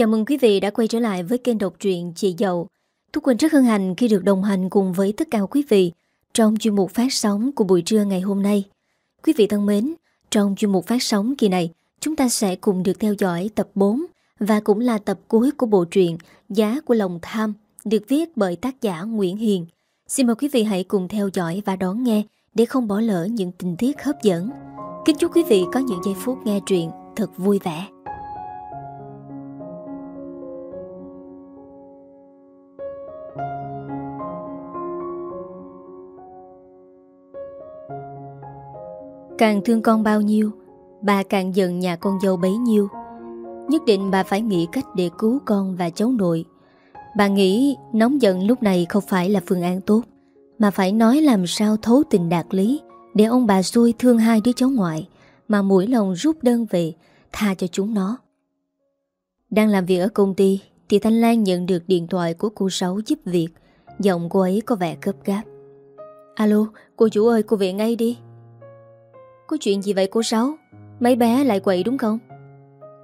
Chào mừng quý vị đã quay trở lại với kênh độc truyện Chị Dậu. Thúc Quỳnh rất hân hạnh khi được đồng hành cùng với tất cả quý vị trong chuyên mục phát sóng của buổi trưa ngày hôm nay. Quý vị thân mến, trong chuyên mục phát sóng kỳ này, chúng ta sẽ cùng được theo dõi tập 4 và cũng là tập cuối của bộ truyện Giá của lòng tham được viết bởi tác giả Nguyễn Hiền. Xin mời quý vị hãy cùng theo dõi và đón nghe để không bỏ lỡ những tình tiết hấp dẫn. Kính chúc quý vị có những giây phút nghe truyện thật vui vẻ. Càng thương con bao nhiêu Bà càng giận nhà con dâu bấy nhiêu. Nhất định bà phải nghĩ cách để cứu con và cháu nội. Bà nghĩ nóng giận lúc này không phải là phương án tốt Mà phải nói làm sao thấu tình đạt lý Để ông bà xui thương hai đứa cháu ngoại Mà mũi lòng rút đơn về Tha cho chúng nó. Đang làm việc ở công ty Thì Thanh Lan nhận được điện thoại của cô Sáu giúp việc. Giọng cô ấy có vẻ gấp gáp. Alo, cô chủ ơi cô về ngay đi có chuyện gì vậy, cô Sáu? Mấy bé lại quậy đúng không?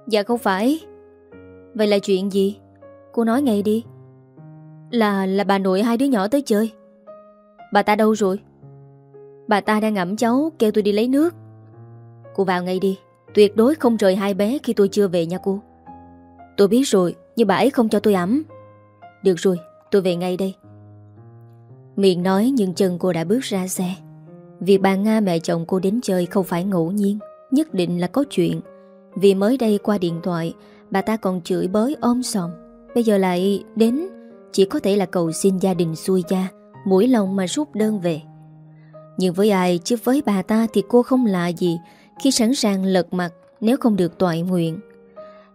Dạ không phải. Vậy là chuyện gì? Cô nói ngay đi. Là là bà nội hai đứa nhỏ tới chơi. Bà ta đâu rồi? Bà ta đang ngẫm cháu, kêu tôi đi lấy nước. Cô vào ngay đi. Tuyệt đối không rời hai bé khi tôi chưa về nha cô. Tôi biết rồi, Nhưng bà ấy không cho tôi ẩm Được rồi, tôi về ngay đây. Miệng nói, nhưng chân cô đã bước ra xe. Việc bà Nga mẹ chồng cô đến chơi không phải ngẫu nhiên, Nhất định là có chuyện. Vì mới đây qua điện thoại, Bà ta còn chửi bới ôm sòm Bây giờ lại đến, Chỉ có thể là cầu xin gia đình xuôi gia, Mũi lòng mà rút đơn về. Nhưng với ai, chứ với bà ta Thì cô không lạ gì Khi sẵn sàng lật mặt nếu không được toại nguyện.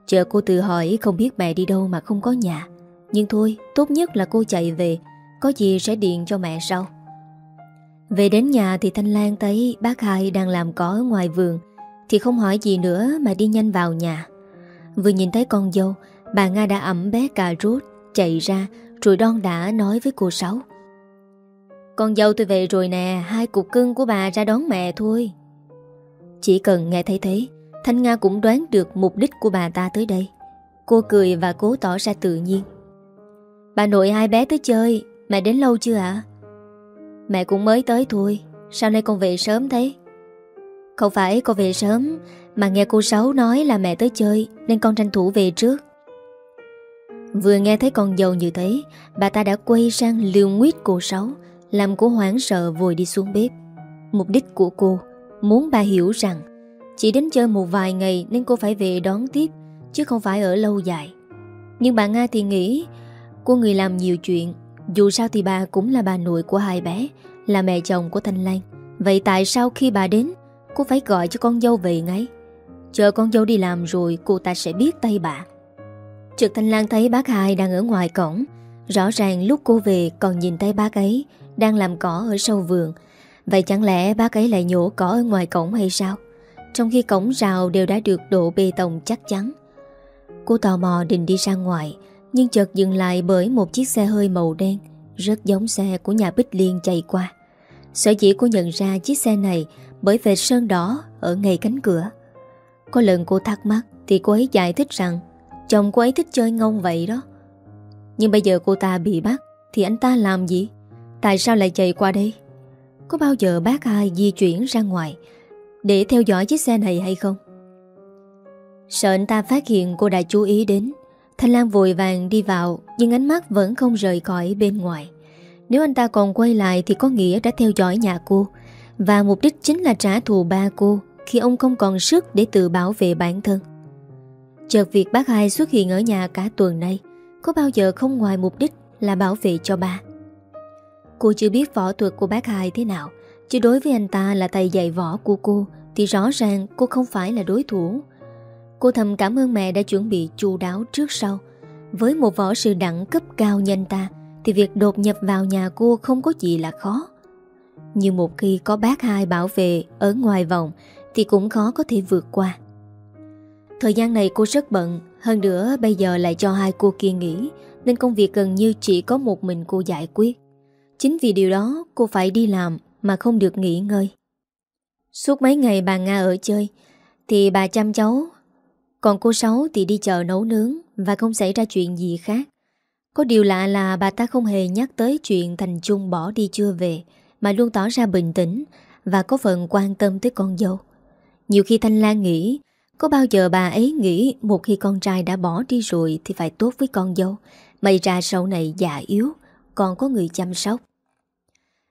Chờ cô tự hỏi không biết mẹ đi đâu mà không có nhà. Nhưng thôi, tốt nhất là cô chạy về, Có gì sẽ điện cho mẹ sau về đến nhà thì Thanh Lan thấy bác hai đang làm cỏ ở ngoài vườn, Thì không hỏi gì nữa mà đi nhanh vào nhà. Vừa nhìn thấy con dâu, Bà Nga đã ẩm bé cà rốt, Chạy ra, rồi đon đã nói với cô Sáu. Con dâu tôi về rồi nè, Hai cục cưng của bà ra đón mẹ thôi. Chỉ cần nghe thấy thế, Thanh Nga cũng đoán được mục đích của bà ta tới đây. Cô cười và cố tỏ ra tự nhiên. Bà nội hai bé tới chơi, Mẹ đến lâu chưa ạ? Mẹ cũng mới tới thôi. Sao nay con về sớm thế? Không phải con về sớm, Mà nghe cô Sáu nói là mẹ tới chơi, Nên con tranh thủ về trước. Vừa nghe thấy con dâu như thế, Bà ta đã quay sang liều nguyết cô Sáu, Làm cô hoảng sợ vội đi xuống bếp. Mục đích của cô, Muốn bà hiểu rằng, Chỉ đến chơi một vài ngày Nên cô phải về đón tiếp, Chứ không phải ở lâu dài. Nhưng bà Nga thì nghĩ, Cô người làm nhiều chuyện dù sao thì bà cũng là bà nội của hai bé, Là mẹ chồng của Thanh Lan. Vậy tại sao khi bà đến, Cô phải gọi cho con dâu về ngay? Chờ con dâu đi làm rồi, cô ta sẽ biết tay bà. Trực Thanh Lan thấy bác hai đang ở ngoài cổng. Rõ ràng lúc cô về, còn nhìn thấy bác ấy Đang làm cỏ ở sau vườn. Vậy chẳng lẽ bác ấy lại nhổ cỏ ở ngoài cổng hay sao? Trong khi cổng rào đều đã được đổ bê tông chắc chắn. Cô tò mò định đi ra ngoài nhưng chợt dừng lại bởi một chiếc xe hơi màu đen, Rất giống xe của nhà Bích Liên chạy qua. Sở dĩ cô nhận ra chiếc xe này Bởi vệt sơn đỏ ở ngay cánh cửa. Có lần cô thắc mắc Thì cô ấy giải thích rằng Chồng cô ấy thích chơi ngông vậy đó. Nhưng bây giờ cô ta bị bắt Thì anh ta làm gì? Tại sao lại chạy qua đây? Có bao giờ bác ai di chuyển ra ngoài Để theo dõi chiếc xe này hay không? Sợ anh ta phát hiện cô đã chú ý đến Thanh Lan vội vàng đi vào, Nhưng ánh mắt vẫn không rời khỏi bên ngoài. Nếu anh ta còn quay lại Thì có nghĩa đã theo dõi nhà cô. Và mục đích chính là trả thù ba cô, Khi ông không còn sức để tự bảo vệ bản thân. Chợt việc bác hai xuất hiện ở nhà cả tuần nay, Có bao giờ không ngoài mục đích là bảo vệ cho ba? Cô chưa biết võ thuật của bác hai thế nào, Chứ đối với anh ta là thầy dạy võ của cô, Thì rõ ràng cô không phải là đối thủ. Cô thầm cảm ơn mẹ đã chuẩn bị chu đáo trước sau. Với một võ sư đẳng cấp cao nhanh ta, Thì việc đột nhập vào nhà cô không có gì là khó. Nhưng một khi có bác hai bảo vệ ở ngoài vòng, Thì cũng khó có thể vượt qua. Thời gian này cô rất bận, Hơn nữa bây giờ lại cho hai cô kia nghỉ, Nên công việc gần như chỉ có một mình cô giải quyết. Chính vì điều đó, cô phải đi làm mà không được nghỉ ngơi. Suốt mấy ngày bà Nga ở chơi, Thì bà chăm cháu còn cô Sáu thì đi chợ nấu nướng Và không xảy ra chuyện gì khác. Có điều lạ là bà ta không hề nhắc tới chuyện Thành Trung bỏ đi chưa về, Mà luôn tỏ ra bình tĩnh Và có phần quan tâm tới con dâu. Nhiều khi Thanh Lan nghĩ, Có bao giờ bà ấy nghĩ Một khi con trai đã bỏ đi rồi Thì phải tốt với con dâu? May ra sau này già yếu, Còn có người chăm sóc.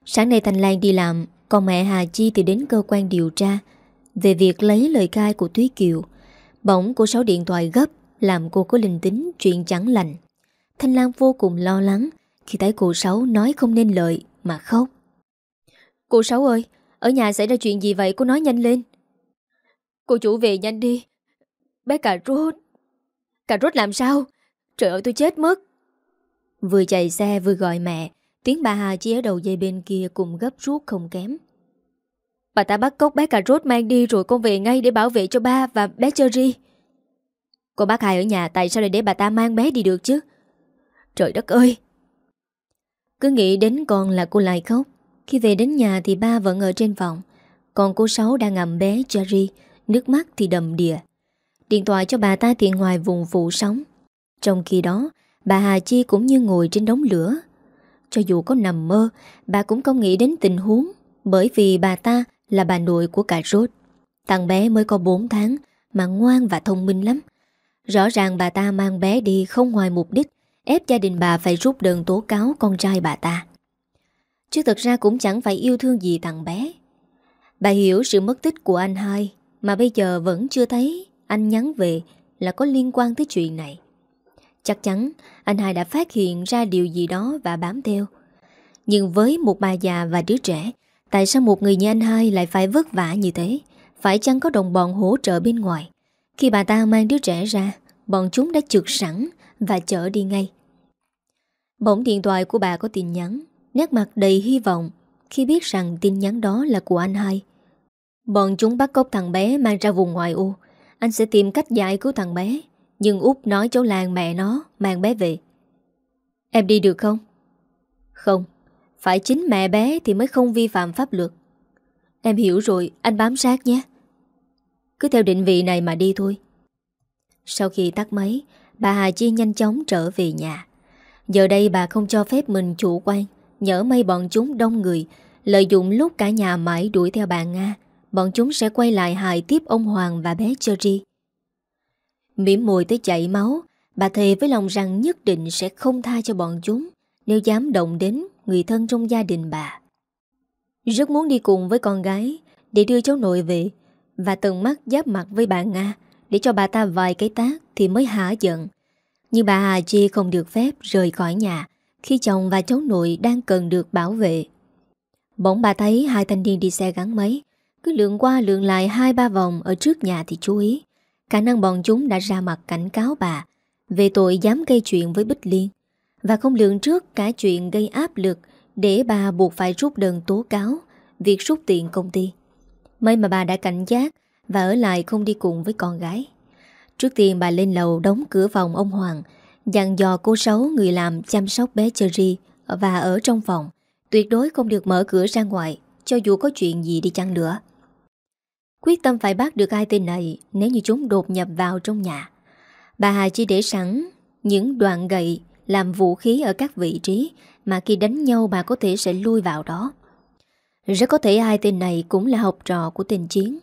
Sáng nay Thanh Lan đi làm, Còn mẹ Hà Chi thì đến cơ quan điều tra Về việc lấy lời khai của Thúy Kiều. Bỗng cô Sáu điện thoại gấp, Làm cô có linh tính, chuyện chẳng lành. Thanh Lan vô cùng lo lắng Khi thấy cô Sáu nói không nên lợi Mà khóc. Cô Sáu ơi, Ở nhà xảy ra chuyện gì vậy? Cô nói nhanh lên. Cô chủ về nhanh đi. Bé cà rốt. Cà rốt làm sao? Trời ơi, tôi chết mất. Vừa chạy xe vừa gọi mẹ. Tiếng bà Hà Chi ở đầu dây bên kia cùng gấp rút không kém. Bà ta bắt cóc bé cà rốt mang đi rồi con về ngay để bảo vệ cho ba và bé Cherry. Cô bác hai ở nhà tại sao lại để bà ta mang bé đi được chứ? Trời đất ơi! Cứ nghĩ đến con là cô lại khóc. Khi về đến nhà thì ba vẫn ở trên phòng. Còn cô Sáu đang ngầm bé Cherry, nước mắt thì đầm đìa. Điện thoại cho bà ta thì ngoài vùng phụ sóng. Trong khi đó, bà Hà Chi cũng như ngồi trên đống lửa. Cho dù có nằm mơ, bà cũng không nghĩ đến tình huống bởi vì bà ta là bà nội của cà rốt. Thằng bé mới có 4 tháng, mà ngoan và thông minh lắm. Rõ ràng bà ta mang bé đi không ngoài mục đích, ép gia đình bà phải rút đơn tố cáo con trai bà ta. Chứ thật ra cũng chẳng phải yêu thương gì thằng bé. Bà hiểu sự mất tích của anh hai, mà bây giờ vẫn chưa thấy anh nhắn về là có liên quan tới chuyện này. Chắc chắn anh hai đã phát hiện ra điều gì đó và bám theo. Nhưng với một bà già và đứa trẻ Tại sao một người như anh hai lại phải vất vả như thế? Phải chăng có đồng bọn hỗ trợ bên ngoài? Khi bà ta mang đứa trẻ ra, Bọn chúng đã trượt sẵn Và chở đi ngay. Bỗng điện thoại của bà có tin nhắn, Nét mặt đầy hy vọng Khi biết rằng tin nhắn đó là của anh hai. Bọn chúng bắt cóc thằng bé Mang ra vùng ngoại ô. Anh sẽ tìm cách giải cứu thằng bé, Nhưng út nói cháu làng mẹ nó Mang bé về. Em đi được không? Không phải chính mẹ bé thì mới không vi phạm pháp luật. Em hiểu rồi, Anh bám sát nhé. Cứ theo định vị này mà đi thôi. Sau khi tắt máy, Bà Hà Chi nhanh chóng trở về nhà. Giờ đây bà không cho phép mình chủ quan, Nhỡ may bọn chúng đông người, Lợi dụng lúc cả nhà mãi đuổi theo bà Nga, Bọn chúng sẽ quay lại hại tiếp ông Hoàng và bé Cherry. Mỉm mùi tới chảy máu, Bà thề với lòng rằng nhất định sẽ không tha cho bọn chúng, Nếu dám động đến người thân trong gia đình bà. Rất muốn đi cùng với con gái để đưa cháu nội về và từng mắt giáp mặt với bà Nga để cho bà ta vài cái tác thì mới hả giận. Nhưng bà Hà Chi không được phép rời khỏi nhà khi chồng và cháu nội đang cần được bảo vệ. Bỗng bà thấy hai thanh niên đi xe gắn máy, cứ lượn qua lượn lại hai ba vòng ở trước nhà thì chú ý. Khả năng bọn chúng đã ra mặt cảnh cáo bà về tội dám gây chuyện với Bích Liên. Và không lường trước cả chuyện gây áp lực Để bà buộc phải rút đơn tố cáo, Việc rút tiền công ty. May mà bà đã cảnh giác Và ở lại không đi cùng với con gái. Trước tiên bà lên lầu đóng cửa phòng ông Hoàng, Dặn dò cô Sáu, người làm chăm sóc bé Cherry, Và ở trong phòng, Tuyệt đối không được mở cửa ra ngoài, Cho dù có chuyện gì đi chăng nữa. Quyết tâm phải bắt được hai tên này Nếu như chúng đột nhập vào trong nhà. Bà Hà chỉ để sẵn Những đoạn gậy làm vũ khí ở các vị trí mà khi đánh nhau bà có thể sẽ lui vào đó. Rất có thể hai tên này cũng là học trò của tên chiến.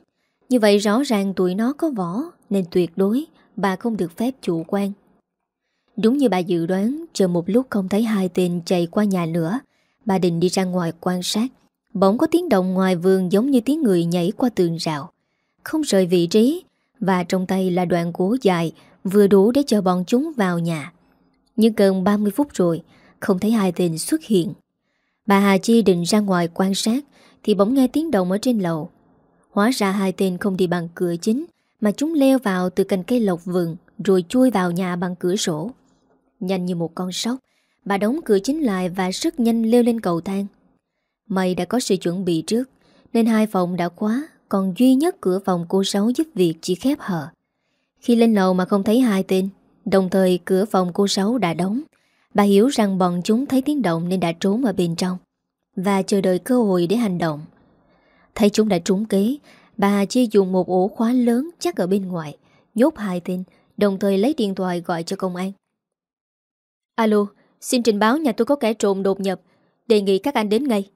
Như vậy rõ ràng tụi nó có võ nên tuyệt đối bà không được phép chủ quan. Đúng như bà dự đoán, chờ một lúc không thấy hai tên chạy qua nhà nữa, bà định đi ra ngoài quan sát. Bỗng có tiếng động ngoài vườn giống như tiếng người nhảy qua tường rào. Không rời vị trí, và trong tay là đoạn gỗ dài vừa đủ để chờ bọn chúng vào nhà. Nhưng gần 30 phút rồi, Không thấy hai tên xuất hiện. Bà Hà Chi định ra ngoài quan sát Thì bỗng nghe tiếng động ở trên lầu. Hóa ra hai tên không đi bằng cửa chính, Mà chúng leo vào từ cành cây lộc vườn Rồi chui vào nhà bằng cửa sổ. Nhanh như một con sóc, Bà đóng cửa chính lại và rất nhanh leo lên cầu thang. May đã có sự chuẩn bị trước, Nên hai phòng đã khóa, Còn duy nhất cửa phòng cô Sáu giúp việc chỉ khép hờ. Khi lên lầu mà không thấy hai tên Đồng thời, cửa phòng cô Sáu đã đóng. Bà hiểu rằng bọn chúng thấy tiếng động Nên đã trốn ở bên trong Và chờ đợi cơ hội để hành động. Thấy chúng đã trúng kế, Bà chia dùng một ổ khóa lớn chắc ở bên ngoài, Nhốt hai tên, Đồng thời lấy điện thoại gọi cho công an. Alo, Xin trình báo nhà tôi có kẻ trộm đột nhập, Đề nghị các anh đến ngay.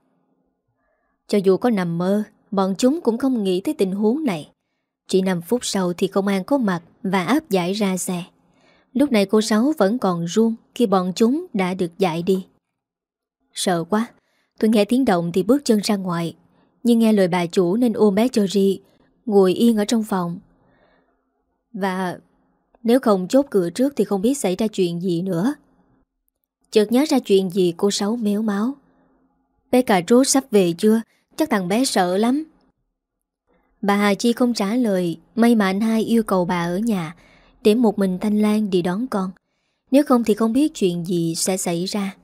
Cho dù có nằm mơ, Bọn chúng cũng không nghĩ tới tình huống này. Chỉ 5 phút sau thì công an có mặt Và áp giải ra xe. Lúc này cô Sáu vẫn còn run Khi bọn chúng đã được giải đi. Sợ quá, Tôi nghe tiếng động thì bước chân ra ngoài. Nhưng nghe lời bà chủ nên ôm bé Cherry Ngồi yên ở trong phòng. Và Nếu không chốt cửa trước Thì không biết xảy ra chuyện gì nữa. Chợt nhớ ra chuyện gì, cô Sáu méo máu. Bé cà rốt sắp về chưa? Chắc thằng bé sợ lắm. Bà Hà Chi không trả lời, May mà anh hai yêu cầu bà ở nhà. Để một mình Thanh Lan đi đón con. Nếu không thì không biết chuyện gì sẽ xảy ra.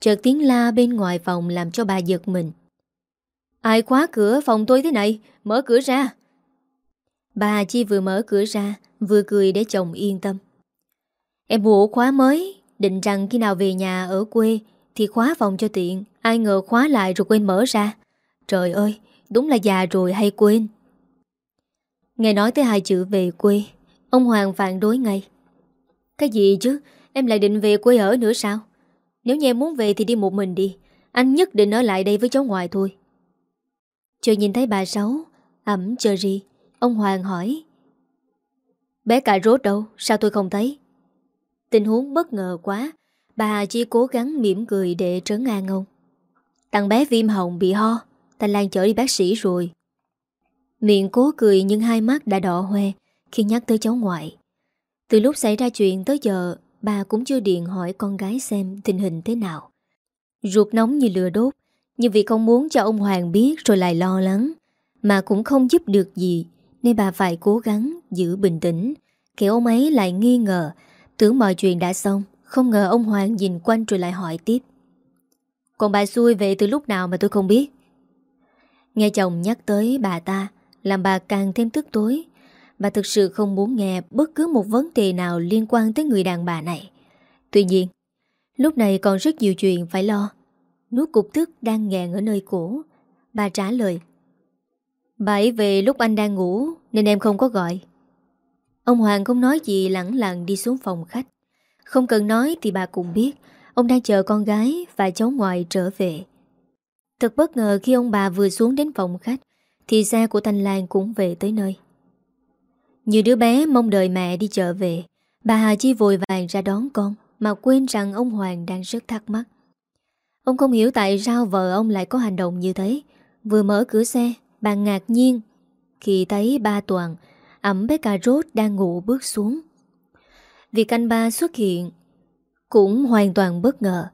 Chợt tiếng la bên ngoài phòng Làm cho bà giật mình. Ai khóa cửa phòng tôi thế này? Mở cửa ra. Bà Chi vừa mở cửa ra, Vừa cười để chồng yên tâm. Em bộ khóa mới, Định rằng khi nào về nhà ở quê Thì khóa phòng cho tiện. Ai ngờ khóa lại rồi quên mở ra. Trời ơi, Đúng là già rồi hay quên. Nghe nói tới hai chữ về quê Ông Hoàng phản đối ngay. Cái gì chứ? Em lại định về quê ở nữa sao? Nếu như em muốn về thì đi một mình đi. Anh nhất định ở lại đây với cháu ngoại thôi. Chờ nhìn thấy bà Sáu, Ẩm chờ ri Ông Hoàng hỏi, Bé cà rốt đâu? Sao tôi không thấy? Tình huống bất ngờ quá, Bà chỉ cố gắng mỉm cười để trấn an ông. Thằng bé viêm hồng bị ho Thành Lan chở đi bác sĩ rồi. Miệng cố cười nhưng hai mắt đã đỏ hoe. Khi nhắc tới cháu ngoại. Từ lúc xảy ra chuyện tới giờ, Bà cũng chưa điện hỏi con gái xem tình hình thế nào. Ruột nóng như lửa đốt, Nhưng vì không muốn cho ông Hoàng biết Rồi lại lo lắng, Mà cũng không giúp được gì, Nên bà phải cố gắng giữ bình tĩnh. Kẻ ông ấy lại nghi ngờ, Tưởng mọi chuyện đã xong, Không ngờ ông Hoàng nhìn quanh rồi lại hỏi tiếp. Còn bà xui về từ lúc nào mà tôi không biết? Nghe chồng nhắc tới bà ta, Làm bà càng thêm tức tối Bà thực sự không muốn nghe bất cứ một vấn đề nào liên quan tới người đàn bà này. Tuy nhiên, Lúc này còn rất nhiều chuyện phải lo. Nuốt cục tức đang nghẹn ở nơi cổ Bà trả lời, Bà ấy về lúc anh đang ngủ, Nên em không có gọi. Ông Hoàng không nói gì, lẳng lặng đi xuống phòng khách. Không cần nói thì bà cũng biết, Ông đang chờ con gái và cháu ngoại trở về. Thật bất ngờ khi ông bà vừa xuống đến phòng khách, Thì xe của Thanh Lan cũng về tới nơi. Như đứa bé mong đợi mẹ đi chợ về Bà Hà Chi vội vàng ra đón con, Mà quên rằng ông Hoàng đang rất thắc mắc Ông không hiểu tại sao vợ ông lại có hành động như thế Vừa mở cửa xe, Bà ngạc nhiên Khi thấy ba Toàn, ẩm bé cà rốt đang ngủ bước xuống. Việc anh ba xuất hiện cũng hoàn toàn bất ngờ.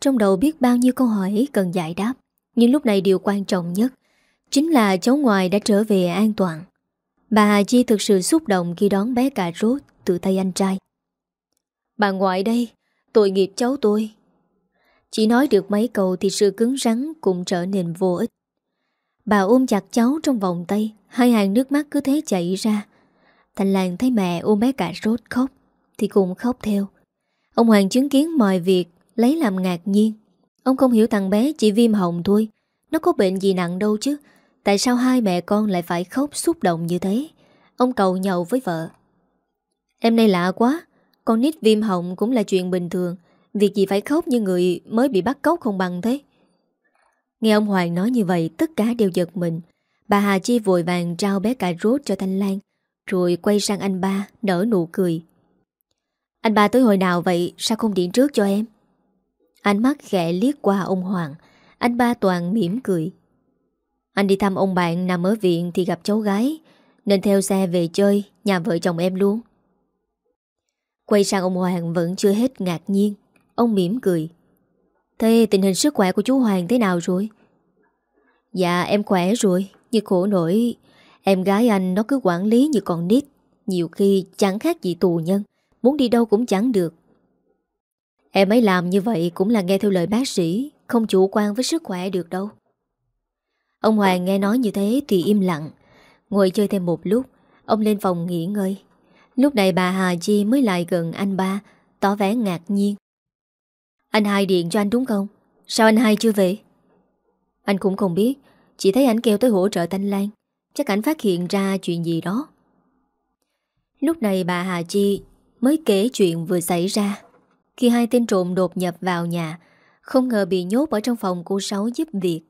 Trong đầu biết bao nhiêu câu hỏi cần giải đáp. Nhưng lúc này điều quan trọng nhất chính là cháu ngoài đã trở về an toàn. Bà Hà Chi thực sự xúc động khi đón bé cà rốt từ tay anh trai. Bà ngoại đây, tội nghiệp cháu tôi. Chỉ nói được mấy câu thì sự cứng rắn cũng trở nên vô ích. Bà ôm chặt cháu trong vòng tay, hai hàng nước mắt cứ thế chảy ra. Thành làng thấy mẹ ôm bé cà rốt khóc Thì cũng khóc theo Ông Hoàng chứng kiến mọi việc Lấy làm ngạc nhiên Ông không hiểu thằng bé chỉ viêm hồng thôi Nó có bệnh gì nặng đâu chứ Tại sao hai mẹ con lại phải khóc xúc động như thế? Ông cầu nhậu với vợ. Em này lạ quá, Con nít viêm họng cũng là chuyện bình thường. Việc gì phải khóc như người mới bị bắt cóc không bằng thế? Nghe ông Hoàng nói như vậy, Tất cả đều giật mình. Bà Hà Chi vội vàng trao bé cà rốt cho Thanh Lan, rồi quay sang anh ba, Nở nụ cười. Anh ba tới hồi nào vậy? Sao không điện trước cho em? Ánh mắt khẽ liếc qua ông Hoàng. Anh ba toàn mỉm cười. Anh đi thăm ông bạn nằm ở viện Thì gặp cháu gái. Nên theo xe về chơi, Nhà vợ chồng em luôn. Quay sang ông Hoàng vẫn chưa hết ngạc nhiên. Ông mỉm cười. Thế tình hình sức khỏe của chú Hoàng thế nào rồi? Dạ em khỏe rồi, Nhưng khổ nổi Em gái anh nó cứ quản lý như con nít. Nhiều khi chẳng khác gì tù nhân. Muốn đi đâu cũng chẳng được. Em ấy làm như vậy cũng là nghe theo lời bác sĩ, Không chủ quan với sức khỏe được đâu. Ông Hoàng nghe nói như thế thì im lặng. Ngồi chơi thêm một lúc Ông lên phòng nghỉ ngơi. Lúc này bà Hà Chi mới lại gần anh ba Tỏ vẻ ngạc nhiên. Anh hai điện cho anh đúng không? Sao anh hai chưa về? Anh cũng không biết Chỉ thấy anh kêu tới hỗ trợ Thanh Lan. Chắc ảnh phát hiện ra chuyện gì đó. Lúc này bà Hà Chi mới kể chuyện vừa xảy ra. Khi hai tên trộm đột nhập vào nhà, không ngờ bị nhốt ở trong phòng cô Sáu giúp việc.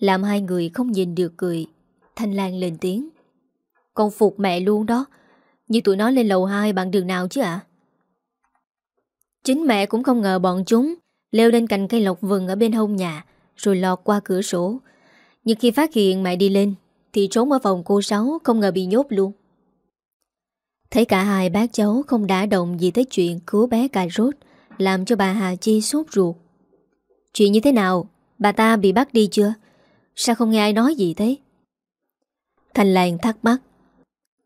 Làm hai người không nhìn được cười, Thanh Lan lên tiếng. Con phục mẹ luôn đó, như tụi nó lên lầu 2 bằng đường nào chứ ạ? Chính mẹ cũng không ngờ bọn chúng leo lên cành cây lộc vừng ở bên hông nhà, rồi lọt qua cửa sổ. Nhưng khi phát hiện mẹ đi lên, thì trốn ở phòng cô Sáu không ngờ bị nhốt luôn. Thấy cả hai bác cháu không đã động gì tới chuyện cứu bé cà rốt, làm cho bà Hà Chi sốt ruột. Chuyện như thế nào? Bà ta bị bắt đi chưa? Sao không nghe ai nói gì thế? Thành làng thắc mắc.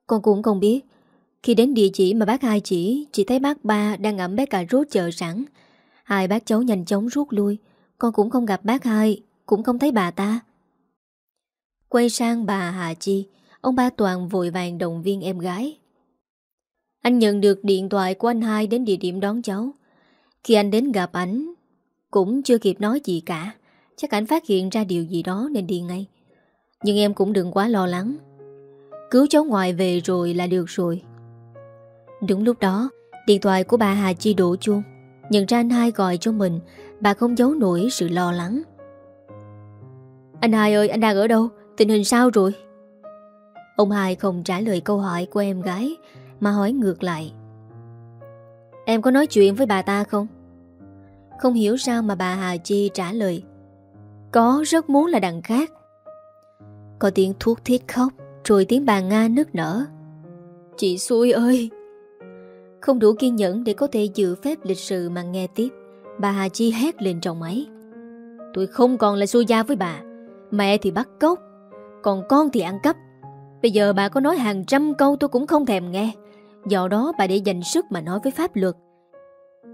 Con cũng không biết. Khi đến địa chỉ mà bác hai chỉ, chỉ thấy bác ba đang ẩm bé cà rốt chờ sẵn. Hai bác cháu nhanh chóng rút lui. Con cũng không gặp bác hai, cũng không thấy bà ta. Quay sang bà Hà Chi, ông ba Toàn vội vàng động viên em gái. Anh nhận được điện thoại của anh hai đến địa điểm đón cháu. Khi anh đến gặp ảnh, cũng chưa kịp nói gì cả. Chắc anh phát hiện ra điều gì đó nên đi ngay. Nhưng em cũng đừng quá lo lắng. Cứu cháu ngoại về rồi là được rồi. Đúng lúc đó, điện thoại của bà Hà Chi đổ chuông. Nhận ra anh hai gọi cho mình, bà không giấu nổi sự lo lắng. Anh hai ơi, anh đang ở đâu? Tình hình sao rồi? Ông hai không trả lời câu hỏi của em gái mà hỏi ngược lại. Em có nói chuyện với bà ta không? Không hiểu sao mà bà Hà Chi trả lời. Có rất muốn là đằng khác. Có tiếng thuốc thiết khóc rồi tiếng bà Nga nức nở. Chị xui ơi! Không đủ kiên nhẫn để có thể giữ phép lịch sự mà nghe tiếp. Bà Hà Chi hét lên trong máy. Tôi không còn là xui gia với bà. Mẹ thì bắt cóc, còn con thì ăn cắp. Bây giờ bà có nói hàng trăm câu tôi cũng không thèm nghe. Do đó bà để dành sức mà nói với pháp luật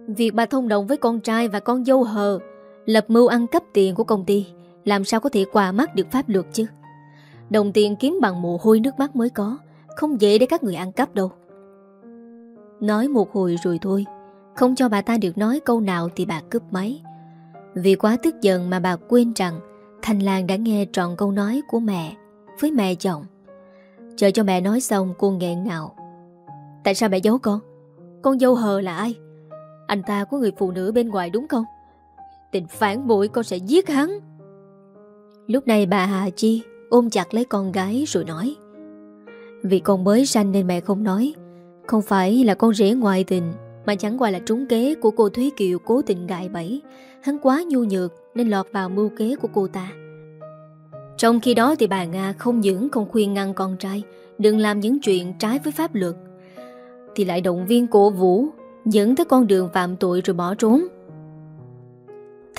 Việc bà thông đồng với con trai và con dâu hờ Lập mưu ăn cắp tiền của công ty, Làm sao có thể qua mắt được pháp luật chứ? Đồng tiền kiếm bằng mồ hôi nước mắt mới có, Không dễ để các người ăn cắp đâu. Nói một hồi rồi thôi, Không cho bà ta được nói câu nào Thì bà cướp máy. Vì quá tức giận mà bà quên rằng Thành Lan đã nghe trọn câu nói của mẹ Với mẹ chồng. Chờ cho mẹ nói xong, cô nghẹn ngào. Tại sao mẹ giấu con? Con dâu hờ là ai? Anh ta có người phụ nữ bên ngoài đúng không? Tình phản bội con sẽ giết hắn. Lúc này bà Hà Chi Ôm chặt lấy con gái rồi nói, Vì con mới sanh nên mẹ không nói. Không phải là con rể ngoại tình, Mà chẳng qua là trúng kế của cô Thúy Kiều Cố tình gại bẫy. Hắn quá nhu nhược Nên lọt vào mưu kế của cô ta. Trong khi đó thì bà Nga không những không khuyên ngăn con trai, Đừng làm những chuyện trái với pháp luật, thì lại động viên cổ vũ, Dẫn tới con đường phạm tội rồi bỏ trốn.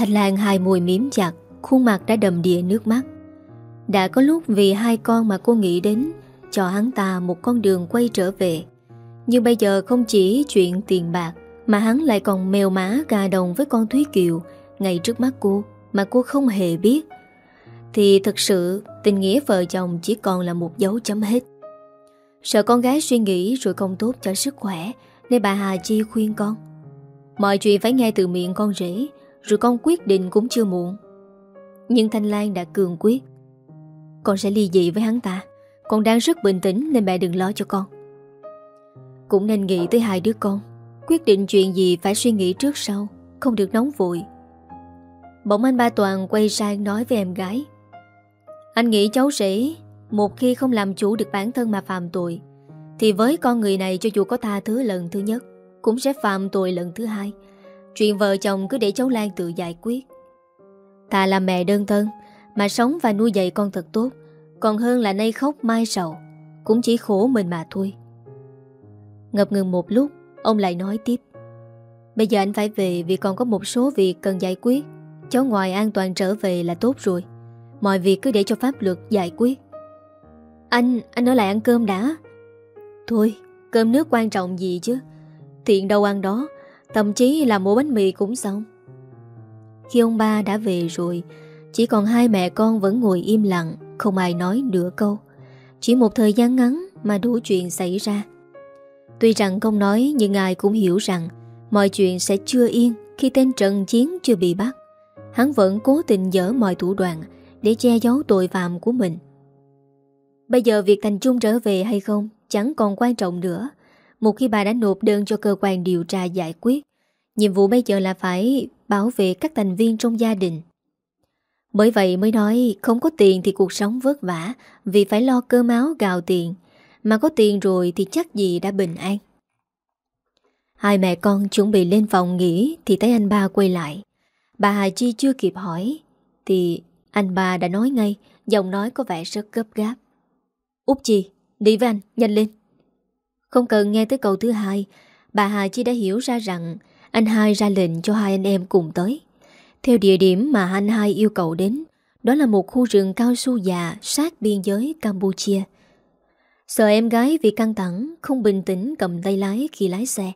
Thanh Lan hai môi miếm chặt, Khuôn mặt đã đầm đìa nước mắt. Đã có lúc vì hai con mà cô nghĩ đến, Cho hắn ta một con đường quay trở về. Nhưng bây giờ không chỉ chuyện tiền bạc, Mà hắn lại còn mèo má gà đồng với con Thúy Kiều Ngay trước mắt cô, Mà cô không hề biết. Thì thật sự, tình nghĩa vợ chồng chỉ còn là một dấu chấm hết. Sợ con gái suy nghĩ rồi không tốt cho sức khỏe, Nên bà Hà Chi khuyên con. Mọi chuyện phải nghe từ miệng con rể rồi con quyết định cũng chưa muộn. Nhưng Thanh Lan đã cường quyết. Con sẽ ly dị với hắn ta. Con đang rất bình tĩnh nên mẹ đừng lo cho con. Cũng nên nghĩ tới hai đứa con. Quyết định chuyện gì phải suy nghĩ trước sau, Không được nóng vội. Bỗng anh ba Toàn quay sang nói với em gái. Anh nghĩ cháu rể một khi không làm chủ được bản thân mà phạm tội, Thì với con người này cho dù có tha thứ lần thứ nhất, Cũng sẽ phạm tội lần thứ hai. Chuyện vợ chồng cứ để cháu Lan tự giải quyết. Ta là mẹ đơn thân Mà sống và nuôi dạy con thật tốt. Còn hơn là nay khóc mai sầu Cũng chỉ khổ mình mà thôi. Ngập ngừng một lúc Ông lại nói tiếp. Bây giờ anh phải về vì còn có một số việc cần giải quyết. Cháu ngoài an toàn trở về là tốt rồi. Mọi việc cứ để cho pháp luật giải quyết. Anh, anh ở lại ăn cơm đã. Thôi, cơm nước quan trọng gì chứ? Tiện đâu ăn đó. Thậm chí là mua bánh mì cũng xong. Khi ông ba đã về rồi, Chỉ còn hai mẹ con vẫn ngồi im lặng, Không ai nói nửa câu. Chỉ một thời gian ngắn mà đủ chuyện xảy ra. Tuy rằng không nói, Nhưng ai cũng hiểu rằng Mọi chuyện sẽ chưa yên Khi tên Trần Chiến chưa bị bắt. Hắn vẫn cố tình dở mọi thủ đoạn Để che giấu tội phạm của mình. Bây giờ việc Thành Trung trở về hay không chẳng còn quan trọng nữa. Một khi bà đã nộp đơn cho cơ quan điều tra giải quyết Nhiệm vụ bây giờ là phải bảo vệ các thành viên trong gia đình. Bởi vậy mới nói không có tiền thì cuộc sống vất vả Vì phải lo cơm áo gạo tiền Mà có tiền rồi thì chắc gì đã bình an. Hai mẹ con chuẩn bị lên phòng nghỉ Thì thấy anh ba quay lại. Bà Hà Chi chưa kịp hỏi Thì anh ba đã nói ngay Giọng nói có vẻ rất gấp gáp. Út Chi, đi với anh, nhanh lên. Không cần nghe tới câu thứ hai. Bà Hà Chi đã hiểu ra rằng Anh hai ra lệnh cho hai anh em cùng tới. Theo địa điểm mà anh hai yêu cầu đến, Đó là một khu rừng cao su già Sát biên giới Campuchia. Sợ em gái vì căng thẳng, Không bình tĩnh cầm tay lái khi lái xe.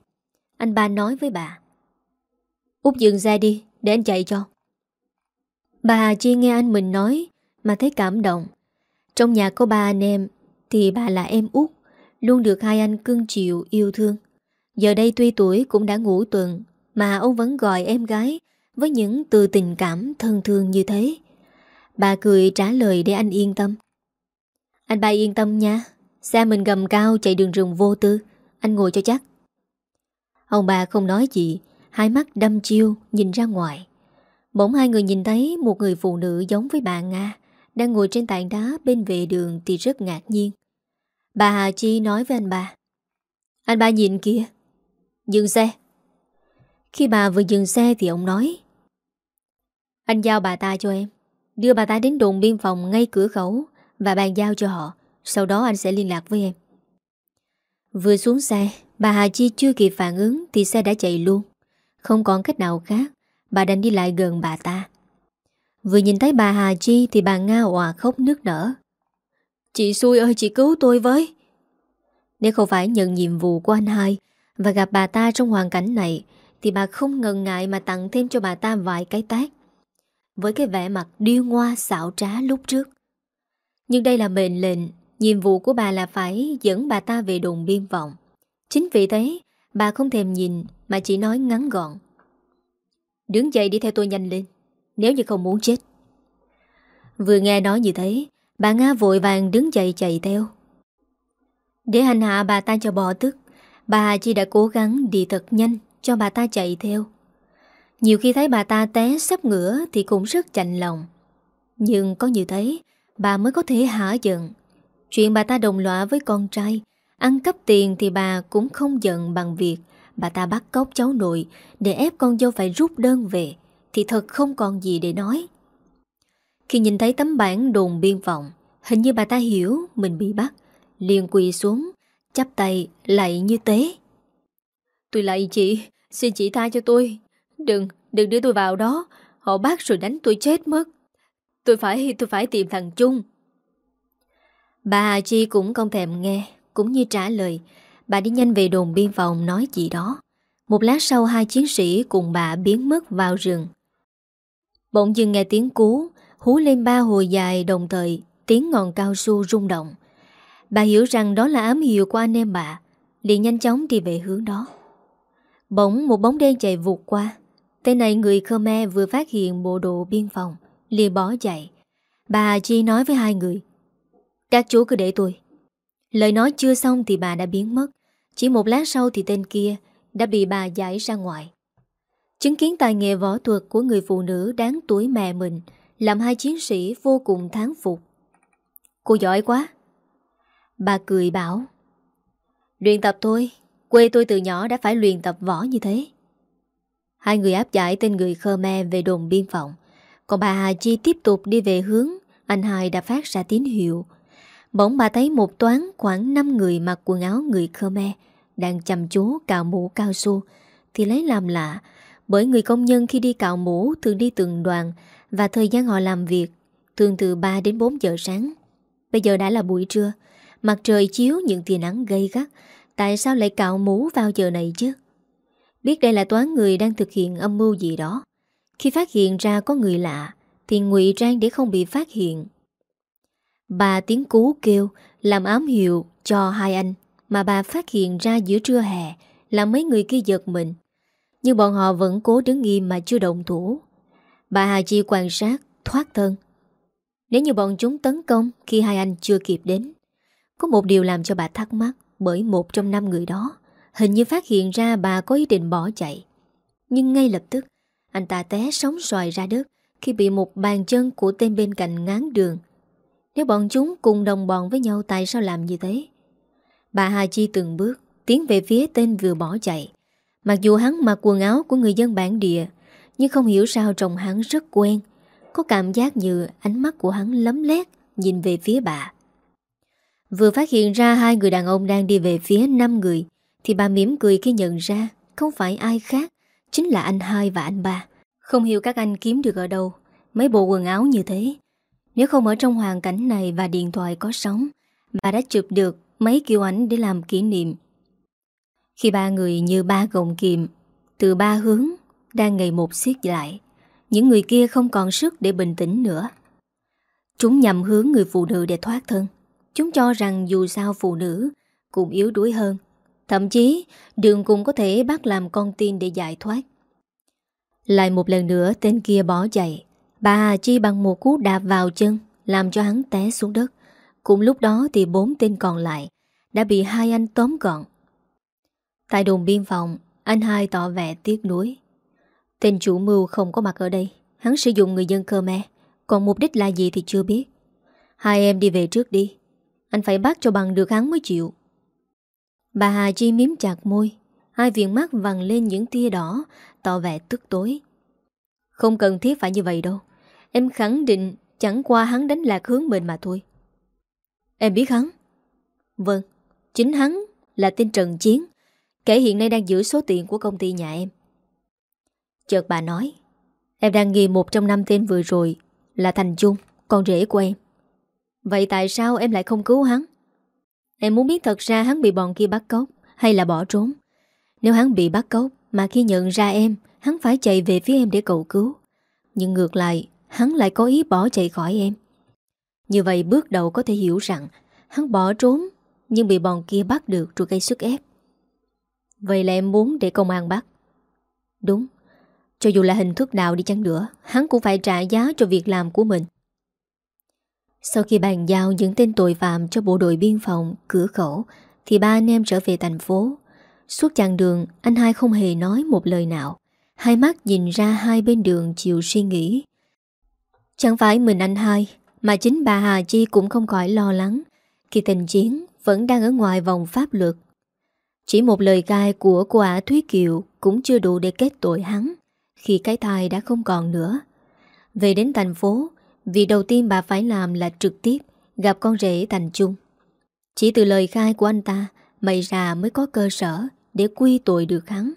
Anh ba nói với bà. Út dừng xe đi, Để anh chạy cho. Bà Hà Chi nghe anh mình nói Mà thấy cảm động. Trong nhà có ba anh em, Thì bà là em út. Luôn được hai anh cưng chịu yêu thương. Giờ đây tuy tuổi cũng đã ngủ tuần, Mà ông vẫn gọi em gái Với những từ tình cảm thân thương như thế. Bà cười trả lời để anh yên tâm. Anh ba yên tâm nha. Xe mình gầm cao chạy đường rừng vô tư. Anh ngồi cho chắc. Ông bà không nói gì, Hai mắt đâm chiêu nhìn ra ngoài. Bỗng hai người nhìn thấy một người phụ nữ giống với bà Nga Đang ngồi trên tảng đá bên vệ đường thì rất ngạc nhiên. Bà Hà Chi nói với anh ba. Anh ba nhìn kìa. Dừng xe. Khi bà vừa dừng xe thì ông nói. Anh giao bà ta cho em. Đưa bà ta đến đồn biên phòng ngay cửa khẩu Và bàn giao cho họ. Sau đó anh sẽ liên lạc với em. Vừa xuống xe, Bà Hà Chi chưa kịp phản ứng Thì xe đã chạy luôn. Không còn cách nào khác, Bà đành đi lại gần bà ta. Vừa nhìn thấy bà Hà Chi Thì bà Nga hòa khóc nước nở. Chị xui ơi, chị cứu tôi với. Nếu không phải nhận nhiệm vụ của anh hai Và gặp bà ta trong hoàn cảnh này, Thì bà không ngần ngại mà tặng thêm cho bà ta vài cái tác Với cái vẻ mặt điêu ngoa xạo trá lúc trước. Nhưng đây là mệnh lệnh, Nhiệm vụ của bà là phải dẫn bà ta về đồn biên vọng Chính vì thế, Bà không thèm nhìn Mà chỉ nói ngắn gọn. Đứng dậy đi theo tôi nhanh lên, Nếu như không muốn chết. Vừa nghe nói như thế Bà Nga vội vàng đứng dậy chạy theo. Để hành hạ bà ta cho bỏ tức, Bà chỉ đã cố gắng đi thật nhanh Cho bà ta chạy theo. Nhiều khi thấy bà ta té sắp ngửa Thì cũng rất chạnh lòng. Nhưng có như thế, Bà mới có thể hả giận. Chuyện bà ta đồng lõa với con trai, Ăn cắp tiền thì bà cũng không giận bằng việc Bà ta bắt cóc cháu nội Để ép con dâu phải rút đơn về, Thì thật không còn gì để nói. Khi nhìn thấy tấm bản đồn biên phòng Hình như bà ta hiểu Mình bị bắt. Liền quỳ xuống chắp tay lạy như tế. Tôi lạy chị Xin chị tha cho tôi. Đừng, đừng đưa tôi vào đó. Họ bắt rồi đánh tôi chết mất. Tôi phải, tôi phải tìm thằng Trung Bà Chi cũng không thèm nghe Cũng như trả lời. Bà đi nhanh về đồn biên phòng nói gì đó. Một lát sau hai chiến sĩ cùng bà biến mất vào rừng. Bỗng dưng nghe tiếng cú Hú lên ba hồi dài đồng thời Tiếng ngọn cao su rung động. Bà hiểu rằng đó là ám hiệu của anh em bà, liền nhanh chóng đi về hướng đó. Bỗng một bóng đen chạy vụt qua Tên này người Khmer vừa phát hiện bộ đồ biên phòng, liền bỏ chạy. Bà Chi nói với hai người, Các chú cứ để tôi. Lời nói chưa xong thì bà đã biến mất, Chỉ một lát sau thì tên kia Đã bị bà giải ra ngoài. Chứng kiến tài nghệ võ thuật của người phụ nữ Đáng tuổi mẹ mình làm hai chiến sĩ vô cùng tháng phục. Cô giỏi quá. Bà cười bảo, Luyện tập thôi Quê tôi từ nhỏ đã phải luyện tập võ như thế. Hai người áp giải tên người Khmer về đồn biên phòng. Còn bà Hà Chi tiếp tục đi về hướng Anh hai đã phát ra tín hiệu. Bỗng bà thấy một toán khoảng 5 người mặc quần áo người Khmer Đang chăm chú cạo mũ cao su, Thì lấy làm lạ, Bởi người công nhân khi đi cạo mũ thường đi từng đoàn và thời gian họ làm việc, thường từ 3 đến 4 giờ sáng. Bây giờ đã là buổi trưa, Mặt trời chiếu những tia nắng gây gắt. Tại sao lại cạo mũ vào giờ này chứ? Biết đây là toán người đang thực hiện âm mưu gì đó. Khi phát hiện ra có người lạ, Thì ngụy trang để không bị phát hiện. Bà tiếng cú kêu, Làm ám hiệu cho hai anh, Mà bà phát hiện ra giữa trưa hè là mấy người kia giật mình. Nhưng bọn họ vẫn cố đứng im mà chưa động thủ. Bà Hà Chi quan sát, Thoát thân. Nếu như bọn chúng tấn công Khi hai anh chưa kịp đến, Có một điều làm cho bà thắc mắc, Bởi một trong năm người đó Hình như phát hiện ra bà có ý định bỏ chạy. Nhưng ngay lập tức, Anh ta té sóng xoài ra đất Khi bị một bàn chân của tên bên cạnh ngán đường. Nếu bọn chúng cùng đồng bọn với nhau, Tại sao làm như thế? Bà Hà Chi từng bước Tiến về phía tên vừa bỏ chạy. Mặc dù hắn mặc quần áo của người dân bản địa nhưng không hiểu sao trông hắn rất quen. Có cảm giác như ánh mắt của hắn lấm lét Nhìn về phía bà. Vừa phát hiện ra hai người đàn ông đang đi về phía năm người, Thì bà mỉm cười khi nhận ra Không phải ai khác, Chính là anh hai và anh ba. Không hiểu các anh kiếm được ở đâu, Mấy bộ quần áo như thế. Nếu không ở trong hoàn cảnh này và điện thoại có sóng, Bà đã chụp được mấy kiểu ảnh để làm kỷ niệm. Khi ba người như ba gồng kiệm Từ ba hướng đang ngày một siết lại Những người kia không còn sức để bình tĩnh nữa Chúng nhằm hướng người phụ nữ để thoát thân Chúng cho rằng dù sao phụ nữ cũng yếu đuối hơn. Thậm chí đường cũng có thể bắt làm con tin để giải thoát. Lại một lần nữa tên kia bỏ chạy. Bà Hà Chi bằng một cú đạp vào chân làm cho hắn té xuống đất. Cùng lúc đó thì bốn tên còn lại đã bị hai anh tóm gọn. Tại đồn biên phòng, anh hai tỏ vẻ tiếc nuối. Tên chủ mưu không có mặt ở đây. Hắn sử dụng người dân Khmer. Còn mục đích là gì thì chưa biết. Hai em đi về trước đi. Anh phải bắt cho bằng được hắn mới chịu Bà Hà Chi miếm chặt môi Hai viền mắt vằn lên những tia đỏ, Tỏ vẻ tức tối Không cần thiết phải như vậy đâu Em khẳng định chẳng qua hắn đánh lạc hướng mình mà thôi Em biết hắn Vâng Chính hắn là tên Trần Chiến Kẻ hiện nay đang giữ số tiền của công ty nhà em Chợt bà nói Em đang nghi một trong năm tên vừa rồi Là Thành Trung Con rể của em Vậy tại sao em lại không cứu hắn? Em muốn biết thật ra hắn bị bọn kia bắt cóc hay là bỏ trốn. Nếu hắn bị bắt cóc mà khi nhận ra em, hắn phải chạy về phía em để cầu cứu. Nhưng ngược lại, hắn lại có ý bỏ chạy khỏi em. Như vậy bước đầu có thể hiểu rằng hắn bỏ trốn nhưng bị bọn kia bắt được rồi gây sức ép. Vậy là em muốn để công an bắt. Đúng, cho dù là hình thức nào đi chăng nữa, hắn cũng phải trả giá cho việc làm của mình. Sau khi bàn giao những tên tội phạm cho bộ đội biên phòng, cửa khẩu, thì ba anh em trở về thành phố. Suốt chặng đường, anh hai không hề nói một lời nào. Hai mắt nhìn ra hai bên đường chịu suy nghĩ. Chẳng phải mình anh hai, mà chính bà Hà Chi cũng không khỏi lo lắng khi tình chiến vẫn đang ở ngoài vòng pháp luật. Chỉ một lời cai của cô ả Thúy Kiều cũng chưa đủ để kết tội hắn khi cái thai đã không còn nữa. Về đến thành phố, Việc đầu tiên bà phải làm là trực tiếp gặp con rể Thành Trung. Chỉ từ lời khai của anh ta, mày ra mới có cơ sở để quy tội được hắn.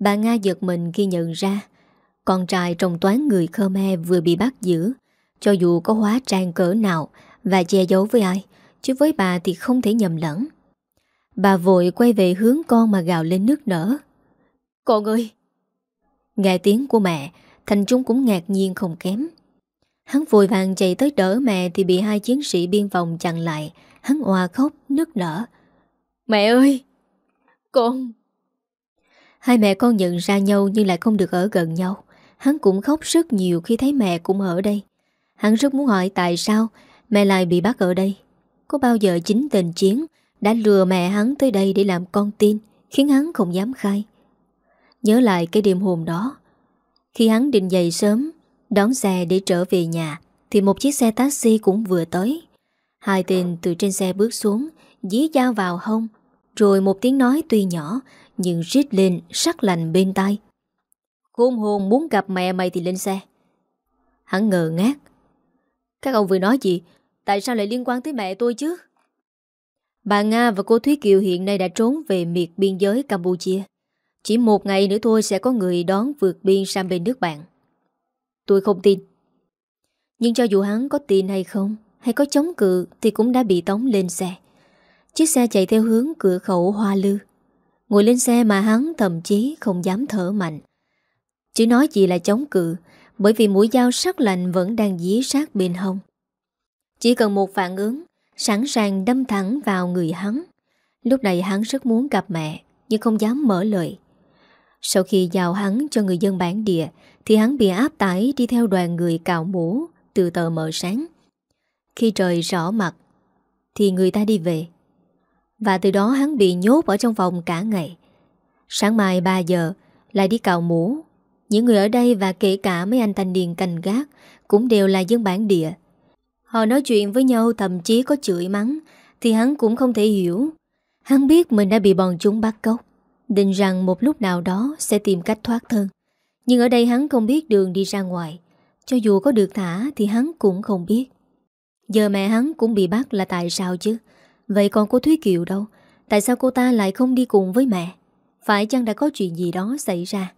Bà Nga giật mình khi nhận ra con trai trong toán người Khmer vừa bị bắt giữ, cho dù có hóa trang cỡ nào và che giấu với ai, chứ với bà thì không thể nhầm lẫn. Bà vội quay về hướng con mà gào lên nước nở. Con ơi! Nghe tiếng của mẹ, Thành Trung cũng ngạc nhiên không kém. Hắn vội vàng chạy tới đỡ mẹ Thì bị hai chiến sĩ biên phòng chặn lại. Hắn hòa khóc nức nở. Mẹ ơi! Con! Hai mẹ con nhận ra nhau Nhưng lại không được ở gần nhau. Hắn cũng khóc rất nhiều khi thấy mẹ cũng ở đây. Hắn rất muốn hỏi tại sao Mẹ lại bị bắt ở đây. Có bao giờ chính tình chiến Đã lừa mẹ hắn tới đây để làm con tin Khiến hắn không dám khai Nhớ lại cái đêm hôm đó. Khi hắn định dậy sớm, Đón xe để trở về nhà, Thì một chiếc xe taxi cũng vừa tới. Hai tên từ trên xe bước xuống, Dí dao vào hông, Rồi một tiếng nói tuy nhỏ, Nhưng rít lên sắc lành bên tai. Khôn hồn, muốn gặp mẹ mày thì lên xe. Hắn ngờ ngát Các ông vừa nói gì? Tại sao lại liên quan tới mẹ tôi chứ? Bà Nga và cô Thúy Kiều hiện nay đã trốn về miệt biên giới Campuchia. Chỉ một ngày nữa thôi sẽ có người đón vượt biên sang bên nước bạn. Tôi không tin. Nhưng cho dù hắn có tin hay không, Hay có chống cự Thì cũng đã bị tống lên xe. Chiếc xe chạy theo hướng cửa khẩu Hoa Lư. Ngồi lên xe mà hắn thậm chí không dám thở mạnh. Chỉ nói gì là chống cự, Bởi vì mũi dao sắc lạnh vẫn đang dí sát bên hông. Chỉ cần một phản ứng, Sẵn sàng đâm thẳng vào người hắn. Lúc này hắn rất muốn gặp mẹ, Nhưng không dám mở lời. Sau khi giao hắn cho người dân bản địa, thì hắn bị áp tải đi theo đoàn người cạo mũ, từ tờ mờ sáng. Khi trời rõ mặt, thì người ta đi về. Và từ đó hắn bị nhốt ở trong phòng cả ngày. Sáng mai 3 giờ, Lại đi cạo mũ. Những người ở đây và kể cả mấy anh thanh niên canh gác Cũng đều là dân bản địa. Họ nói chuyện với nhau thậm chí có chửi mắng, Thì hắn cũng không thể hiểu. Hắn biết mình đã bị bọn chúng bắt cóc. Định rằng một lúc nào đó Sẽ tìm cách thoát thân. Nhưng ở đây hắn không biết đường đi ra ngoài. Cho dù có được thả Thì hắn cũng không biết. Giờ mẹ hắn cũng bị bắt là tại sao chứ? Vậy còn cô Thúy Kiều đâu? Tại sao cô ta lại không đi cùng với mẹ? Phải chăng đã có chuyện gì đó xảy ra?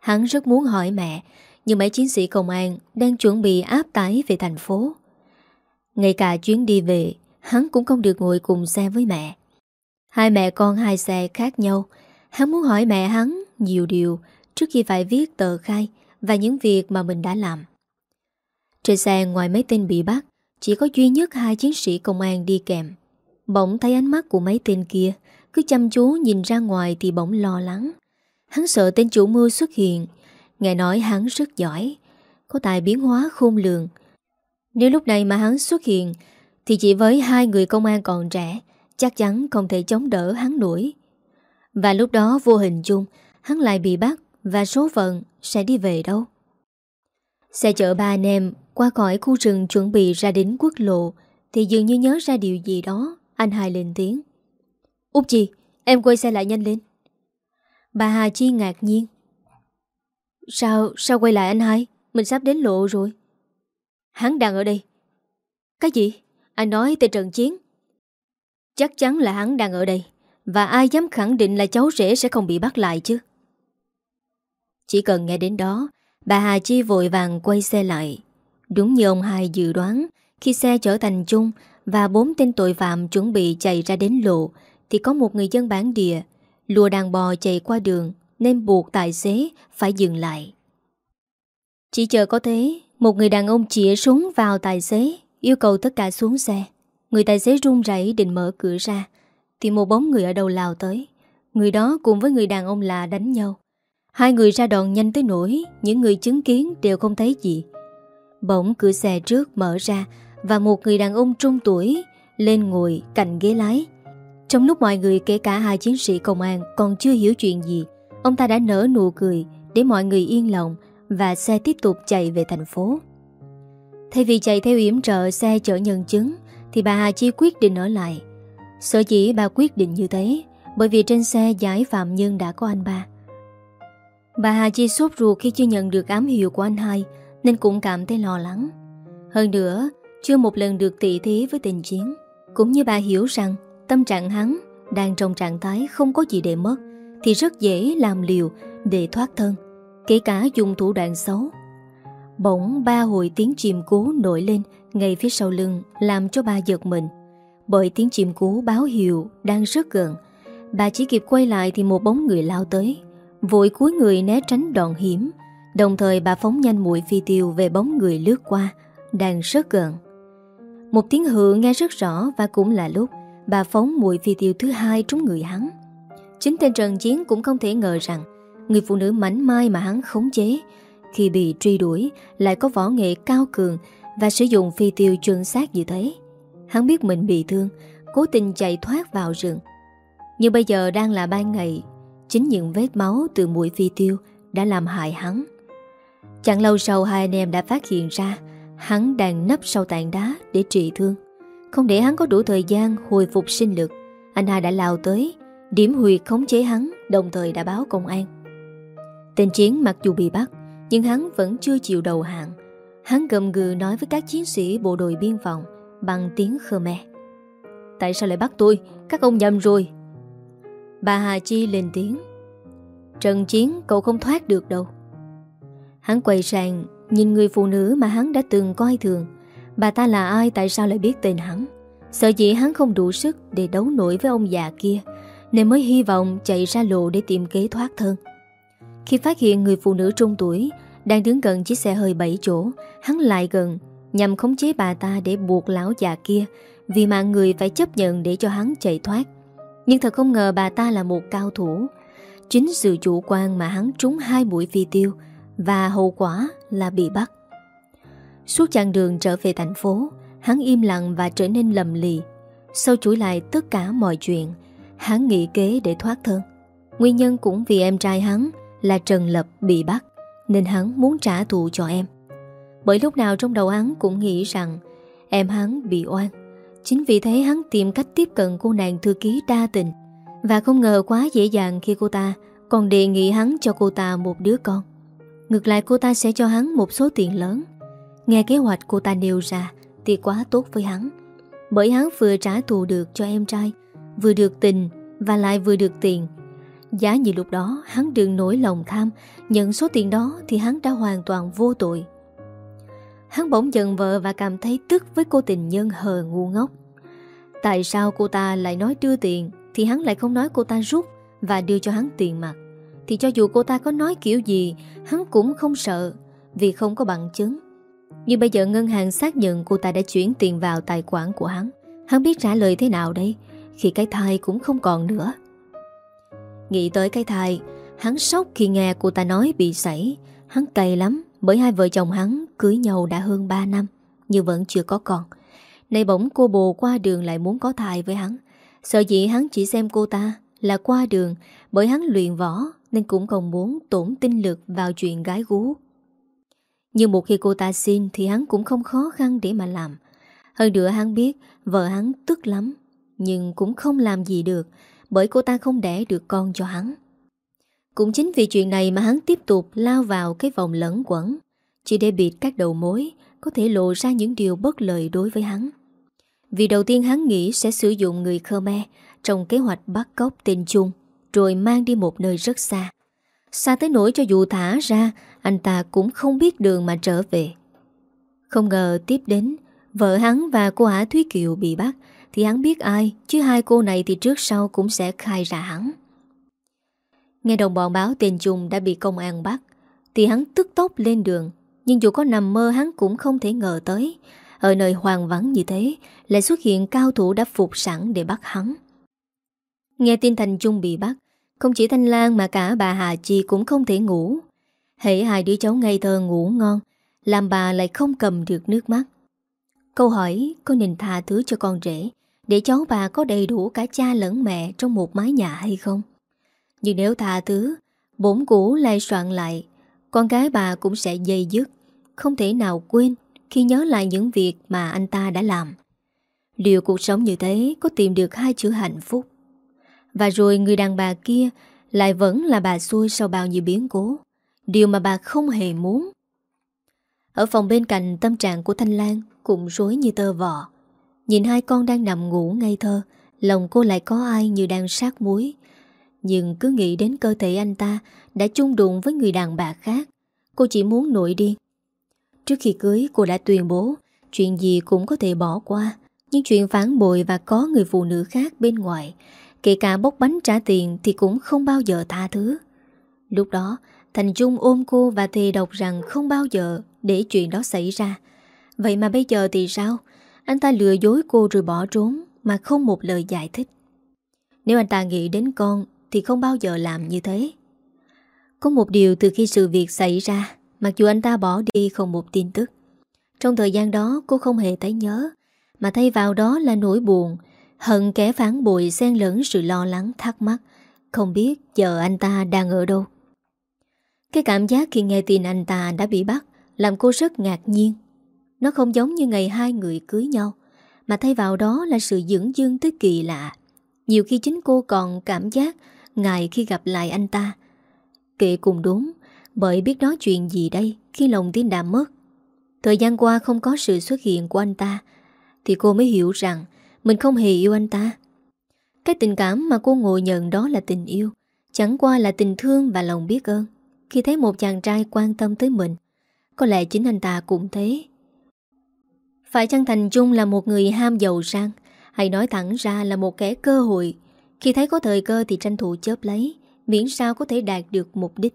Hắn rất muốn hỏi mẹ, Nhưng mấy chiến sĩ công an Đang chuẩn bị áp tải về thành phố. Ngay cả chuyến đi về, Hắn cũng không được ngồi cùng xe với mẹ. Hai mẹ con hai xe khác nhau. Hắn muốn hỏi mẹ hắn nhiều điều Trước khi phải viết tờ khai Và những việc mà mình đã làm. Trên xe ngoài mấy tên bị bắt, Chỉ có duy nhất hai chiến sĩ công an đi kèm. Bỗng thấy ánh mắt của mấy tên kia, Cứ chăm chú nhìn ra ngoài thì bỗng lo lắng. Hắn sợ tên chủ mưu xuất hiện. Nghe nói hắn rất giỏi, Có tài biến hóa khôn lường. Nếu lúc này mà hắn xuất hiện, Thì chỉ với hai người công an còn trẻ Chắc chắn không thể chống đỡ hắn nổi. Và lúc đó vô hình chung Hắn lại bị bắt Và số phận sẽ đi về đâu. Xe chở ba anh em Qua khỏi khu rừng chuẩn bị ra đến quốc lộ Thì dường như nhớ ra điều gì đó anh hai lên tiếng. Út chi Em quay xe lại nhanh lên. Bà Hà Chi ngạc nhiên. Sao, sao quay lại anh hai? Mình sắp đến lộ rồi. Hắn đang ở đây. Cái gì? Anh nói tên Trần Chiến. Chắc chắn là hắn đang ở đây Và ai dám khẳng định là cháu rể sẽ không bị bắt lại chứ Chỉ cần nghe đến đó Bà Hà Chi vội vàng quay xe lại Đúng như ông hai dự đoán Khi xe trở thành chung và bốn tên tội phạm chuẩn bị chạy ra đến lộ thì có một người dân bản địa lùa đàn bò chạy qua đường nên buộc tài xế phải dừng lại. Chỉ chờ có thế, một người đàn ông chỉa súng vào tài xế yêu cầu tất cả xuống xe. Người tài xế run rẩy định mở cửa ra thì một bóng người ở đầu lào tới. Người đó cùng với người đàn ông là đánh nhau. Hai người ra đòn nhanh tới nỗi những người chứng kiến đều không thấy gì. Bỗng cửa xe trước mở ra và một người đàn ông trung tuổi lên ngồi cạnh ghế lái. Trong lúc mọi người kể cả hai chiến sĩ công an còn chưa hiểu chuyện gì, ông ta đã nở nụ cười để mọi người yên lòng và xe tiếp tục chạy về thành phố. Thay vì chạy theo yểm trợ xe chở nhân chứng thì bà Hà Chi quyết định ở lại. Sở dĩ bà quyết định như thế bởi vì trên xe giải phạm nhân đã có anh ba. Bà Hà Chi sốt ruột khi chưa nhận được ám hiệu của anh hai nên cũng cảm thấy lo lắng. Hơn nữa, chưa một lần được tỷ thí với tình chiến Cũng như bà hiểu rằng Tâm trạng hắn đang trong trạng thái không có gì để mất Thì rất dễ làm liều để thoát thân Kể cả dùng thủ đoạn xấu Bỗng ba hồi tiếng chìm cố nổi lên ngay phía sau lưng, Làm cho bà giật mình. Bởi tiếng chim cú báo hiệu đang rất gần. Bà chỉ kịp quay lại Thì một bóng người lao tới. Vội cúi người né tránh đòn hiểm. Đồng thời bà phóng nhanh mũi phi tiêu Về bóng người lướt qua, Đang rất gần. Một tiếng hự nghe rất rõ và cũng là lúc bà phóng mũi phi tiêu thứ hai trúng người hắn. Chính tên Trần Chiến cũng không thể ngờ rằng người phụ nữ mảnh mai mà hắn khống chế, khi bị truy đuổi lại có võ nghệ cao cường và sử dụng phi tiêu chuẩn xác như thế. Hắn biết mình bị thương, cố tình chạy thoát vào rừng. Nhưng bây giờ đang là ban ngày, chính những vết máu từ mũi phi tiêu đã làm hại hắn. Chẳng lâu sau hai anh em đã phát hiện ra Hắn đang nấp sau tảng đá để trị thương Không để hắn có đủ thời gian hồi phục sinh lực Anh hai đã lao tới Điểm huyệt khống chế hắn Đồng thời đã báo công an Tên chiến mặc dù bị bắt Nhưng hắn vẫn chưa chịu đầu hàng Hắn gầm gừ nói với các chiến sĩ bộ đội biên phòng Bằng tiếng Khmer Tại sao lại bắt tôi? Các ông nhầm rồi. Bà Hà Chi lên tiếng. Trần Chiến cậu không thoát được đâu. Hắn quay sang Nhìn người phụ nữ mà hắn đã từng coi thường. Bà ta là ai? Tại sao lại biết tên hắn? Sợ dĩ hắn không đủ sức Để đấu nổi với ông già kia, Nên mới hy vọng chạy ra lộ để tìm kế thoát thân. Khi phát hiện người phụ nữ trung tuổi đang đứng gần chiếc xe hơi 7 chỗ Hắn lại gần Nhằm khống chế bà ta để buộc lão già kia Vì mạng người phải chấp nhận để cho hắn chạy thoát Nhưng thật không ngờ bà ta là một cao thủ Chính sự chủ quan mà hắn trúng hai mũi phi tiêu và hậu quả là bị bắt. Suốt chặng đường trở về thành phố, hắn im lặng và trở nên lầm lì. Sau chuỗi lại tất cả mọi chuyện Hắn nghĩ kế để thoát thân Nguyên nhân cũng vì em trai hắn Là Trần Lập bị bắt nên hắn muốn trả thù cho em. Bởi lúc nào trong đầu hắn cũng nghĩ rằng Em hắn bị oan. Chính vì thế hắn tìm cách tiếp cận cô nàng thư ký đa tình. Và không ngờ quá dễ dàng khi cô ta Còn đề nghị hắn cho cô ta một đứa con. Ngược lại cô ta sẽ cho hắn một số tiền lớn. Nghe kế hoạch cô ta nêu ra Thì quá tốt với hắn. Bởi hắn vừa trả thù được cho em trai, Vừa được tình Và lại vừa được tiền. Giá như lúc đó, hắn đừng nổi lòng tham, Nhận số tiền đó thì hắn đã hoàn toàn vô tội. Hắn bỗng giận vợ và cảm thấy tức với cô tình nhân hờ ngu ngốc. Tại sao cô ta lại nói đưa tiền Thì hắn lại không nói cô ta rút Và đưa cho hắn tiền mặt? Thì cho dù cô ta có nói kiểu gì, Hắn cũng không sợ, Vì không có bằng chứng. Nhưng bây giờ ngân hàng xác nhận cô ta đã chuyển tiền vào tài khoản của hắn Hắn biết trả lời thế nào đây? Khi cái thai cũng không còn nữa. Nghĩ tới cái thai, Hắn sốc khi nghe cô ta nói bị sảy. Hắn cay lắm, Bởi hai vợ chồng hắn cưới nhau đã hơn 3 năm, Nhưng vẫn chưa có con. Này bỗng cô bồ qua đường lại muốn có thai với hắn. Sợ dĩ hắn chỉ xem cô ta Là qua đường, Bởi hắn luyện võ Nên cũng không muốn tổn tinh lực vào chuyện gái gú. Nhưng một khi cô ta xin Thì hắn cũng không khó khăn để mà làm. Hơn nữa hắn biết Vợ hắn tức lắm, Nhưng cũng không làm gì được. Bởi cô ta không đẻ được con cho hắn cũng chính vì chuyện này mà hắn tiếp tục lao vào cái vòng lẫn quẩn, chỉ để bịt các đầu mối, có thể lộ ra những điều bất lợi đối với hắn. Vì đầu tiên hắn nghĩ sẽ sử dụng người Khmer trong kế hoạch bắt cóc tên Chung, rồi mang đi một nơi rất xa. Xa tới nỗi cho dù thả ra, anh ta cũng không biết đường mà trở về. Không ngờ tiếp đến, vợ hắn và cô Á Thúy Kiều bị bắt, thì hắn biết ai, chứ hai cô này thì trước sau cũng sẽ khai ra hắn. Nghe đồng bọn báo tên Trung đã bị công an bắt Thì hắn tức tốc lên đường. Nhưng dù có nằm mơ hắn cũng không thể ngờ tới. Ở nơi hoàng vắng như thế Lại xuất hiện cao thủ đã phục sẵn để bắt hắn. Nghe tin Thành Trung bị bắt Không chỉ Thanh Lan mà cả bà Hà Chi cũng không thể ngủ. Hãy hai đứa cháu ngây thơ ngủ ngon Làm bà lại không cầm được nước mắt. Câu hỏi có nên tha thứ cho con rể để cháu bà có đầy đủ cả cha lẫn mẹ Trong một mái nhà hay không? Nhưng nếu tha thứ, Bổn cũ lại soạn lại, Con gái bà cũng sẽ dây dứt, Không thể nào quên Khi nhớ lại những việc mà anh ta đã làm. Liệu cuộc sống như thế Có tìm được hai chữ hạnh phúc? Và rồi người đàn bà kia Lại vẫn là bà xui sau bao nhiêu biến cố, Điều mà bà không hề muốn. Ở phòng bên cạnh tâm trạng của Thanh Lan Cũng rối như tơ vò. Nhìn hai con đang nằm ngủ ngây thơ, Lòng cô lại có ai như đang sát muối. Nhưng cứ nghĩ đến cơ thể anh ta Đã chung đụng với người đàn bà khác, Cô chỉ muốn nổi điên. Trước khi cưới, cô đã tuyên bố Chuyện gì cũng có thể bỏ qua, Nhưng chuyện phản bội và có người phụ nữ khác bên ngoài, Kể cả bốc bánh trả tiền Thì cũng không bao giờ tha thứ. Lúc đó, Thành Trung ôm cô và thề độc rằng Không bao giờ để chuyện đó xảy ra. Vậy mà bây giờ thì sao? Anh ta lừa dối cô rồi bỏ trốn Mà không một lời giải thích Nếu anh ta nghĩ đến con thì không bao giờ làm như thế. Có một điều từ khi sự việc xảy ra, mặc dù anh ta bỏ đi không một tin tức. Trong thời gian đó cô không hề thấy nhớ, mà thay vào đó là nỗi buồn, hận kẻ phản bội xen lẫn sự lo lắng thắc mắc, không biết giờ anh ta đang ở đâu. Cái cảm giác khi nghe tin anh ta đã bị bắt làm cô rất ngạc nhiên. Nó không giống như ngày hai người cưới nhau, mà thay vào đó là sự dưỡng dương tới kỳ lạ. Nhiều khi chính cô còn cảm giác ngại khi gặp lại anh ta. Kệ cùng đúng, bởi biết nói chuyện gì đây khi lòng tin đã mất. Thời gian qua không có sự xuất hiện của anh ta, thì cô mới hiểu rằng mình không hề yêu anh ta. Cái tình cảm mà cô ngồi nhận đó là tình yêu, chẳng qua là tình thương và lòng biết ơn. Khi thấy một chàng trai quan tâm tới mình, có lẽ chính anh ta cũng thế. Phải chăng Thành Trung là một người ham giàu sang, hay nói thẳng ra là một kẻ cơ hội. Khi thấy có thời cơ thì tranh thủ chớp lấy Miễn sao có thể đạt được mục đích.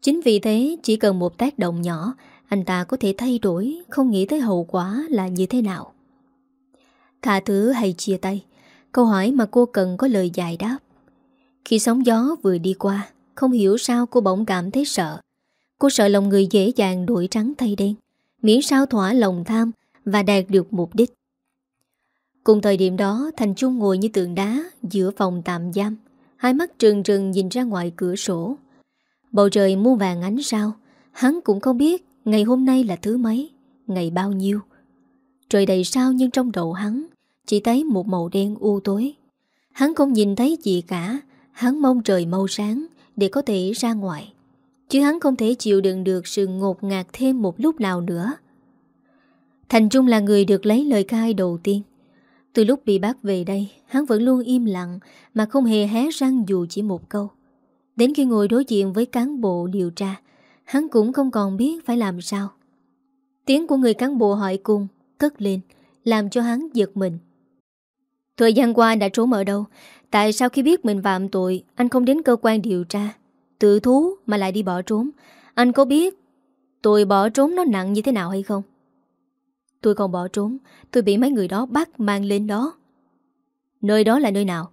Chính vì thế chỉ cần một tác động nhỏ Anh ta có thể thay đổi Không nghĩ tới hậu quả là như thế nào. Thả thứ hay chia tay? Câu hỏi mà cô cần có lời giải đáp. Khi sóng gió vừa đi qua Không hiểu sao cô bỗng cảm thấy sợ. Cô sợ lòng người dễ dàng đổi trắng thay đen. Miễn sao thỏa lòng tham và đạt được mục đích. Cùng thời điểm đó, Thành Trung ngồi như tượng đá Giữa phòng tạm giam. Hai mắt trừng trừng nhìn ra ngoài cửa sổ. Bầu trời muôn vàng ánh sao. Hắn cũng không biết Ngày hôm nay là thứ mấy, Ngày bao nhiêu. Trời đầy sao nhưng trong đầu hắn Chỉ thấy một màu đen u tối. Hắn không nhìn thấy gì cả. Hắn mong trời mau sáng Để có thể ra ngoài. Chứ hắn không thể chịu đựng được sự ngột ngạt thêm một lúc nào nữa. Thành Trung là người được lấy lời khai đầu tiên. Từ lúc bị bắt về đây, Hắn vẫn luôn im lặng Mà không hề hé răng dù chỉ một câu. Đến khi ngồi đối diện với cán bộ điều tra, Hắn cũng không còn biết phải làm sao. Tiếng của người cán bộ hỏi cùng, Cất lên, Làm cho hắn giật mình. Thời gian qua anh đã trốn ở đâu? Tại sao khi biết mình phạm tội, Anh không đến cơ quan điều tra? Tự thú mà lại đi bỏ trốn. Anh có biết tội bỏ trốn nó nặng như thế nào hay không? Tôi không bỏ trốn. Tôi bị mấy người đó bắt mang lên đó. Nơi đó là nơi nào?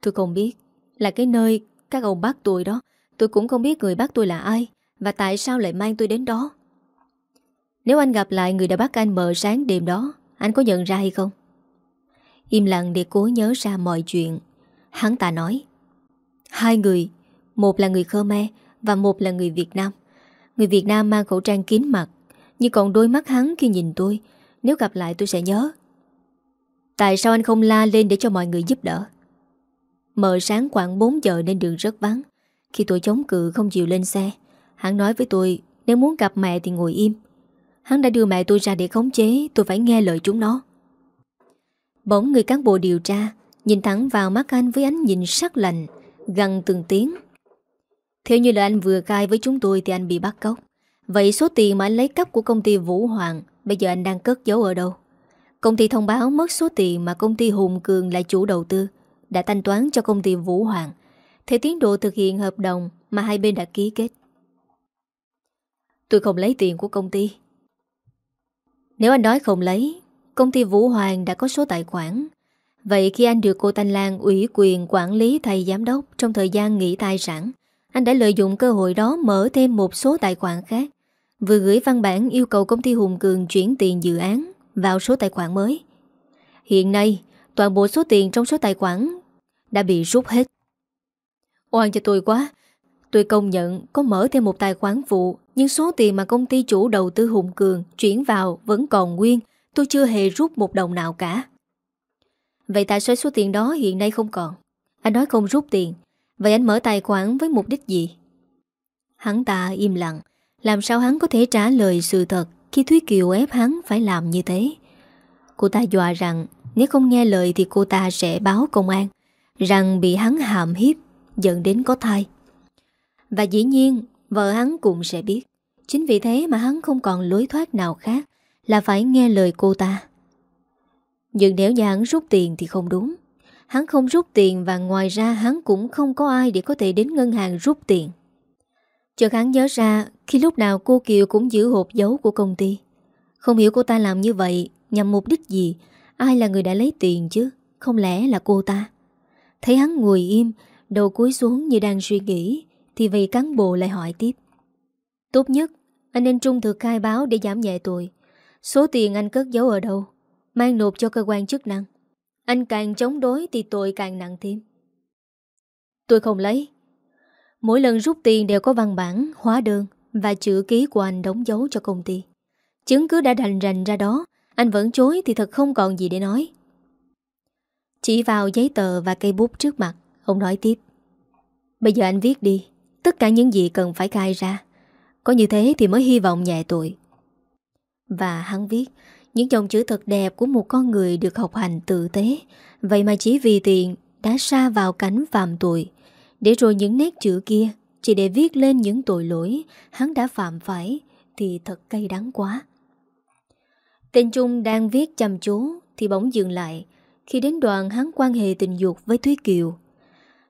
Tôi không biết. Là cái nơi các ông bắt tôi đó. Tôi cũng không biết người bắt tôi là ai Và tại sao lại mang tôi đến đó. Nếu anh gặp lại người đã bắt anh mờ sáng đêm đó, Anh có nhận ra hay không? Im lặng để cố nhớ ra mọi chuyện. Hắn ta nói, Hai người, Một là người Khmer Và một là người Việt Nam. Người Việt Nam mang khẩu trang kín mặt nhưng còn đôi mắt hắn khi nhìn tôi, Nếu gặp lại tôi sẽ nhớ. Tại sao anh không la lên để cho mọi người giúp đỡ? Mờ sáng khoảng 4 giờ nên đường rất vắng. Khi tôi chống cự không chịu lên xe, Hắn nói với tôi, Nếu muốn gặp mẹ thì ngồi im. Hắn đã đưa mẹ tôi ra để khống chế, Tôi phải nghe lời chúng nó. Bỗng người cán bộ điều tra Nhìn thẳng vào mắt anh với ánh nhìn sắc lạnh Gần từng tiếng. Theo như là anh vừa khai với chúng tôi Thì anh bị bắt cóc. Vậy số tiền mà anh lấy cắp của công ty Vũ Hoàng Bây giờ anh đang cất giấu ở đâu? Công ty thông báo mất số tiền Mà công ty Hùng Cường là chủ đầu tư Đã thanh toán cho công ty Vũ Hoàng. Theo tiến độ thực hiện hợp đồng Mà hai bên đã ký kết. Tôi không lấy tiền của công ty. Nếu anh nói không lấy Công ty Vũ Hoàng đã có số tài khoản. Vậy khi anh được cô Thanh Lan ủy quyền quản lý thầy giám đốc trong thời gian nghỉ tài sản, anh đã lợi dụng cơ hội đó mở thêm một số tài khoản khác, vừa gửi văn bản yêu cầu công ty Hùng Cường chuyển tiền dự án vào số tài khoản mới. Hiện nay, toàn bộ số tiền trong số tài khoản đã bị rút hết. Oan cho tôi quá, tôi công nhận có mở thêm một tài khoản phụ, nhưng số tiền mà công ty chủ đầu tư Hùng Cường chuyển vào vẫn còn nguyên, Tôi chưa hề rút một đồng nào cả. Vậy tại sao số tiền đó hiện nay không còn? Anh nói không rút tiền. Vậy anh mở tài khoản với mục đích gì? Hắn ta im lặng. Làm sao hắn có thể trả lời sự thật Khi Thúy Kiều ép hắn phải làm như thế Cô ta dọa rằng Nếu không nghe lời thì cô ta sẽ báo công an, Rằng bị hắn hàm hiếp, Dẫn đến có thai Và dĩ nhiên, Vợ hắn cũng sẽ biết Chính vì thế mà hắn không còn lối thoát nào khác là phải nghe lời cô ta. Nhưng nếu nhà hắn rút tiền thì không đúng. Hắn không rút tiền và ngoài ra hắn cũng không có ai để có thể đến ngân hàng rút tiền. Chợt hắn nhớ ra khi lúc nào cô Kiều cũng giữ hộp dấu của công ty. Không hiểu cô ta làm như vậy nhằm mục đích gì, ai là người đã lấy tiền chứ, không lẽ là cô ta. Thấy hắn ngồi im, đầu cúi xuống như đang suy nghĩ, thì vị cán bộ lại hỏi tiếp. Tốt nhất, anh nên trung thực khai báo để giảm nhẹ tội. Số tiền anh cất giấu ở đâu Mang nộp cho cơ quan chức năng Anh càng chống đối thì tội càng nặng thêm Tôi không lấy Mỗi lần rút tiền đều có văn bản, hóa đơn và chữ ký của anh đóng dấu cho công ty. Chứng cứ đã đành rành ra đó, Anh vẫn chối thì thật không còn gì để nói. Chỉ vào giấy tờ và cây bút trước mặt, Ông nói tiếp. Bây giờ anh viết đi, Tất cả những gì cần phải khai ra. Có như thế thì mới hy vọng nhẹ tội và hắn viết, những dòng chữ thật đẹp của một con người được học hành tử tế. Vậy mà chỉ vì tiền đã xa vào cánh phạm tội Để rồi những nét chữ kia chỉ để viết lên những tội lỗi hắn đã phạm phải Thì thật cay đắng quá. Tên Trung đang viết chăm chú Thì bỗng dừng lại Khi đến đoạn hắn quan hệ tình dục với Thúy Kiều.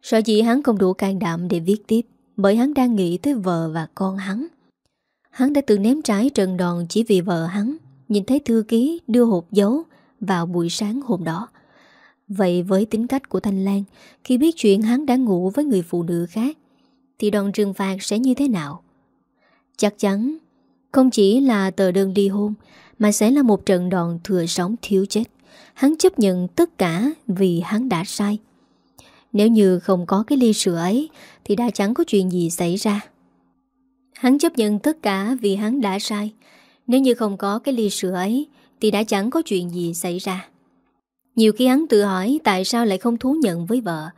Sợ dĩ hắn không đủ can đảm để viết tiếp, Bởi hắn đang nghĩ tới vợ và con hắn. Hắn đã từng ném trái trần đòn chỉ vì vợ hắn, Nhìn thấy thư ký đưa hộp dấu Vào buổi sáng hôm đó. Vậy với tính cách của Thanh Lan, Khi biết chuyện hắn đã ngủ với người phụ nữ khác thì đòn trừng phạt sẽ như thế nào? Chắc chắn, Không chỉ là tờ đơn ly hôn, Mà sẽ là một trận đòn thừa sống thiếu chết. Hắn chấp nhận tất cả vì hắn đã sai. Nếu như không có cái ly sữa ấy, Thì đã chẳng có chuyện gì xảy ra. Hắn chấp nhận tất cả vì hắn đã sai. Nếu như không có cái ly sữa ấy, Thì đã chẳng có chuyện gì xảy ra. Nhiều khi hắn tự hỏi Tại sao lại không thú nhận với vợ,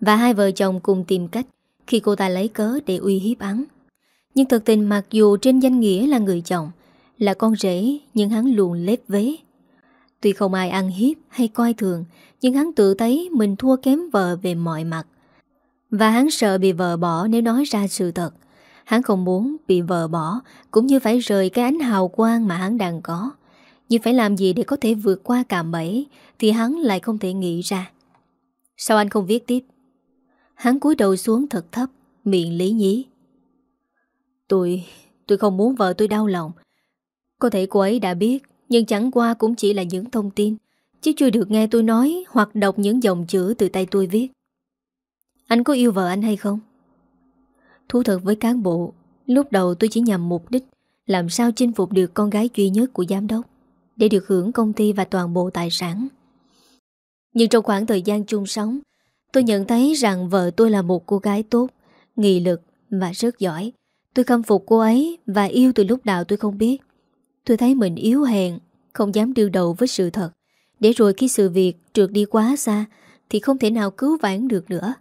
Và hai vợ chồng cùng tìm cách. Khi cô ta lấy cớ để uy hiếp hắn. Nhưng thực tình mặc dù trên danh nghĩa là người chồng, Là con rể, Nhưng hắn luôn lép vế. Tuy không ai ăn hiếp hay coi thường, Nhưng hắn tự thấy mình thua kém vợ về mọi mặt. Và hắn sợ bị vợ bỏ nếu nói ra sự thật. Hắn không muốn bị vợ bỏ, Cũng như phải rời cái ánh hào quang mà hắn đang có. Nhưng phải làm gì để có thể vượt qua cạm bẫy Thì hắn lại không thể nghĩ ra. Sao anh không viết tiếp? Hắn cúi đầu xuống thật thấp Miệng lý nhí. Tôi, tôi không muốn vợ tôi đau lòng. Có thể cô ấy đã biết Nhưng chẳng qua cũng chỉ là những thông tin Chứ chưa được nghe tôi nói Hoặc đọc những dòng chữ từ tay tôi viết. Anh có yêu vợ anh hay không? Thú thật với cán bộ Lúc đầu tôi chỉ nhằm mục đích Làm sao chinh phục được con gái duy nhất của giám đốc Để được hưởng công ty và toàn bộ tài sản. Nhưng trong khoảng thời gian chung sống Tôi nhận thấy rằng vợ tôi là một cô gái tốt, Nghị lực và rất giỏi. Tôi khâm phục cô ấy Và yêu từ lúc nào tôi không biết. Tôi thấy mình yếu hèn, Không dám đương đầu với sự thật. Để rồi khi sự việc trượt đi quá xa, Thì không thể nào cứu vãn được nữa.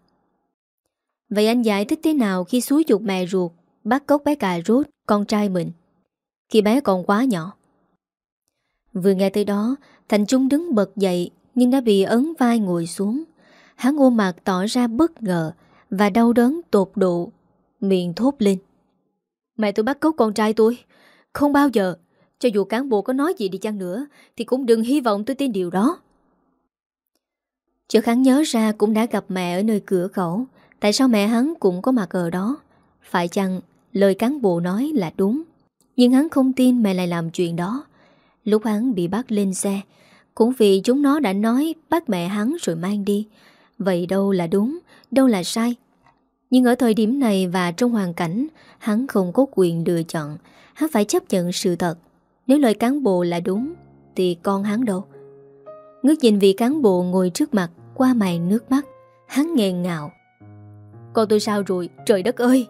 Vậy anh giải thích thế nào khi xúi dục mẹ ruột, Bắt cóc bé cà rốt, Con trai mình? Khi bé còn quá nhỏ. Vừa nghe tới đó, Thành Trung đứng bật dậy, Nhưng đã bị ấn vai ngồi xuống. Hắn ôm mặt tỏ ra bất ngờ Và đau đớn tột độ, Miệng thốt lên. Mẹ tôi bắt cóc con trai tôi. Không bao giờ. Cho dù cán bộ có nói gì đi chăng nữa, Thì cũng đừng hy vọng tôi tin điều đó. Chợt hắn nhớ ra cũng đã gặp mẹ ở nơi cửa khẩu, Tại sao mẹ hắn cũng có mặt ở đó? Phải chăng lời cán bộ nói là đúng? Nhưng hắn không tin mẹ lại làm chuyện đó. Lúc hắn bị bắt lên xe, Cũng vì chúng nó đã nói Bắt mẹ hắn rồi mang đi Vậy đâu là đúng Đâu là sai. Nhưng ở thời điểm này và trong hoàn cảnh Hắn không có quyền lựa chọn. Hắn phải chấp nhận sự thật. Nếu lời cán bộ là đúng Thì con hắn đâu? Ngước nhìn vị cán bộ ngồi trước mặt Qua màn nước mắt Hắn nghẹn ngạo con tôi sao rồi, trời đất ơi!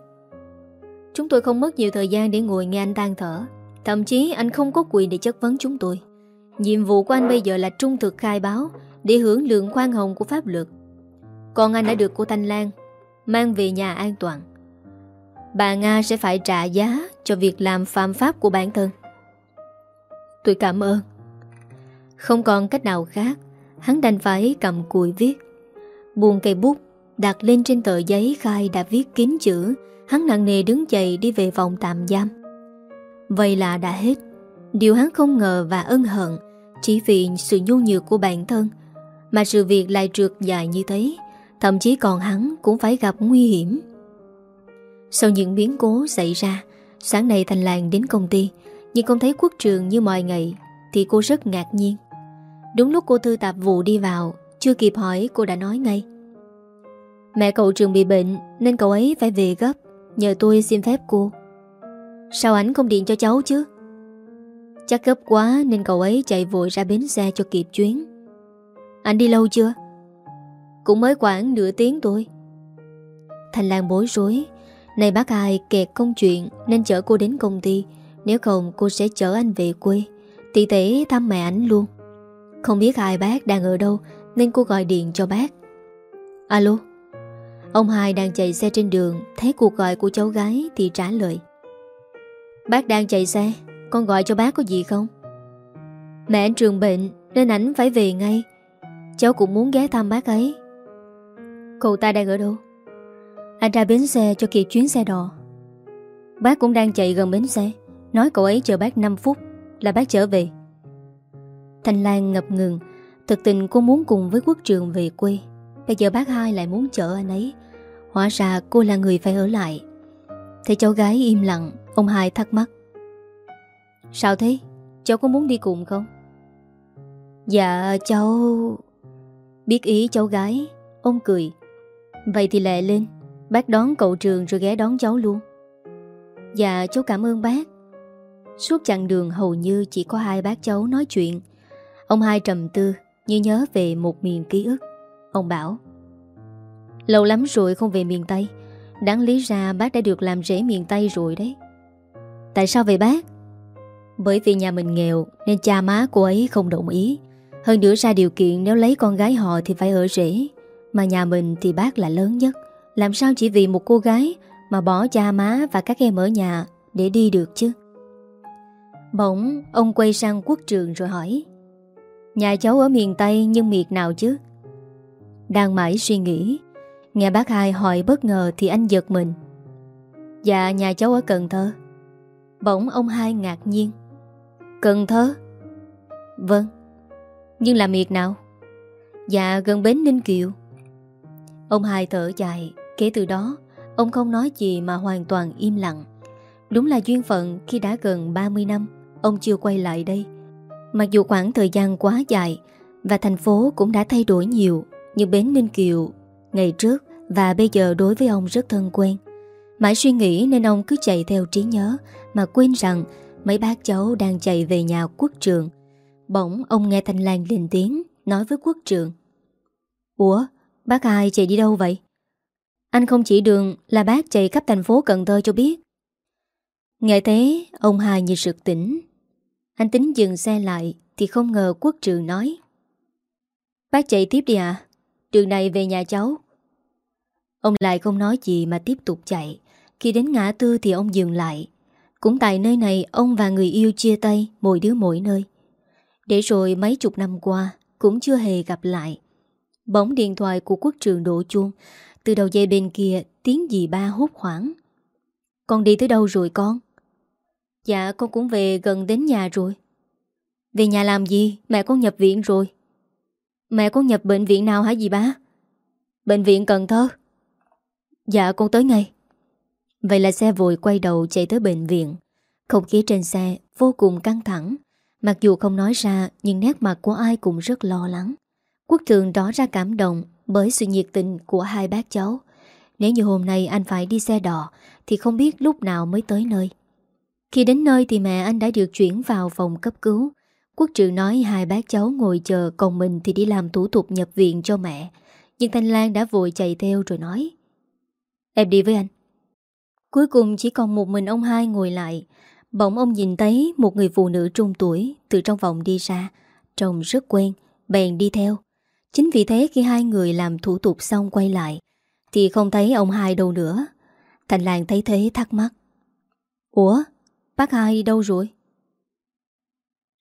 Chúng tôi không mất nhiều thời gian để ngồi nghe anh tan thở. Thậm chí anh không có quyền để chất vấn chúng tôi. Nhiệm vụ của anh bây giờ là trung thực khai báo Để hưởng lượng khoan hồng của pháp luật. Còn anh đã được cô Thanh Lan, Mang về nhà an toàn. Bà Nga sẽ phải trả giá Cho việc làm phạm pháp của bản thân. Tôi cảm ơn. Không còn cách nào khác, Hắn đành phải cầm cùi viết. Buông cây bút Đặt lên trên tờ giấy khai đã viết kín chữ, Hắn nặng nề đứng dậy đi về vòng tạm giam. Vậy là đã hết. Điều hắn không ngờ và ân hận Chỉ vì sự nhu nhược của bản thân, Mà sự việc lại trượt dài như thế. Thậm chí còn hắn cũng phải gặp nguy hiểm. Sau những biến cố xảy ra, Sáng nay Thành Làng đến công ty, Nhưng không thấy quốc trường như mọi ngày, Thì cô rất ngạc nhiên. Đúng lúc cô thư tạp vụ đi vào, Chưa kịp hỏi, cô đã nói ngay. Mẹ cậu Trường bị bệnh, Nên cậu ấy phải về gấp, Nhờ tôi xin phép cô. Sao ảnh không điện cho cháu chứ? Chắc gấp quá nên cậu ấy chạy vội ra bến xe cho kịp chuyến. Anh đi lâu chưa? Cũng mới khoảng nửa tiếng thôi. Thành Lan bối rối. Này bác ai kẹt công chuyện, Nên chở cô đến công ty. Nếu không, cô sẽ chở anh về quê. Tỷ tỷ thăm mẹ ảnh luôn. Không biết ai bác đang ở đâu, Nên cô gọi điện cho bác. Alo? Ông hai đang chạy xe trên đường, Thấy cuộc gọi của cháu gái thì trả lời. Bác đang chạy xe, Con gọi cho bác có gì không? Mẹ anh Trường bệnh, Nên ảnh phải về ngay. Cháu cũng muốn ghé thăm bác ấy. Cậu ta đang ở đâu? Anh ra bến xe cho kịp chuyến xe đò. Bác cũng đang chạy gần bến xe. Nói cậu ấy chờ bác 5 phút Là bác trở về. Thanh Lan ngập ngừng. Thực tình cô muốn cùng với quốc trường về quê. Bây giờ bác hai lại muốn chở anh ấy. Hóa ra cô là người phải ở lại. Thấy cháu gái im lặng, Ông hai thắc mắc. Sao thế? Cháu có muốn đi cùng không? Dạ cháu... Biết ý cháu gái. Ông cười. Vậy thì lẹ lên, Bác đón cậu trường rồi ghé đón cháu luôn. Dạ cháu cảm ơn bác. Suốt chặng đường hầu như chỉ có hai bác cháu nói chuyện. Ông hai trầm tư Như nhớ về một miền ký ức. Ông bảo, Lâu lắm rồi không về miền Tây. Đáng lý ra bác đã được làm rễ miền Tây rồi đấy. Tại sao vậy bác? Bởi vì nhà mình nghèo Nên cha má cô ấy không đồng ý. Hơn nữa ra điều kiện nếu lấy con gái họ Thì phải ở rễ mà nhà mình thì bác là lớn nhất. Làm sao chỉ vì một cô gái Mà bỏ cha má và các em ở nhà Để đi được chứ? Bỗng ông quay sang quốc trường rồi hỏi, Nhà cháu ở miền Tây nhưng miệt nào chứ? Đang mãi suy nghĩ, Nghe bác hai hỏi bất ngờ thì anh giật mình. Dạ nhà cháu ở Cần Thơ. Bỗng ông hai ngạc nhiên, Cần Thơ? Vâng. Nhưng là miệt nào? Dạ gần bến Ninh Kiều. Ông hai thở dài. Kể từ đó, Ông không nói gì mà hoàn toàn im lặng. Đúng là duyên phận khi đã gần 30 năm, Ông chưa quay lại đây. Mặc dù khoảng thời gian quá dài Và thành phố cũng đã thay đổi nhiều, Nhưng Bến Ninh Kiều, Ngày trước và bây giờ đối với ông rất thân quen. Mãi suy nghĩ nên ông cứ chạy theo trí nhớ Mà quên rằng Mấy bác cháu đang chạy về nhà quốc trường. Bỗng ông nghe Thanh Lan lên tiếng Nói với quốc trường. Ủa bác hai chạy đi đâu vậy? Anh không chỉ đường là bác chạy khắp thành phố Cần Thơ cho biết. Nghe thế, ông hai như sực tỉnh. Anh tính dừng xe lại Thì không ngờ quốc trường nói. Bác chạy tiếp đi à Đường này về nhà cháu. Ông lại không nói gì mà tiếp tục chạy. Khi đến ngã tư thì ông dừng lại. Cũng tại nơi này, ông và người yêu chia tay, Mỗi đứa mỗi nơi. Để rồi mấy chục năm qua, Cũng chưa hề gặp lại. Bóng điện thoại của quốc trường đổ chuông. Từ đầu dây bên kia, Tiếng gì ba hốt hoảng. Con đi tới đâu rồi con? Dạ con cũng về gần đến nhà rồi. Về nhà làm gì? Mẹ con nhập viện rồi. Mẹ con nhập bệnh viện nào hả dì ba? Bệnh viện Cần Thơ. Dạ con tới ngay. Vậy là xe vội quay đầu chạy tới bệnh viện. Không khí trên xe vô cùng căng thẳng. Mặc dù không nói ra, Nhưng nét mặt của ai cũng rất lo lắng. Quốc trường đó ra cảm động Bởi sự nhiệt tình của hai bác cháu. Nếu như hôm nay anh phải đi xe đò, Thì không biết lúc nào mới tới nơi. Khi đến nơi thì mẹ anh đã được chuyển vào phòng cấp cứu. Quốc trường nói hai bác cháu ngồi chờ Còn mình thì đi làm thủ tục nhập viện cho mẹ. Nhưng Thanh Lan đã vội chạy theo rồi nói, Em đi với anh. Cuối cùng chỉ còn một mình ông hai ngồi lại. Bỗng ông nhìn thấy một người phụ nữ trung tuổi Từ trong vòng đi ra, Trông rất quen, Bèn đi theo. Chính vì thế khi hai người làm thủ tục xong quay lại, Thì không thấy ông hai đâu nữa. Thành làng thấy thế thắc mắc. Ủa, Bác hai đâu rồi?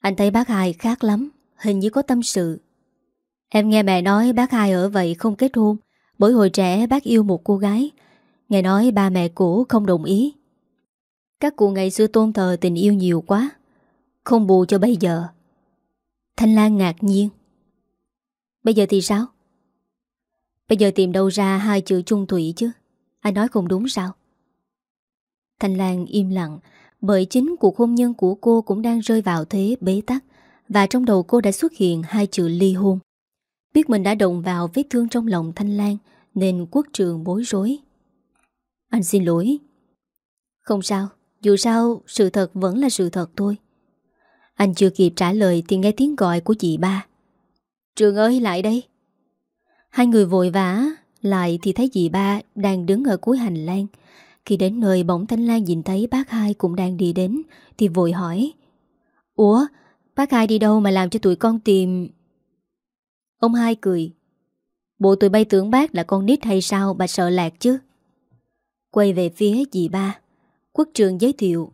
Anh thấy bác hai khác lắm, Hình như có tâm sự. Em nghe mẹ nói bác hai ở vậy không kết hôn Bởi hồi trẻ bác yêu một cô gái. Nghe nói ba mẹ cũ không đồng ý. Các cụ ngày xưa tôn thờ tình yêu nhiều quá, Không bù cho bây giờ. Thanh Lan ngạc nhiên. Bây giờ thì sao? Bây giờ tìm đâu ra hai chữ chung thủy chứ? Anh nói không đúng sao? Thanh Lan im lặng, Bởi chính cuộc hôn nhân của cô cũng đang rơi vào thế bế tắc, Và trong đầu cô đã xuất hiện hai chữ ly hôn. Biết mình đã động vào vết thương trong lòng Thanh Lan, Nên quốc trường bối rối. Anh xin lỗi. Không sao, Dù sao sự thật vẫn là sự thật thôi. Anh chưa kịp trả lời Thì nghe tiếng gọi của chị ba. Trường ơi, lại đây. Hai người vội vã, Lại thì thấy dì ba đang đứng ở cuối hành lang. Khi đến nơi bỗng Thanh Lan nhìn thấy bác hai cũng đang đi đến, Thì vội hỏi, Ủa, bác hai đi đâu mà làm cho tụi con tìm? Ông hai cười, Bộ tụi bay tưởng bác là con nít hay sao Bà sợ lạc chứ? Quay về phía dì ba, Quốc trường giới thiệu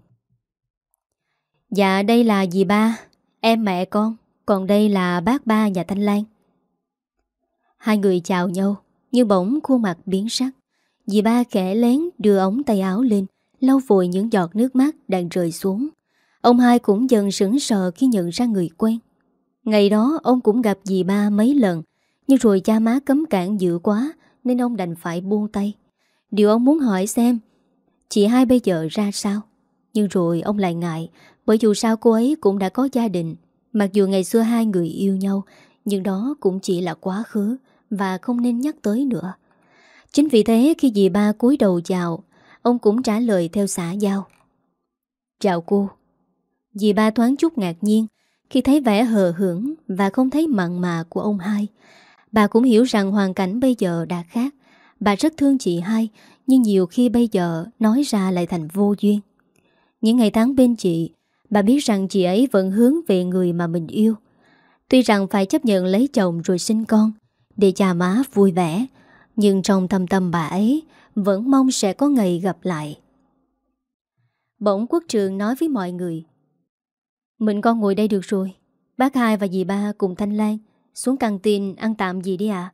Dạ đây là dì ba, Em mẹ con. Còn đây là bác ba nhà Thanh Lan. Hai người chào nhau Như bỗng khuôn mặt biến sắc. Dì ba kẻ lén đưa ống tay áo lên, Lau vội những giọt nước mắt đang rơi xuống. Ông hai cũng dần sững sờ khi nhận ra người quen. Ngày đó, ông cũng gặp dì ba mấy lần, Nhưng rồi cha má cấm cản dữ quá, Nên ông đành phải buông tay. Điều ông muốn hỏi xem, Chị hai bây giờ ra sao? Nhưng rồi ông lại ngại, Bởi dù sao cô ấy cũng đã có gia đình Mặc dù ngày xưa hai người yêu nhau, Nhưng đó cũng chỉ là quá khứ Và không nên nhắc tới nữa. Chính vì thế, khi dì ba cúi đầu chào, Ông cũng trả lời theo xã giao. Chào cô. Dì ba thoáng chút ngạc nhiên, Khi thấy vẻ hờ hưởng và không thấy mặn mà của ông hai. Bà cũng hiểu rằng hoàn cảnh bây giờ đã khác. Bà rất thương chị hai, Nhưng nhiều khi bây giờ nói ra lại thành vô duyên. Những ngày tháng bên chị Bà biết rằng chị ấy vẫn hướng về người mà mình yêu. Tuy rằng phải chấp nhận lấy chồng rồi sinh con, Để cha má vui vẻ, Nhưng trong thâm tâm bà ấy Vẫn mong sẽ có ngày gặp lại. Bỗng quốc trường nói với mọi người, Mình con ngồi đây được rồi. Bác hai và dì ba cùng Thanh Lan Xuống căng tin ăn tạm gì đi ạ.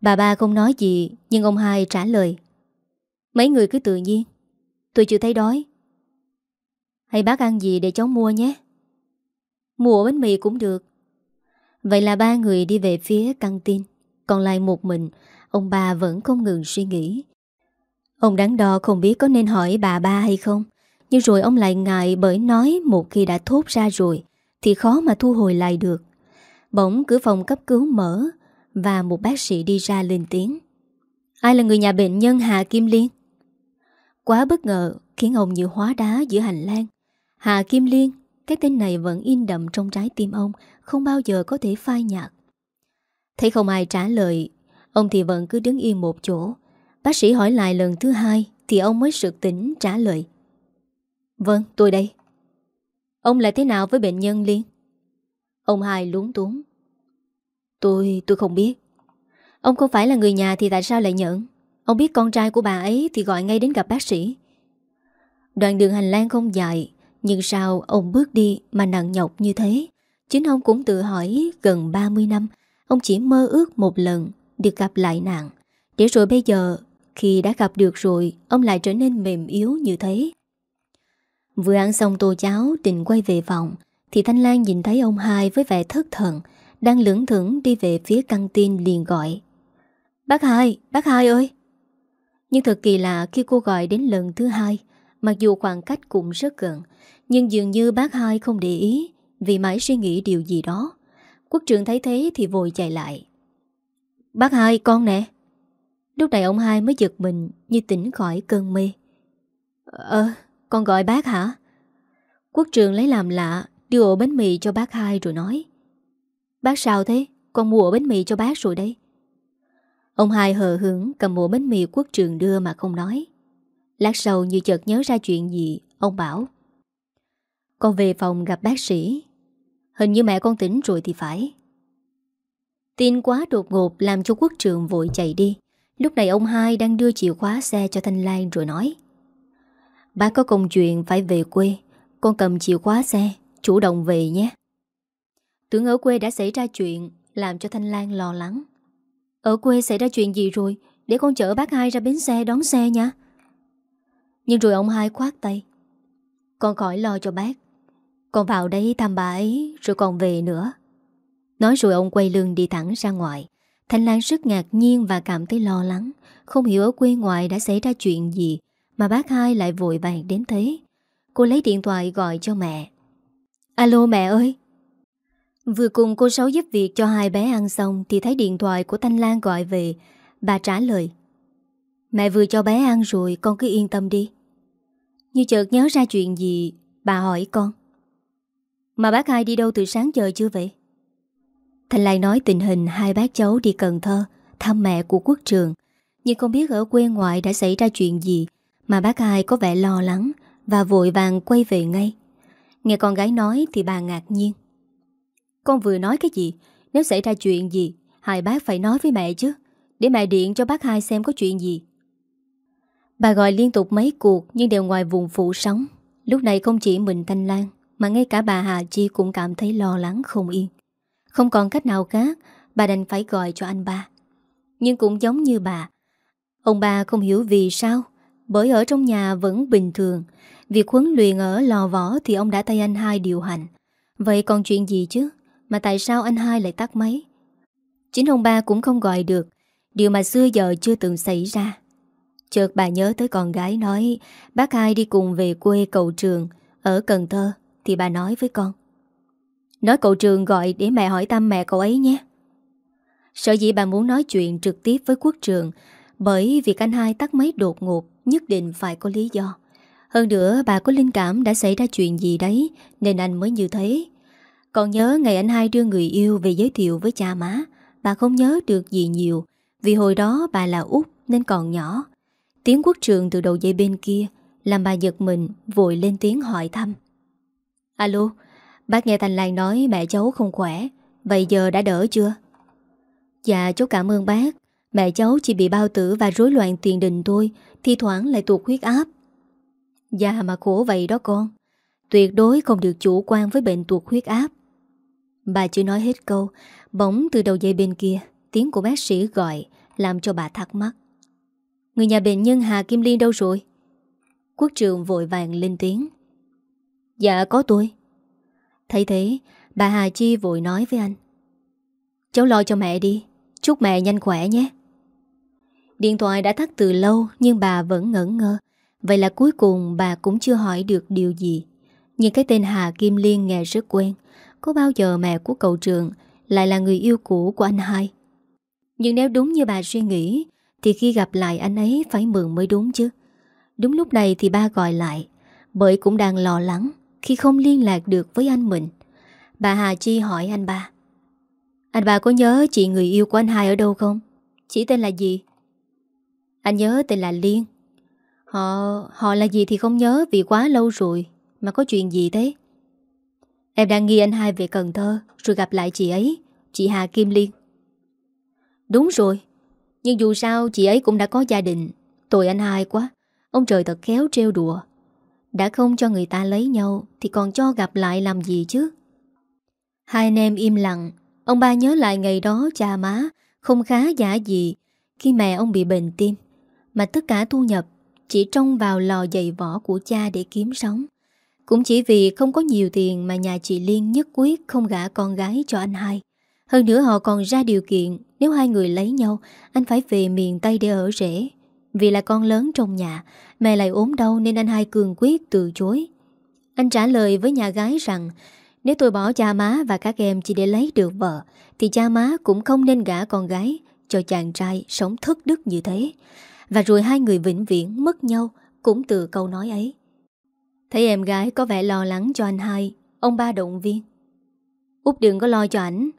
Bà ba không nói gì, Nhưng ông hai trả lời, Mấy người cứ tự nhiên. Tôi chưa thấy đói. Hay bác ăn gì để cháu mua nhé? Mua bánh mì cũng được. Vậy là ba người đi về phía căng tin. Còn lại một mình, Ông bà vẫn không ngừng suy nghĩ. Ông đắn đo không biết có nên hỏi bà ba hay không. Nhưng rồi ông lại ngại bởi nói một khi đã thốt ra rồi, Thì khó mà thu hồi lại được. Bỗng cửa phòng cấp cứu mở Và một bác sĩ đi ra lên tiếng. Ai là người nhà bệnh nhân Hà Kim Liên? Quá bất ngờ khiến ông như hóa đá giữa hành lang. Hà Kim Liên Cái tên này vẫn in đậm trong trái tim ông Không bao giờ có thể phai nhạt. Thấy không ai trả lời Ông thì vẫn cứ đứng yên một chỗ. Bác sĩ hỏi lại lần thứ hai Thì ông mới sực tỉnh trả lời. Vâng tôi đây. Ông lại thế nào với bệnh nhân Liên? Ông hai lúng túng. Tôi, tôi không biết. Ông không phải là người nhà thì tại sao lại nhận? Ông biết con trai của bà ấy Thì gọi ngay đến gặp bác sĩ. Đoạn đường hành lang không dài nhưng sao ông bước đi mà nặng nhọc như thế? Chính ông cũng tự hỏi Gần 30 năm Ông chỉ mơ ước một lần Được gặp lại nàng. Để rồi bây giờ Khi đã gặp được rồi Ông lại trở nên mềm yếu như thế. Vừa ăn xong tô cháo Định quay về phòng Thì Thanh Lan nhìn thấy ông hai với vẻ thất thần Đang lưỡng thưởng đi về phía căng tin liền gọi. Bác hai, bác hai ơi! Nhưng thật kỳ lạ khi cô gọi đến lần thứ hai Mặc dù khoảng cách cũng rất gần nhưng dường như bác hai không để ý, Vì mãi suy nghĩ điều gì đó. Quốc trưởng thấy thế thì vội chạy lại. Bác hai, con nè. Lúc này ông hai mới giật mình Như tỉnh khỏi cơn mê. Ờ con gọi bác hả? Quốc trường lấy làm lạ, Đưa ổ bánh mì cho bác hai rồi nói. Bác sao thế? Con mua ổ bánh mì cho bác rồi đấy Ông hai hờ hững cầm ổ bánh mì quốc trường đưa mà không nói. Lát sau như chợt nhớ ra chuyện gì, Ông bảo. Con về phòng gặp bác sĩ. Hình như mẹ con tỉnh rồi thì phải. Tin quá đột ngột làm cho quốc trường vội chạy đi. Lúc này ông hai đang đưa chìa khóa xe cho Thanh Lan rồi nói, Bác có công chuyện phải về quê. Con cầm chìa khóa xe, Chủ động về nhé. Tưởng ở quê đã xảy ra chuyện Làm cho Thanh Lan lo lắng. Ở quê xảy ra chuyện gì rồi? Để con chở bác hai ra bến xe đón xe nha. Nhưng rồi ông hai khoát tay, Con khỏi lo cho bác. Con vào đây thăm bà ấy, Rồi còn về nữa. Nói rồi ông quay lưng đi thẳng ra ngoài. Thanh Lan rất ngạc nhiên và cảm thấy lo lắng. Không hiểu ở quê ngoại đã xảy ra chuyện gì, Mà bác hai lại vội vàng đến thế. Cô lấy điện thoại gọi cho mẹ. Alo mẹ ơi. Vừa cùng cô Sáu giúp việc cho hai bé ăn xong Thì thấy điện thoại của Thanh Lan gọi về. Bà trả lời. Mẹ vừa cho bé ăn rồi, con cứ yên tâm đi. Như chợt nhớ ra chuyện gì, Bà hỏi con. Mà bác hai đi đâu từ sáng giờ chưa vậy Thanh Lan nói tình hình hai bác cháu đi Cần Thơ thăm mẹ của quốc trường. Nhưng không biết ở quê ngoại đã xảy ra chuyện gì mà bác hai có vẻ lo lắng và vội vàng quay về ngay. Nghe con gái nói thì bà ngạc nhiên. Con vừa nói cái gì? Nếu xảy ra chuyện gì, hai bác phải nói với mẹ chứ. Để mẹ điện cho bác hai xem có chuyện gì. Bà gọi liên tục mấy cuộc nhưng đều ngoài vùng phụ sóng. Lúc này không chỉ mình Thanh Lan mà ngay cả bà Hà Chi cũng cảm thấy lo lắng không yên. Không còn cách nào khác, Bà đành phải gọi cho anh ba. Nhưng cũng giống như bà, Ông ba không hiểu vì sao, Bởi ở trong nhà vẫn bình thường. Việc huấn luyện ở lò võ Thì ông đã tay anh hai điều hành. Vậy còn chuyện gì chứ? Mà tại sao anh hai lại tắt máy? Chính ông ba cũng không gọi được. Điều mà xưa giờ chưa từng xảy ra. Chợt bà nhớ tới con gái nói, Bác hai đi cùng về quê cầu trường, Ở Cần Thơ. Thì bà nói với con. Nói cậu Trường gọi để mẹ hỏi thăm mẹ cậu ấy nhé. Sợ dĩ bà muốn nói chuyện trực tiếp với quốc trường, Bởi việc anh hai tắt máy đột ngột, Nhất định phải có lý do. Hơn nữa, bà có linh cảm đã xảy ra chuyện gì đấy, Nên anh mới như thế. Còn nhớ ngày anh hai đưa người yêu về giới thiệu với cha má, Bà không nhớ được gì nhiều, Vì hồi đó bà là út nên còn nhỏ. Tiếng quốc trường từ đầu dây bên kia Làm bà giật mình, vội lên tiếng hỏi thăm. Alo, Bác nghe Thành Lan nói mẹ cháu không khỏe, Vậy giờ đã đỡ chưa? Dạ cháu cảm ơn bác. Mẹ cháu chỉ bị bao tử và rối loạn tiền đình thôi, Thi thoảng lại tuột huyết áp. Dạ mà khổ vậy đó con. Tuyệt đối không được chủ quan với bệnh tuột huyết áp. Bà chưa nói hết câu, Bỗng từ đầu dây bên kia, Tiếng của bác sĩ gọi, Làm cho bà thắc mắc. Người nhà bệnh nhân Hà Kim Liên đâu rồi? Quốc trường vội vàng lên tiếng. Dạ có tôi. Thấy thế, Bà Hà Chi vội nói với anh. Cháu lo cho mẹ đi. Chúc mẹ nhanh khỏe nhé. Điện thoại đã tắt từ lâu, Nhưng bà vẫn ngẩn ngơ. Vậy là cuối cùng bà cũng chưa hỏi được điều gì. Nhưng cái tên Hà Kim Liên nghe rất quen. Có bao giờ mẹ của cậu trường Lại là người yêu cũ của anh hai? Nhưng nếu đúng như bà suy nghĩ, Thì khi gặp lại anh ấy Phải mừng mới đúng chứ. Đúng lúc này thì ba gọi lại, Bởi cũng đang lo lắng. Khi không liên lạc được với anh mình Bà Hà Chi hỏi anh ba Anh ba có nhớ chị người yêu của anh hai ở đâu không? Chị tên là gì? Anh nhớ tên là Liên Họ... họ là gì thì không nhớ vì quá lâu rồi Mà có chuyện gì thế? Em đang nghi anh hai về Cần Thơ, Rồi gặp lại chị ấy, Chị Hà Kim Liên Đúng rồi, Nhưng dù sao chị ấy cũng đã có gia đình, Tội anh hai quá Ông trời thật khéo trêu đùa đã không cho người ta lấy nhau, Thì còn cho gặp lại làm gì chứ? Hai anh em im lặng. Ông ba nhớ lại ngày đó cha má, Không khá giả gì, Khi mẹ ông bị bệnh tim. Mà tất cả thu nhập Chỉ trông vào lò dày vỏ của cha để kiếm sống. Cũng chỉ vì không có nhiều tiền Mà nhà chị Liên nhất quyết không gả con gái cho anh hai. Hơn nữa họ còn ra điều kiện, Nếu hai người lấy nhau, Anh phải về miền Tây để ở rễ vì là con lớn trong nhà, Mẹ lại ốm đau nên anh hai cường quyết từ chối. Anh trả lời với nhà gái rằng, nếu tôi bỏ cha má và các em chỉ để lấy được vợ, Thì cha má cũng không nên gả con gái Cho chàng trai sống thất đức như thế. Và rồi hai người vĩnh viễn mất nhau Cũng từ câu nói ấy. Thấy em gái có vẻ lo lắng cho anh hai, Ông ba động viên. Út đừng có lo cho ảnh.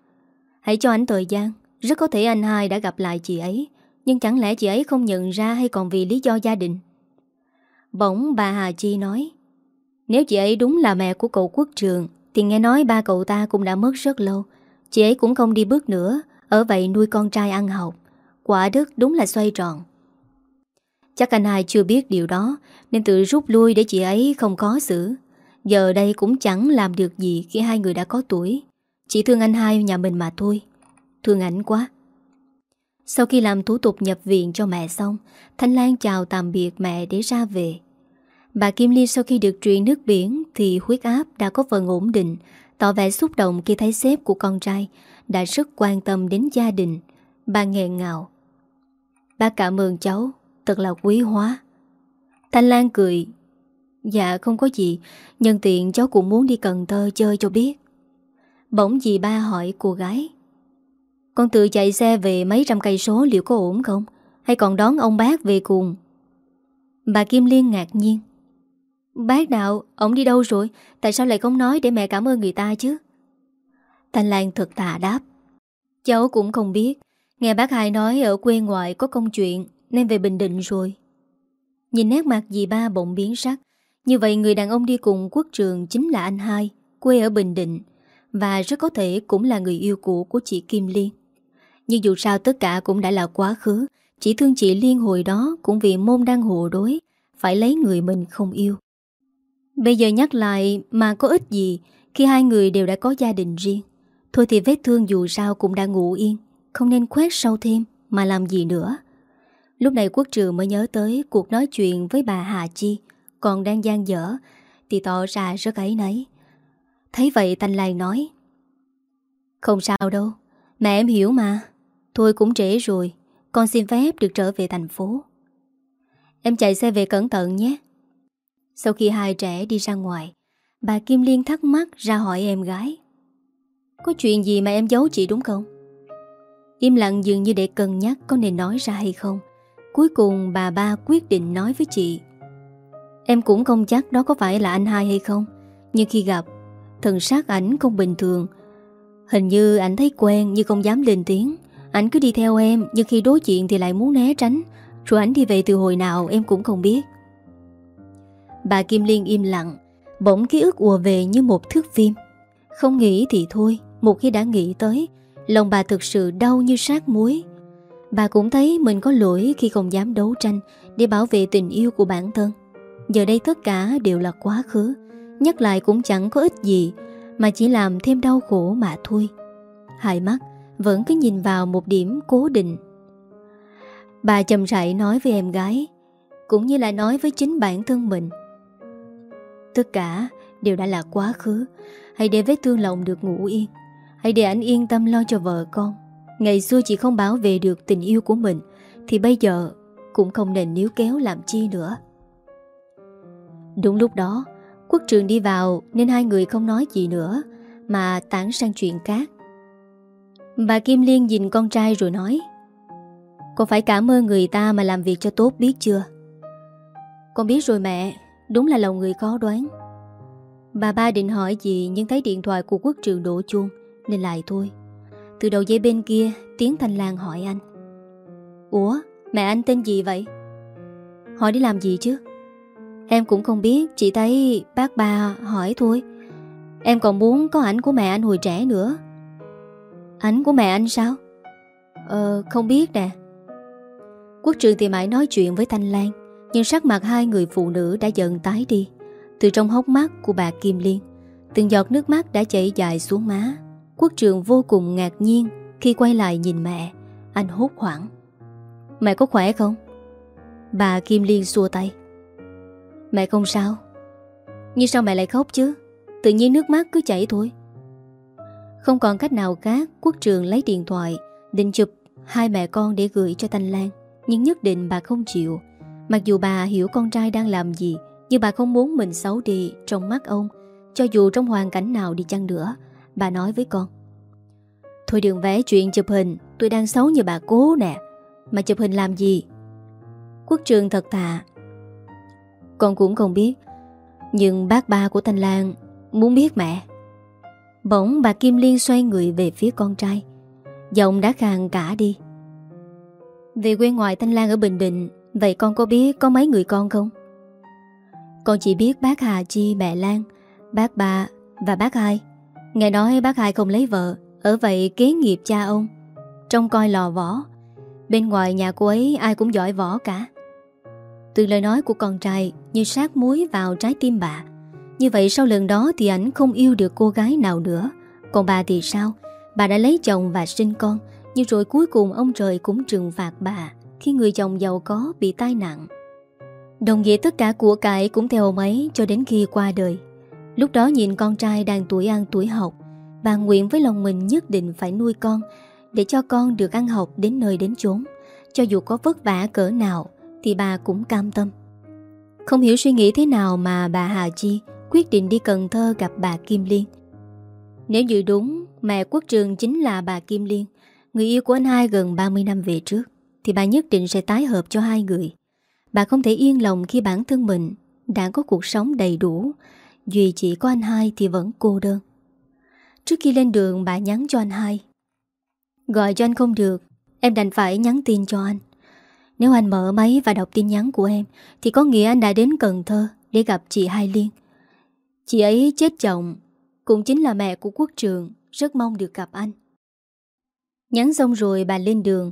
Hãy cho ảnh thời gian, Rất có thể anh hai đã gặp lại chị ấy. Nhưng chẳng lẽ chị ấy không nhận ra Hay còn vì lý do gia đình? Bỗng bà Hà Chi nói, Nếu chị ấy đúng là mẹ của cậu quốc trường, thì nghe nói ba cậu ta cũng đã mất rất lâu. Chị ấy cũng không đi bước nữa, Ở vậy nuôi con trai ăn học. Quả đức đúng là xoay tròn. Chắc anh hai chưa biết điều đó, Nên tự rút lui để chị ấy không khó xử. Giờ đây cũng chẳng làm được gì Khi hai người đã có tuổi. Chỉ thương anh hai nhà mình mà thôi. Thương ảnh quá. Sau khi làm thủ tục nhập viện cho mẹ xong Thanh Lan chào tạm biệt mẹ để ra về Bà Kim Ly sau khi được truyền nước biển thì huyết áp đã có phần ổn định, tỏ vẻ xúc động khi thấy sếp của con trai đã rất quan tâm đến gia đình. Bà nghẹn ngào. Bà cảm ơn cháu, thật là quý hóa. Thanh Lan cười. Dạ không có gì, nhân tiện cháu cũng muốn đi Cần Thơ chơi cho biết. Bỗng dì ba hỏi cô gái. Con tự chạy xe về mấy trăm cây số liệu có ổn không? Hay còn đón ông bác về cùng? Bà Kim Liên ngạc nhiên. Bác đạo, ông đi đâu rồi? Tại sao lại không nói để mẹ cảm ơn người ta chứ? Thanh Lan thật tà đáp. Cháu cũng không biết. Nghe bác hai nói ở quê ngoại có công chuyện nên về Bình Định rồi. Nhìn nét mặt dì ba bỗng biến sắc. Như vậy người đàn ông đi cùng quốc trường chính là anh hai, quê ở Bình Định. Và rất có thể cũng là người yêu cũ của chị Kim Liên. Nhưng dù sao tất cả cũng đã là quá khứ. Chỉ thương chị Liên hồi đó cũng vì môn đang hộ đối, phải lấy người mình không yêu. Bây giờ nhắc lại mà có ích gì khi hai người đều đã có gia đình riêng. Thôi thì vết thương dù sao cũng đã ngủ yên, không nên khoét sâu thêm mà làm gì nữa. Lúc này quốc trường mới nhớ tới cuộc nói chuyện với bà Hà Chi, còn đang gian dở, thì tỏ ra rất ấy nấy. Thấy vậy Thanh Lan nói, Không sao đâu, mẹ em hiểu mà, thôi cũng trễ rồi, con xin phép được trở về thành phố. Em chạy xe về cẩn thận nhé. Sau khi hai trẻ đi ra ngoài Bà Kim Liên thắc mắc ra hỏi em gái Có chuyện gì mà em giấu chị đúng không? Im lặng dường như để cân nhắc có nên nói ra hay không Cuối cùng bà ba quyết định nói với chị Em cũng không chắc đó có phải là anh hai hay không Nhưng khi gặp Thần sát ảnh không bình thường Hình như ảnh thấy quen nhưng không dám lên tiếng anh cứ đi theo em, Nhưng khi đối diện thì lại muốn né tránh. Rồi anh đi về từ hồi nào em cũng không biết. Bà Kim Liên im lặng, Bỗng ký ức ùa về như một thước phim. Không nghĩ thì thôi, Một khi đã nghĩ tới, Lòng bà thực sự đau như sát muối. Bà cũng thấy mình có lỗi khi không dám đấu tranh Để bảo vệ tình yêu của bản thân. Giờ đây tất cả đều là quá khứ, Nhắc lại cũng chẳng có ích gì, Mà chỉ làm thêm đau khổ mà thôi. Hai mắt vẫn cứ nhìn vào một điểm cố định. Bà chậm rãi nói với em gái, Cũng như là nói với chính bản thân mình. Tất cả đều đã là quá khứ, Hãy để vết thương lòng được ngủ yên. Hãy để anh yên tâm lo cho vợ con. Ngày xưa chị không bảo vệ được tình yêu của mình, Thì bây giờ Cũng không nên níu kéo làm chi nữa. Đúng lúc đó, Quốc trường đi vào Nên hai người không nói gì nữa, Mà tản sang chuyện khác. Bà Kim Liên nhìn con trai rồi nói, Con phải cảm ơn người ta mà làm việc cho tốt biết chưa? Con biết rồi mẹ, Đúng là lòng người khó đoán. Bà ba định hỏi gì Nhưng thấy điện thoại của quốc trường đổ chuông, Nên lại thôi. Từ đầu dây bên kia, Tiếng Thanh Lan hỏi anh, Ủa, mẹ anh tên gì vậy? Hỏi đi làm gì chứ? Em cũng không biết, Chỉ thấy bác ba hỏi thôi. Em còn muốn có ảnh của mẹ anh hồi trẻ nữa. Ảnh của mẹ anh sao? Ờ không biết nè. Quốc trường thì mãi nói chuyện với Thanh Lan, Nhưng sắc mặt hai người phụ nữ đã dần tái đi. Từ trong hốc mắt của bà Kim Liên, Từng giọt nước mắt đã chảy dài xuống má. Quốc trường vô cùng ngạc nhiên Khi quay lại nhìn mẹ. Anh hốt hoảng. Mẹ có khỏe không? Bà Kim Liên xua tay. Mẹ không sao. Nhưng sao mẹ lại khóc chứ? Tự nhiên nước mắt cứ chảy thôi. Không còn cách nào khác, Quốc trường lấy điện thoại, Định chụp hai mẹ con để gửi cho Thanh Lan. Nhưng nhất định bà không chịu. Mặc dù bà hiểu con trai đang làm gì, Nhưng bà không muốn mình xấu đi trong mắt ông. Cho dù trong hoàn cảnh nào đi chăng nữa, Bà nói với con. Thôi đừng vẽ chuyện chụp hình, Tôi đang xấu như bà cố nè. Mà chụp hình làm gì? Quốc trường thật thà. Con cũng không biết, Nhưng bác ba của Thanh Lan Muốn biết mẹ. Bỗng bà Kim Liên xoay người về phía con trai. Giọng đã khàn cả đi. Về quê ngoại Thanh Lan ở Bình Định Vậy con có biết có mấy người con không? Con chỉ biết bác Hà Chi, mẹ Lan Bác bà và bác hai. Nghe nói bác hai không lấy vợ Ở vậy kế nghiệp cha ông trong coi lò võ Bên ngoài nhà cô ấy ai cũng giỏi võ cả. Từ lời nói của con trai Như sát muối vào trái tim bà như vậy sau lần đó thì ảnh không yêu được cô gái nào nữa. Còn bà thì sao? Bà đã lấy chồng và sinh con, Nhưng rồi cuối cùng ông trời cũng trừng phạt bà, Khi người chồng giàu có bị tai nạn. Đồng nghĩa tất cả của cải cũng theo ông ấy Cho đến khi qua đời. Lúc đó nhìn con trai đang tuổi ăn tuổi học, Bà nguyện với lòng mình nhất định phải nuôi con, Để cho con được ăn học đến nơi đến chốn. Cho dù có vất vả cỡ nào, Thì bà cũng cam tâm. Không hiểu suy nghĩ thế nào mà bà Hà Chi Quyết định đi Cần Thơ gặp bà Kim Liên. Nếu như đúng, Mẹ quốc trường chính là bà Kim Liên. Người yêu của anh hai gần 30 năm về trước, Thì bà nhất định sẽ tái hợp cho hai người. Bà không thể yên lòng khi bản thân mình Đã có cuộc sống đầy đủ. Duy chỉ có anh hai thì vẫn cô đơn. Trước khi lên đường, bà nhắn cho anh hai. Gọi cho anh không được, Em đành phải nhắn tin cho anh. Nếu anh mở máy và đọc tin nhắn của em, Thì có nghĩa anh đã đến Cần Thơ Để gặp chị Hai Liên. Chị ấy chết chồng, Cũng chính là mẹ của quốc trường, Rất mong được gặp anh. Nhắn xong rồi bà lên đường.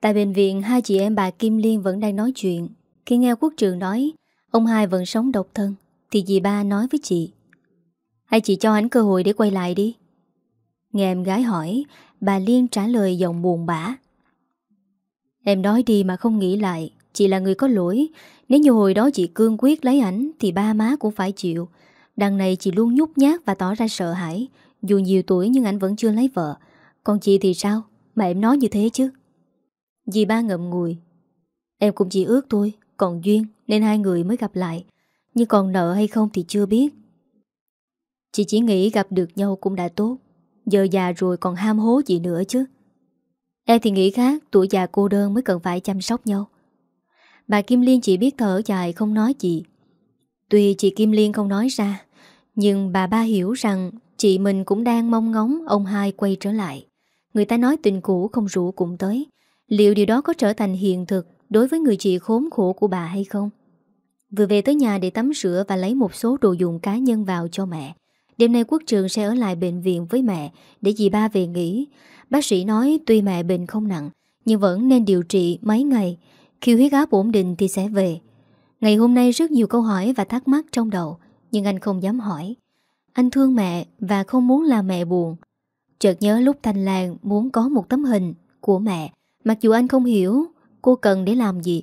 Tại bệnh viện, hai chị em bà Kim Liên vẫn đang nói chuyện. Khi nghe quốc trường nói, Ông hai vẫn sống độc thân, thì dì ba nói với chị. Hay chị cho anh cơ hội để quay lại đi? Nghe em gái hỏi, Bà Liên trả lời giọng buồn bã. Em nói đi mà không nghĩ lại, Chị là người có lỗi. Nếu như hồi đó chị cương quyết lấy ảnh, Thì ba má cũng phải chịu. Đằng này chị luôn nhút nhát và tỏ ra sợ hãi. Dù nhiều tuổi nhưng anh vẫn chưa lấy vợ. Còn chị thì sao? Mà em nói như thế chứ. Dì ba ngậm ngùi. Em cũng chỉ ước thôi, Còn duyên nên hai người mới gặp lại. Nhưng còn nợ hay không thì chưa biết. Chị chỉ nghĩ gặp được nhau cũng đã tốt. Giờ già rồi còn ham hố gì nữa chứ. Em thì nghĩ khác, Tuổi già cô đơn mới cần phải chăm sóc nhau. Bà Kim Liên chỉ biết thở dài không nói gì. Tuy chị Kim Liên không nói ra nhưng bà ba hiểu rằng chị mình cũng đang mong ngóng ông hai quay trở lại. Người ta nói tình cũ không rủ cũng tới. Liệu điều đó có trở thành hiện thực đối với người chị khốn khổ của bà hay không? Vừa về tới nhà để tắm rửa và lấy một số đồ dùng cá nhân vào cho mẹ. Đêm nay quốc trường sẽ ở lại bệnh viện với mẹ để dì ba về nghỉ. Bác sĩ nói tuy mẹ bệnh không nặng, nhưng vẫn nên điều trị mấy ngày. Khi huyết áp ổn định thì sẽ về. Ngày hôm nay rất nhiều câu hỏi và thắc mắc trong đầu, nhưng anh không dám hỏi. Anh thương mẹ và không muốn làm mẹ buồn. Chợt nhớ lúc Thanh Lan muốn có một tấm hình của mẹ, mặc dù anh không hiểu cô cần để làm gì.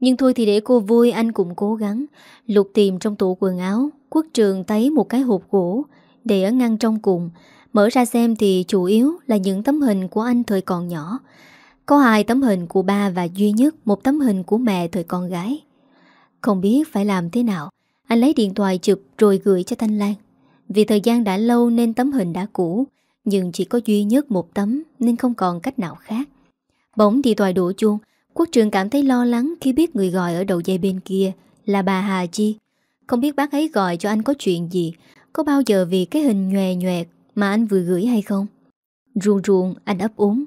Nhưng thôi thì để cô vui anh cũng cố gắng. Lục tìm trong tủ quần áo, quốc trường thấy một cái hộp gỗ để ở ngăn trong cùng. Mở ra xem thì chủ yếu là những tấm hình của anh thời còn nhỏ. Có hai tấm hình của ba và duy nhất một tấm hình của mẹ thời con gái. Không biết phải làm thế nào, anh lấy điện thoại chụp rồi gửi cho Thanh Lan. Vì thời gian đã lâu nên tấm hình đã cũ, nhưng chỉ có duy nhất một tấm nên không còn cách nào khác. Bỗng điện thoại đổ chuông, Quốc trường cảm thấy lo lắng khi biết người gọi ở đầu dây bên kia là bà Hà Chi. Không biết bác ấy gọi cho anh có chuyện gì, có bao giờ vì cái hình nhòe nhòe mà anh vừa gửi hay không? Ruồn ruồn anh ấp úng.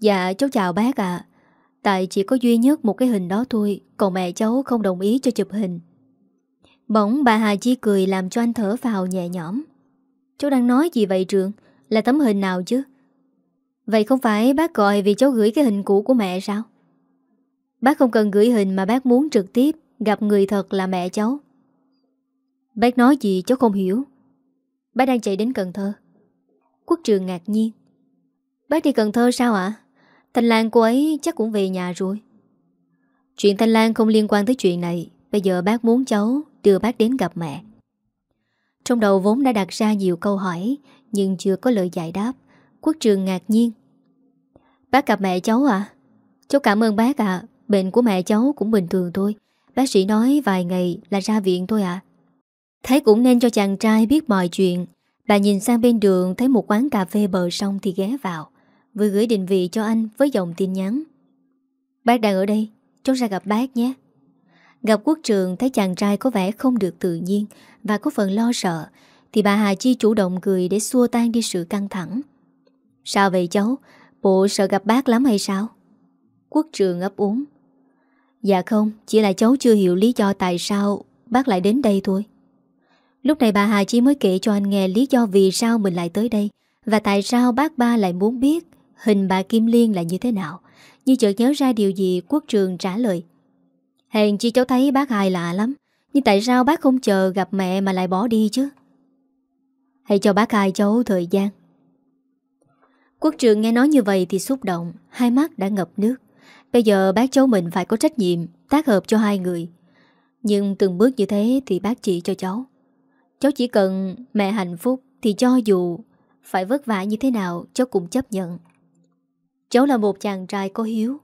Dạ cháu chào bác ạ. Tại chỉ có duy nhất một cái hình đó thôi, còn mẹ cháu không đồng ý cho chụp hình. Bỗng bà Hà Chi cười làm cho anh thở vào nhẹ nhõm. Cháu đang nói gì vậy Trường? Là tấm hình nào chứ? Vậy không phải bác gọi vì cháu gửi cái hình cũ của mẹ sao? Bác không cần gửi hình mà bác muốn trực tiếp gặp người thật là mẹ cháu. Bác nói gì cháu không hiểu. Bác đang chạy đến Cần Thơ. Quốc trường ngạc nhiên. Bác đi Cần Thơ sao ạ? Thanh Lan cô ấy chắc cũng về nhà rồi. Chuyện Thanh Lan không liên quan tới chuyện này. Bây giờ bác muốn cháu đưa bác đến gặp mẹ. Trong đầu vốn đã đặt ra nhiều câu hỏi, nhưng chưa có lời giải đáp. Quốc trường ngạc nhiên. Bác gặp mẹ cháu à? Cháu cảm ơn bác ạ. Bệnh của mẹ cháu cũng bình thường thôi Bác sĩ nói vài ngày là ra viện thôi ạ Thấy cũng nên cho chàng trai biết mọi chuyện Bà nhìn sang bên đường, Thấy một quán cà phê bờ sông thì ghé vào Vừa gửi định vị cho anh Với dòng tin nhắn Bác đang ở đây, Cháu ra gặp bác nhé Gặp quốc trường thấy chàng trai có vẻ không được tự nhiên Và có phần lo sợ Thì bà Hà Chi chủ động cười để xua tan đi sự căng thẳng Sao vậy cháu Bộ sợ gặp bác lắm hay sao Quốc trường ấp úng Dạ không, chỉ là cháu chưa hiểu lý do tại sao bác lại đến đây thôi. Lúc này bà Hà Chi mới kể cho anh nghe lý do vì sao mình lại tới đây và tại sao bác ba lại muốn biết hình bà Kim Liên là như thế nào. Như chợt nhớ ra điều gì quốc trường trả lời. Hèn chi cháu thấy bác hài lạ lắm, nhưng tại sao bác không chờ gặp mẹ mà lại bỏ đi chứ? Hãy cho bác hai cháu thời gian. Quốc trường nghe nói như vậy thì xúc động, hai mắt đã ngập nước. Bây giờ bác cháu mình phải có trách nhiệm Tác hợp cho hai người Nhưng từng bước như thế thì bác chỉ cho cháu Cháu chỉ cần mẹ hạnh phúc Thì cho dù Phải vất vả như thế nào Cháu cũng chấp nhận Cháu là một chàng trai có hiếu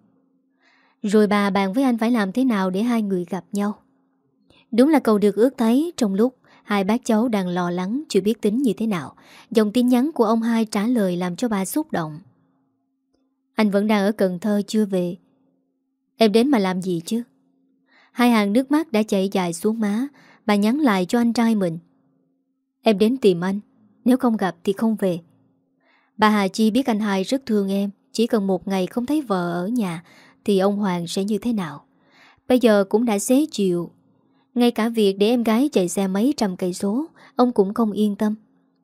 rồi bà bàn với anh phải làm thế nào Để hai người gặp nhau? Đúng là cầu được ước thấy Trong lúc hai bác cháu đang lo lắng, Chưa biết tính như thế nào. Dòng tin nhắn của ông hai trả lời Làm cho bà xúc động. Anh vẫn đang ở Cần Thơ chưa về? Em đến mà làm gì chứ? Hai hàng nước mắt đã chảy dài xuống má. Bà nhắn lại cho anh trai mình. Em đến tìm anh. Nếu không gặp thì không về. Bà Hà Chi biết anh hai rất thương em. Chỉ cần một ngày không thấy vợ ở nhà thì ông Hoàng sẽ như thế nào? Bây giờ cũng đã xế chịu Ngay cả việc để em gái chạy xe mấy trăm cây số, Ông cũng không yên tâm.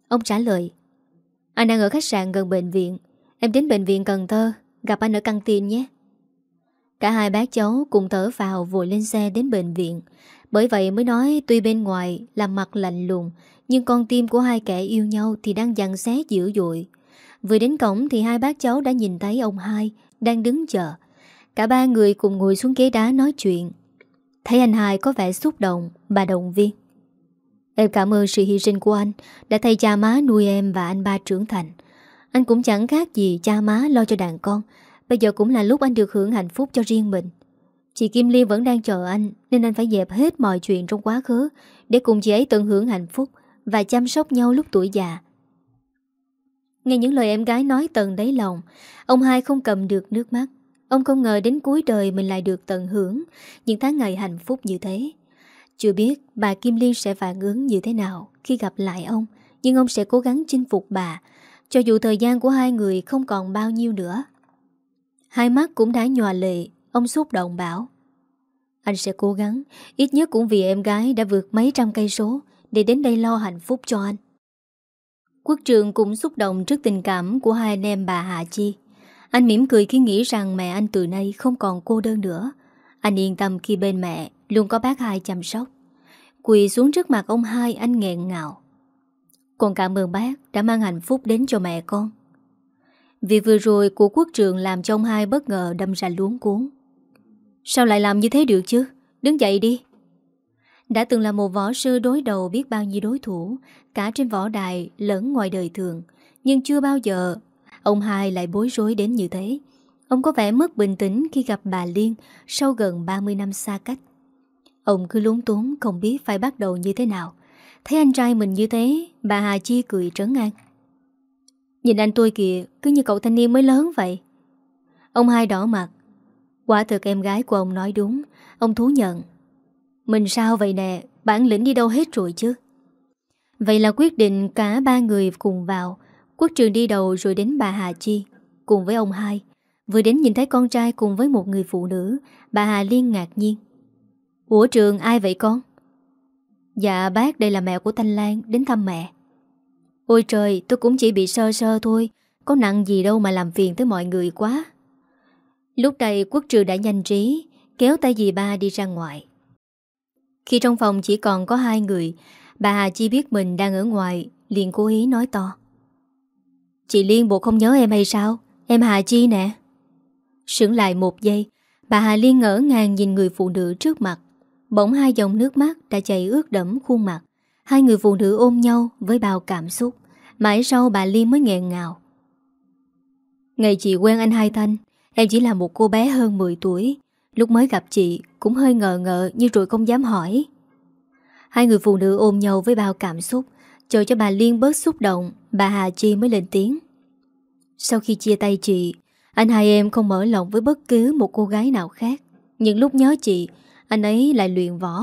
Ông trả lời, Anh đang ở khách sạn gần bệnh viện. Em đến bệnh viện Cần Thơ, Gặp anh ở căng tin nhé. Cả hai bác cháu cùng thở vào vội lên xe đến bệnh viện. Bởi vậy mới nói tuy bên ngoài là mặt lạnh lùng, Nhưng con tim của hai kẻ yêu nhau thì đang dằn xé dữ dội. Vừa đến cổng thì hai bác cháu đã nhìn thấy ông hai đang đứng chờ. Cả ba người cùng ngồi xuống ghế đá nói chuyện. Thấy anh hai có vẻ xúc động, bà động viên. Em cảm ơn sự hy sinh của anh Đã thay cha má nuôi em và anh ba trưởng thành. Anh cũng chẳng khác gì cha má lo cho đàn con. Bây giờ cũng là lúc anh được hưởng hạnh phúc cho riêng mình. Chị Kim Liên vẫn đang chờ anh Nên anh phải dẹp hết mọi chuyện trong quá khứ Để cùng chị ấy tận hưởng hạnh phúc Và chăm sóc nhau lúc tuổi già. Nghe những lời em gái nói tận đáy lòng Ông hai không cầm được nước mắt. Ông không ngờ đến cuối đời mình lại được tận hưởng Những tháng ngày hạnh phúc như thế Chưa biết bà Kim Liên sẽ phản ứng như thế nào khi gặp lại ông, nhưng ông sẽ cố gắng chinh phục bà, cho dù thời gian của hai người không còn bao nhiêu nữa. Hai mắt cũng đã nhòa lệ, ông xúc động bảo. Anh sẽ cố gắng, ít nhất cũng vì em gái đã vượt mấy trăm cây số để đến đây lo hạnh phúc cho anh. Quốc trường cũng xúc động trước tình cảm của hai anh em bà Hạ Chi. Anh mỉm cười khi nghĩ rằng mẹ anh từ nay không còn cô đơn nữa. Anh yên tâm khi bên mẹ luôn có bác hai chăm sóc. Quỳ xuống trước mặt ông hai anh nghẹn ngào. Con cảm ơn bác đã mang hạnh phúc đến cho mẹ con. Việc vừa rồi của quốc trường làm cho ông hai bất ngờ đâm ra luống cuốn. Sao lại làm như thế được chứ? Đứng dậy đi. Đã từng là một võ sư đối đầu biết bao nhiêu đối thủ, cả trên võ đài lẫn ngoài đời thường, nhưng chưa bao giờ ông hai lại bối rối đến như thế. Ông có vẻ mất bình tĩnh khi gặp bà Liên sau gần 30 năm xa cách. Ông cứ lúng túng không biết phải bắt đầu như thế nào. Thấy anh trai mình như thế, bà Hà Chi cười trấn an. Nhìn anh tôi kìa, cứ như cậu thanh niên mới lớn vậy. Ông hai đỏ mặt. Quả thực em gái của ông nói đúng, ông thú nhận. Mình sao vậy nè, bản lĩnh đi đâu hết rồi chứ? Vậy là quyết định cả ba người cùng vào, quốc trường đi đầu rồi đến bà Hà Chi, cùng với ông hai. Vừa đến nhìn thấy con trai cùng với một người phụ nữ, bà Hà Liên ngạc nhiên. Ủa trường ai vậy con? Dạ bác đây là mẹ của Thanh Lan đến thăm mẹ. Ôi trời tôi cũng chỉ bị sơ sơ thôi Có nặng gì đâu mà làm phiền tới mọi người quá Lúc này quốc trừ đã nhanh trí Kéo tay dì ba đi ra ngoài Khi trong phòng chỉ còn có hai người Bà Hà Chi biết mình đang ở ngoài liền cố ý nói to Chị Liên bộ không nhớ em hay sao? Em Hà Chi nè. Sững lại một giây, Bà Hà Liên ngỡ ngàng nhìn người phụ nữ trước mặt. Bỗng hai dòng nước mắt đã chảy ướt đẫm khuôn mặt. Hai người phụ nữ ôm nhau với bao cảm xúc. Mãi sau bà Liên mới nghẹn ngào. Ngày chị quen anh Hai Thanh, Em chỉ là một cô bé hơn 10 tuổi. Lúc mới gặp chị, Cũng hơi ngờ ngợ như rồi không dám hỏi. Hai người phụ nữ ôm nhau với bao cảm xúc. Chờ cho bà Liên bớt xúc động, Bà Hà Chi mới lên tiếng. Sau khi chia tay chị, Anh hai em không mở lòng với bất cứ một cô gái nào khác. Những lúc nhớ chị, Anh ấy lại luyện võ.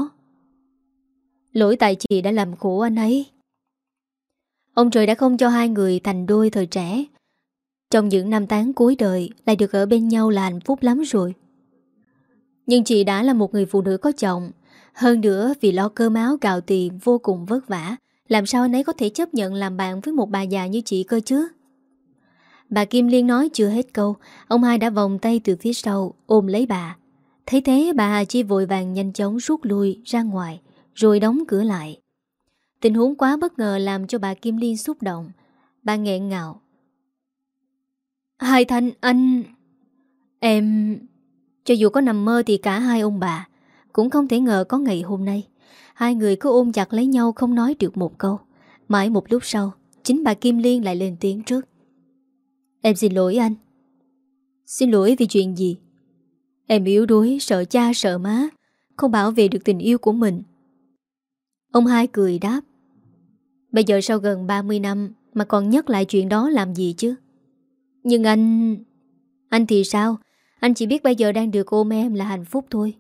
Lỗi tại chị đã làm khổ anh ấy. Ông trời đã không cho hai người thành đôi thời trẻ. Trong những năm tháng cuối đời, Lại được ở bên nhau là hạnh phúc lắm rồi. Nhưng chị đã là một người phụ nữ có chồng, Hơn nữa vì lo cơ máu gạo tiền vô cùng vất vả làm sao anh ấy có thể chấp nhận làm bạn với một bà già như chị cơ chứ Bà Kim Liên nói chưa hết câu Ông hai đã vòng tay từ phía sau Ôm lấy bà Thấy thế bà Hà Chi vội vàng nhanh chóng rút lui ra ngoài rồi đóng cửa lại. Tình huống quá bất ngờ làm cho bà Kim Liên xúc động. Bà nghẹn ngào. Hai Thanh, anh... Em... Cho dù có nằm mơ thì cả hai ông bà cũng không thể ngờ có ngày hôm nay. Hai người cứ ôm chặt lấy nhau không nói được một câu. Mãi một lúc sau, chính bà Kim Liên lại lên tiếng trước. Em xin lỗi anh. Xin lỗi vì chuyện gì? Em yếu đuối, sợ cha, sợ má, không bảo vệ được tình yêu của mình. Ông hai cười đáp Bây giờ sau gần 30 năm Mà còn nhắc lại chuyện đó làm gì chứ Nhưng anh Anh thì sao Anh chỉ biết bây giờ đang được ôm em là hạnh phúc thôi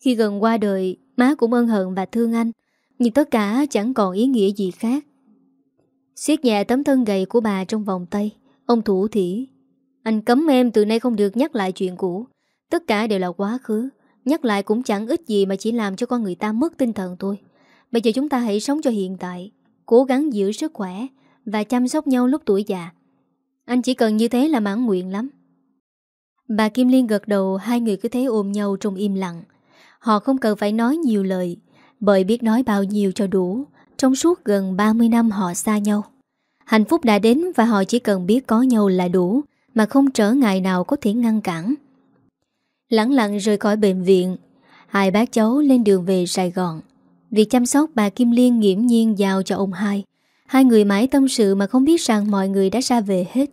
Khi gần qua đời Má cũng ân hận và thương anh, Nhưng tất cả chẳng còn ý nghĩa gì khác. Siết nhẹ tấm thân gầy của bà trong vòng tay, Ông thủ thỉ. Anh cấm em từ nay không được nhắc lại chuyện cũ. Tất cả đều là quá khứ. Nhắc lại cũng chẳng ích gì mà chỉ làm cho con người ta mất tinh thần thôi. Bây giờ chúng ta hãy sống cho hiện tại, Cố gắng giữ sức khỏe Và chăm sóc nhau lúc tuổi già. Anh chỉ cần như thế là mãn nguyện lắm. Bà Kim Liên gật đầu, Hai người cứ thế ôm nhau trong im lặng. Họ không cần phải nói nhiều lời, Bởi biết nói bao nhiêu cho đủ. Trong suốt gần 30 năm họ xa nhau, Hạnh phúc đã đến Và họ chỉ cần biết có nhau là đủ, Mà không trở ngại nào có thể ngăn cản. Lặng lặng rời khỏi bệnh viện, Hai bác cháu lên đường về Sài Gòn. Việc chăm sóc bà Kim Liên nghiễm nhiên giao cho ông hai. Hai người mãi tâm sự mà không biết rằng mọi người đã ra về hết.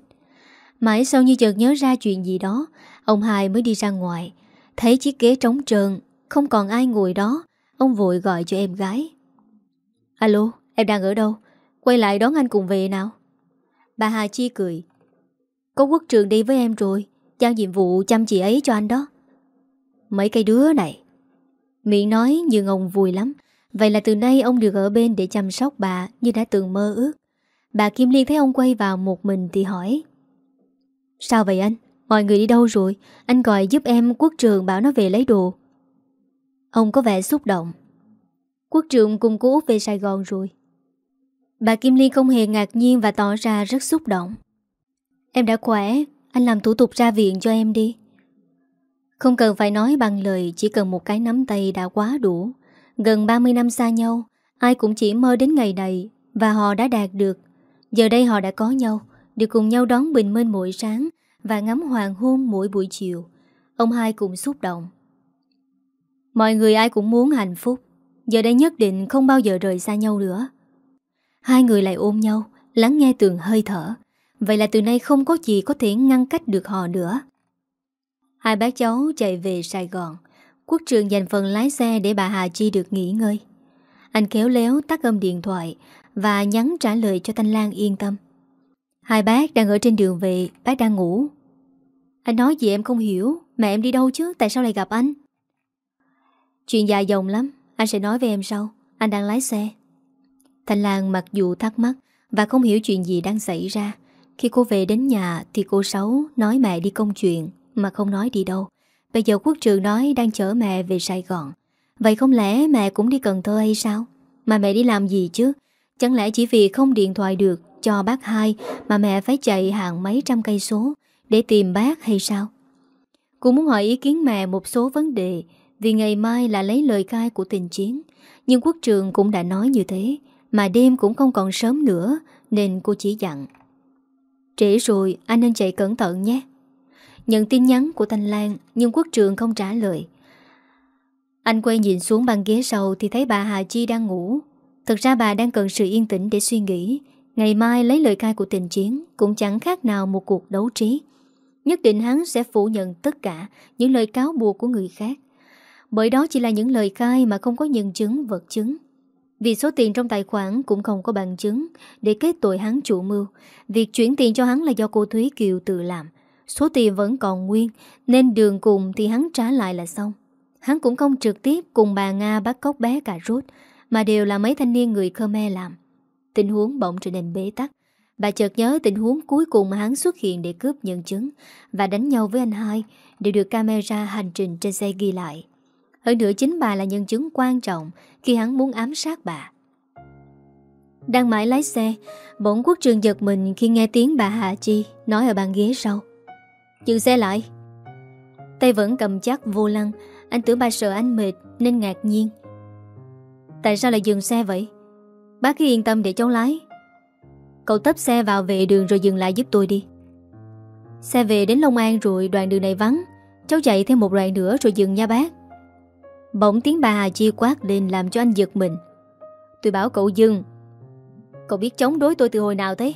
Mãi sau như chợt nhớ ra chuyện gì đó, Ông hai mới đi ra ngoài, Thấy chiếc ghế trống trơn không còn ai ngồi đó. Ông vội gọi cho em gái. Alo, em đang ở đâu? Quay lại đón anh cùng về nào. Bà Hà Chi cười. Có quốc trường đi với em rồi. Giao nhiệm vụ chăm chị ấy cho anh đó. Mấy cây đứa này. Miệng nói nhưng ông vui lắm. Vậy là từ nay ông được ở bên để chăm sóc bà Như đã từng mơ ước. Bà Kim Liên thấy ông quay vào một mình thì hỏi. Sao vậy anh? Mọi người đi đâu rồi? Anh gọi giúp em quốc trường bảo nó về lấy đồ. Ông có vẻ xúc động. Quốc trường cùng cô Út về Sài Gòn rồi. Bà Kim Liên không hề ngạc nhiên và tỏ ra rất xúc động. Em đã khỏe, Anh làm thủ tục ra viện cho em đi. Không cần phải nói bằng lời, Chỉ cần một cái nắm tay đã quá đủ. Gần 30 năm xa nhau, Ai cũng chỉ mơ đến ngày này Và họ đã đạt được. Giờ đây họ đã có nhau, Được cùng nhau đón bình minh mỗi sáng Và ngắm hoàng hôn mỗi buổi chiều. Ông hai cũng xúc động. Mọi người ai cũng muốn hạnh phúc. Giờ đây nhất định không bao giờ rời xa nhau nữa. Hai người lại ôm nhau, Lắng nghe từng hơi thở. Vậy là từ nay không có gì có thể ngăn cách được họ nữa. Hai bác cháu chạy về Sài Gòn. Quốc trường dành phần lái xe để bà Hà Chi được nghỉ ngơi. Anh kéo léo tắt âm điện thoại Và nhắn trả lời cho Thanh Lan yên tâm. Hai bác đang ở trên đường về, Bác đang ngủ. Anh nói gì em không hiểu, Mẹ em đi đâu chứ, Tại sao lại gặp anh? Chuyện dài dòng lắm, Anh sẽ nói với em sau. Anh đang lái xe. Thanh Lan mặc dù thắc mắc Và không hiểu chuyện gì đang xảy ra. Khi cô về đến nhà Thì cô Sáu nói mẹ đi công chuyện Mà không nói đi đâu. Bây giờ quốc trường nói đang chở mẹ về Sài Gòn. Vậy không lẽ mẹ cũng đi Cần Thơ hay sao? Mà mẹ đi làm gì chứ? Chẳng lẽ chỉ vì không điện thoại được Cho bác hai Mà mẹ phải chạy hàng mấy trăm cây số Để tìm bác hay sao? Cô muốn hỏi ý kiến mẹ một số vấn đề. Vì ngày mai là lấy lời khai của tình chiến. Nhưng quốc trường cũng đã nói như thế, Mà đêm cũng không còn sớm nữa, Nên cô chỉ dặn. Trễ rồi, anh nên chạy cẩn thận nhé. Nhận tin nhắn của Thanh Lan, Nhưng quốc trường không trả lời. Anh quay nhìn xuống băng ghế sau Thì thấy bà Hà Chi đang ngủ. Thực ra bà đang cần sự yên tĩnh để suy nghĩ. Ngày mai lấy lời khai của tình chiến Cũng chẳng khác nào một cuộc đấu trí. Nhất định hắn sẽ phủ nhận tất cả Những lời cáo buộc của người khác. Bởi đó chỉ là những lời khai Mà không có nhân chứng, vật chứng. Vì số tiền trong tài khoản cũng không có bằng chứng Để kết tội hắn chủ mưu. Việc chuyển tiền cho hắn là do cô Thúy Kiều tự làm. Số tiền vẫn còn nguyên, Nên đường cùng thì hắn trả lại là xong. Hắn cũng không trực tiếp cùng bà Nga bắt cóc bé cà rốt, Mà đều là mấy thanh niên người Khmer làm. Tình huống bỗng trở nên bế tắc. Bà chợt nhớ tình huống cuối cùng mà hắn xuất hiện để cướp nhân chứng Và đánh nhau với anh hai, Đều được camera hành trình trên xe ghi lại. Hơn nữa chính bà là nhân chứng quan trọng Khi hắn muốn ám sát bà. Đang mãi lái xe Bỗng quốc trường giật mình khi nghe tiếng bà Hạ Chi Nói ở bàn ghế sau. Dừng xe lại. Tay vẫn cầm chắc vô lăng, Anh tưởng bà sợ anh mệt nên ngạc nhiên. Tại sao lại dừng xe vậy? Bác cứ yên tâm để cháu lái. Cậu tấp xe vào vệ đường rồi dừng lại giúp tôi đi. Xe về đến Long An rồi đoạn đường này vắng. Cháu chạy thêm một đoạn nữa rồi dừng nha bác. Bỗng tiếng bà Hà Chi quát lên làm cho anh giật mình. Tôi bảo cậu dừng. Cậu biết chống đối tôi từ hồi nào thế?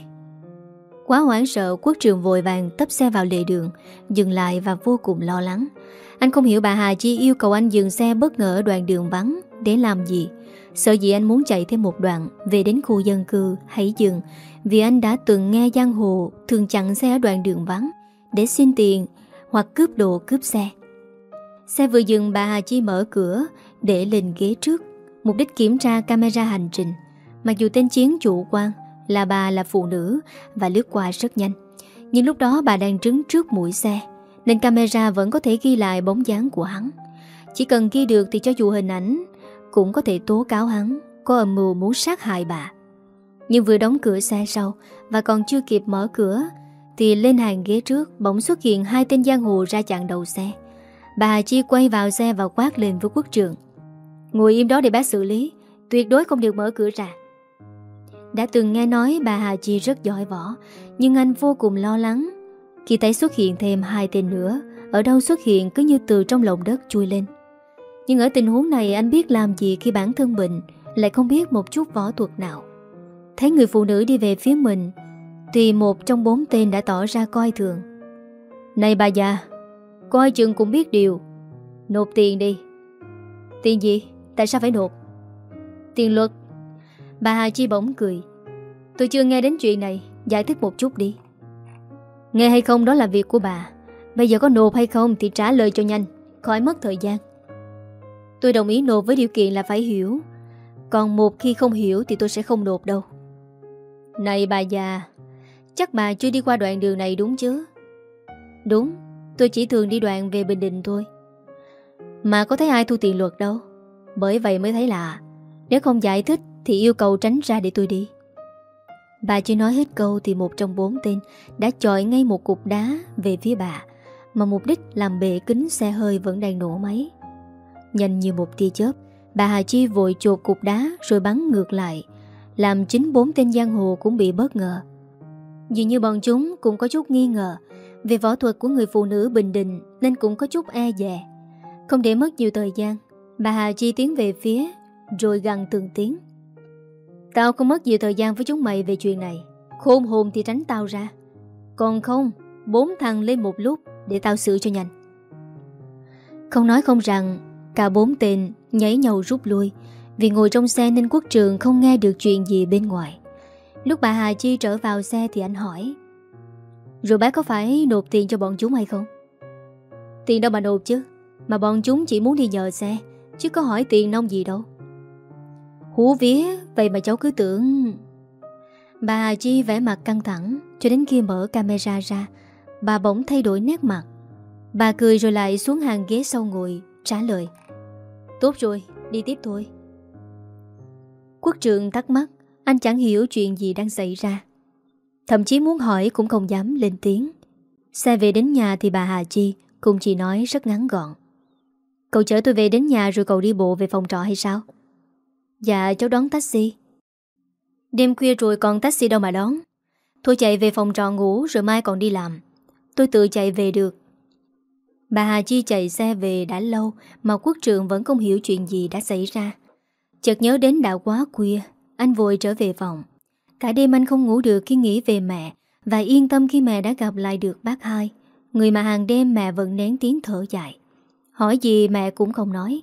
Quá hoảng sợ, quốc trường vội vàng tấp xe vào lề đường, Dừng lại và vô cùng lo lắng. Anh không hiểu bà Hà Chi yêu cầu anh dừng xe bất ngờ ở đoạn đường vắng, Để làm gì? Sợ gì anh muốn chạy thêm một đoạn, Về đến khu dân cư, hãy dừng. Vì anh đã từng nghe giang hồ Thường chặn xe ở đoạn đường vắng, Để xin tiền hoặc cướp đồ, cướp xe. Xe vừa dừng bà Hà Chi mở cửa Để lên ghế trước Mục đích kiểm tra camera hành trình Mặc dù tên chiến chủ quan là bà là phụ nữ và lướt qua rất nhanh. Nhưng lúc đó bà đang trứng trước mũi xe, nên camera vẫn có thể ghi lại bóng dáng của hắn. Chỉ cần ghi được thì cho dù hình ảnh cũng có thể tố cáo hắn có âm mưu muốn sát hại bà. Nhưng vừa đóng cửa xe sau và còn chưa kịp mở cửa thì lên hàng ghế trước bỗng xuất hiện hai tên giang hồ ra chặn đầu xe. Bà Chi quay vào xe và quát lên với quốc trường. Ngồi im đó để bác xử lý, tuyệt đối không được mở cửa ra. Đã từng nghe nói bà Hà Chi rất giỏi võ Nhưng anh vô cùng lo lắng Khi thấy xuất hiện thêm hai tên nữa Ở đâu xuất hiện cứ như từ trong lòng đất chui lên Nhưng ở tình huống này anh biết làm gì khi bản thân mình Lại không biết một chút võ thuật nào Thấy người phụ nữ đi về phía mình Thì một trong bốn tên đã tỏ ra coi thường Này bà già Coi chừng cũng biết điều. Nộp tiền đi. Tiền gì? Tại sao phải nộp? Tiền luật. Bà Hà Chi bỗng cười. Tôi chưa nghe đến chuyện này. Giải thích một chút đi. Nghe hay không đó là việc của bà. Bây giờ có nộp hay không thì trả lời cho nhanh. Khỏi mất thời gian. Tôi đồng ý nộp với điều kiện là phải hiểu. Còn một khi không hiểu thì tôi sẽ không nộp đâu. Này bà già, Chắc bà chưa đi qua đoạn đường này đúng chứ? Đúng. Tôi chỉ thường đi đoạn về Bình Định thôi Mà có thấy ai thu tiền luật đâu Bởi vậy mới thấy lạ Nếu không giải thích thì yêu cầu tránh ra để tôi đi Bà chưa nói hết câu thì một trong bốn tên đã chọi ngay một cục đá về phía bà, mà mục đích làm bể kính xe hơi vẫn đang nổ máy. Nhanh như một tia chớp, bà Hà Chi vội chột cục đá rồi bắn ngược lại, làm chính bốn tên giang hồ cũng bị bất ngờ. Dường như bọn chúng cũng có chút nghi ngờ vì võ thuật của người phụ nữ Bình Định nên cũng có chút e dè. Không để mất nhiều thời gian, bà Hà Chi tiến về phía rồi gần tường tiếng. Tao không mất nhiều thời gian với chúng mày về chuyện này Khôn hồn thì tránh tao ra Còn không Bốn thằng lên một lúc Để tao xử cho nhanh Không nói không rằng Cả bốn tên nhảy nhau rút lui Vì ngồi trong xe nên quốc trường không nghe được chuyện gì bên ngoài Lúc bà Hà Chi trở vào xe thì anh hỏi rồi bác có phải nộp tiền cho bọn chúng hay không? Tiền đâu mà nộp chứ? Mà bọn chúng chỉ muốn đi nhờ xe Chứ có hỏi tiền nông gì đâu. Hú vía Vậy mà cháu cứ tưởng Bà Chi vẽ mặt căng thẳng Cho đến khi mở camera ra Bà bỗng thay đổi nét mặt. Bà cười rồi lại xuống hàng ghế sau ngồi Trả lời. Tốt rồi, đi tiếp thôi. Quốc trường thắc mắc Anh chẳng hiểu chuyện gì đang xảy ra. Thậm chí muốn hỏi cũng không dám lên tiếng. Xe về đến nhà thì bà Hà Chi Cũng chỉ nói rất ngắn gọn. Cậu chở tôi về đến nhà rồi cậu đi bộ về phòng trọ hay sao? Dạ cháu đón taxi. Đêm khuya rồi còn taxi đâu mà đón. Thôi chạy về phòng trọ ngủ Rồi mai còn đi làm. Tôi tự chạy về được. Bà Hà Chi chạy xe về đã lâu Mà quốc trường vẫn không hiểu chuyện gì đã xảy ra. Chợt nhớ đến đã quá khuya, Anh vội trở về phòng. Cả đêm anh không ngủ được khi nghĩ về mẹ Và yên tâm khi mẹ đã gặp lại được bác hai. Người mà hàng đêm mẹ vẫn nén tiếng thở dài. Hỏi gì mẹ cũng không nói.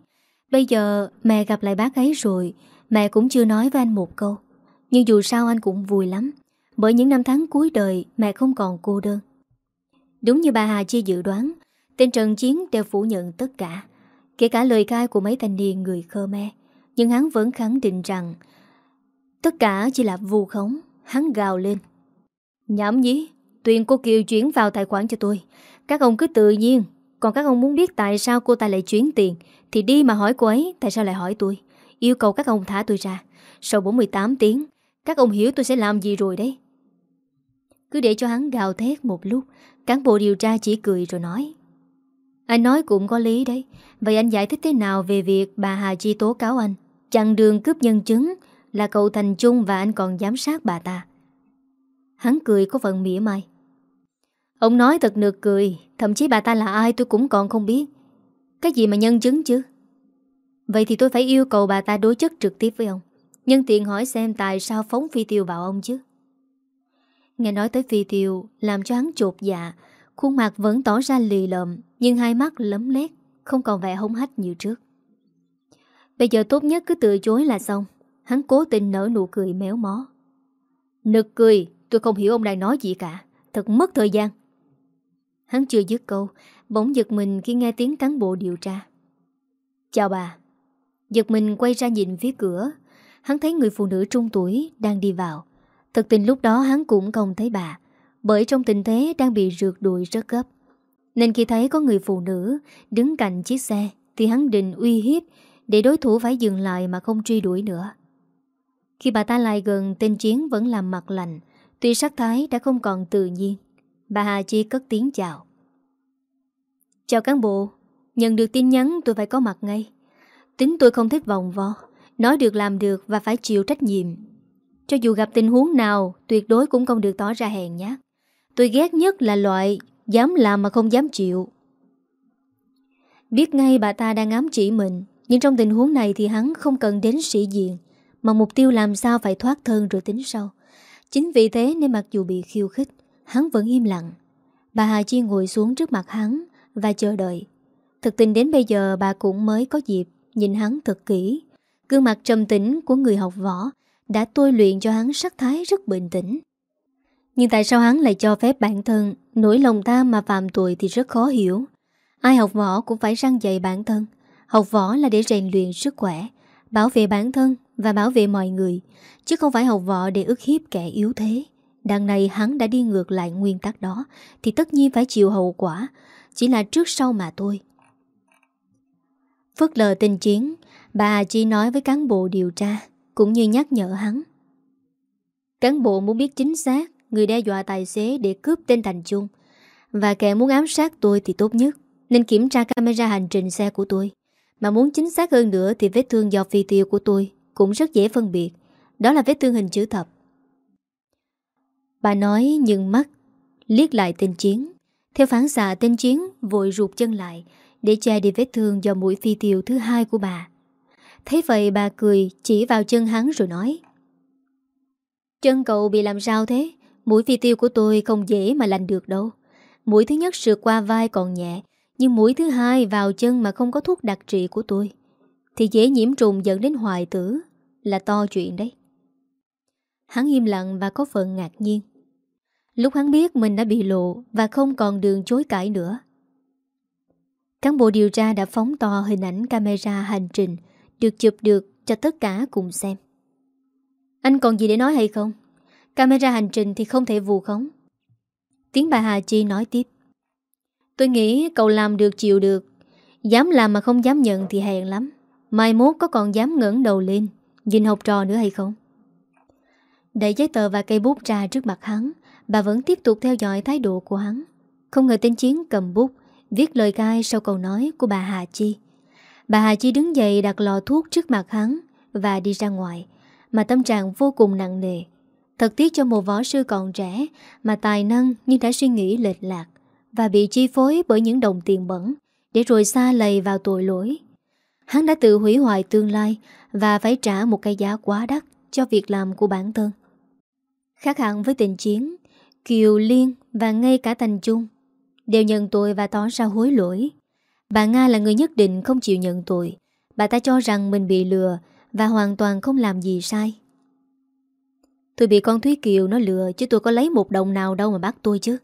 Bây giờ mẹ gặp lại bác ấy rồi, Mẹ cũng chưa nói với anh một câu. Nhưng dù sao anh cũng vui lắm. Bởi những năm tháng cuối đời, Mẹ không còn cô đơn. Đúng như bà Hà Chi dự đoán, Tên Trần Chiến đều phủ nhận tất cả. Kể cả lời khai của mấy thanh niên người Khmer, Nhưng hắn vẫn khẳng định rằng Tất cả chỉ là vu khống. Hắn gào lên. Nhảm nhí Tuyền cô Kiều chuyển vào tài khoản cho tôi. Các ông cứ tự nhiên. Còn các ông muốn biết tại sao cô ta lại chuyển tiền, thì đi mà hỏi cô ấy Tại sao lại hỏi tôi. Yêu cầu các ông thả tôi ra. Sau 48 tiếng, Các ông hiểu tôi sẽ làm gì rồi đấy. Cứ để cho hắn gào thét một lúc, Cán bộ điều tra chỉ cười rồi nói. Anh nói cũng có lý đấy. Vậy anh giải thích thế nào về việc bà Hà Chi tố cáo anh? Chặn đường cướp nhân chứng là cậu Thành Trung và anh còn giám sát bà ta. Hắn cười có phần mỉa mai. Ông nói thật nực cười, Thậm chí bà ta là ai tôi cũng còn không biết. Cái gì mà nhân chứng chứ? Vậy thì tôi phải yêu cầu bà ta đối chất trực tiếp với ông. Nhân tiện hỏi xem tại sao phóng phi tiêu vào ông chứ? Nghe nói tới phi tiêu, Làm cho hắn chột dạ. Khuôn mặt vẫn tỏ ra lì lợm, Nhưng hai mắt lấm lét, Không còn vẻ hống hách như trước. Bây giờ tốt nhất cứ từ chối là xong. Hắn cố tình nở nụ cười méo mó. Nực cười, Tôi không hiểu ông đang nói gì cả, Thật mất thời gian. Hắn chưa dứt câu, Bỗng giật mình khi nghe tiếng cán bộ điều tra. Chào bà. Giật mình quay ra nhìn phía cửa, Hắn thấy người phụ nữ trung tuổi đang đi vào. Thật tình lúc đó hắn cũng không thấy bà, Bởi trong tình thế đang bị rượt đuổi rất gấp. Nên khi thấy có người phụ nữ Đứng cạnh chiếc xe, Thì hắn định uy hiếp Để đối thủ phải dừng lại mà không truy đuổi nữa. Khi bà ta lại gần, Tên Chiến vẫn làm mặt lạnh, Tuy sắc thái đã không còn tự nhiên. Bà Hà Chi cất tiếng chào. Chào cán bộ, Nhận được tin nhắn tôi phải có mặt ngay. Tính tôi không thích vòng vo, Nói được làm được và phải chịu trách nhiệm. Cho dù gặp tình huống nào, Tuyệt đối cũng không được tỏ ra hèn nhát. Tôi ghét nhất là loại Dám làm mà không dám chịu. Biết ngay bà ta đang ám chỉ mình, Nhưng trong tình huống này thì hắn không cần đến sĩ diện. Mà mục tiêu làm sao phải thoát thân rồi tính sau Chính vì thế nên mặc dù bị khiêu khích, Hắn vẫn im lặng Bà Hà Chi ngồi xuống trước mặt hắn và chờ đợi. Thực tình đến bây giờ bà cũng mới có dịp nhìn hắn thật kỹ. Gương mặt trầm tĩnh của người học võ đã tôi luyện cho hắn sắc thái rất bình tĩnh. Nhưng tại sao hắn lại cho phép bản thân nỗi lòng ta mà phạm tội thì rất khó hiểu. Ai học võ cũng phải răng dạy bản thân. Học võ là để rèn luyện sức khỏe, Bảo vệ bản thân và bảo vệ mọi người, Chứ không phải học võ để ức hiếp kẻ yếu thế. Đằng này hắn đã đi ngược lại nguyên tắc đó, Thì tất nhiên phải chịu hậu quả, Chỉ là trước sau mà thôi. Phất lờ tình chiến, Bà chỉ nói với cán bộ điều tra, Cũng như nhắc nhở hắn. Cán bộ muốn biết chính xác, Người đe dọa tài xế để cướp tên Thành Trung Và kẻ muốn ám sát tôi thì tốt nhất, Nên kiểm tra camera hành trình xe của tôi. Mà muốn chính xác hơn nữa Thì vết thương do phi tiêu của tôi. Cũng rất dễ phân biệt. Đó là vết thương hình chữ thập. Bà nói, nhưng mắt. Liếc lại tên chiến. Theo phán xạ, tên chiến vội rụt chân lại Để che đi vết thương do mũi phi tiêu thứ hai của bà. Thấy vậy, bà cười, chỉ vào chân hắn rồi nói, Chân cậu bị làm sao thế? Mũi phi tiêu của tôi không dễ mà lành được đâu. Mũi thứ nhất sượt qua vai còn nhẹ, Nhưng mũi thứ hai vào chân mà không có thuốc đặc trị của tôi. Thì dễ nhiễm trùng dẫn đến hoại tử Là to chuyện đấy. Hắn im lặng và có phần ngạc nhiên. Lúc hắn biết mình đã bị lộ Và không còn đường chối cãi nữa. Cán bộ điều tra đã phóng to hình ảnh camera hành trình, Được chụp được cho tất cả cùng xem. Anh còn gì để nói hay không? Camera hành trình thì không thể vù khống. Tiếng bà Hà Chi nói tiếp. Tôi nghĩ cậu làm được, chịu được. Dám làm mà không dám nhận thì hèn lắm. Mai mốt có còn dám ngẩng đầu lên, Nhìn học trò nữa hay không? Đẩy giấy tờ và cây bút ra trước mặt hắn, Bà vẫn tiếp tục theo dõi thái độ của hắn. Không ngờ tên Chiến cầm bút, Viết lời cai sau câu nói của bà Hà Chi. Bà Hà Chi đứng dậy đặt lò thuốc trước mặt hắn Và đi ra ngoài, Mà tâm trạng vô cùng nặng nề. Thật tiếc cho một võ sư còn trẻ Mà tài năng nhưng đã suy nghĩ lệch lạc Và bị chi phối bởi những đồng tiền bẩn Để rồi xa lầy vào tội lỗi. Hắn đã tự hủy hoại tương lai Và phải trả một cái giá quá đắt Cho việc làm của bản thân. Khác hẳn với tình chiến, Kiều Liên và ngay cả Thành Trung Đều nhận tội và tỏ ra hối lỗi. Bà Nga là người nhất định không chịu nhận tội. Bà ta cho rằng mình bị lừa Và hoàn toàn không làm gì sai. Tôi bị con Thúy Kiều nó lừa Chứ tôi có lấy một đồng nào đâu mà bắt tôi chứ.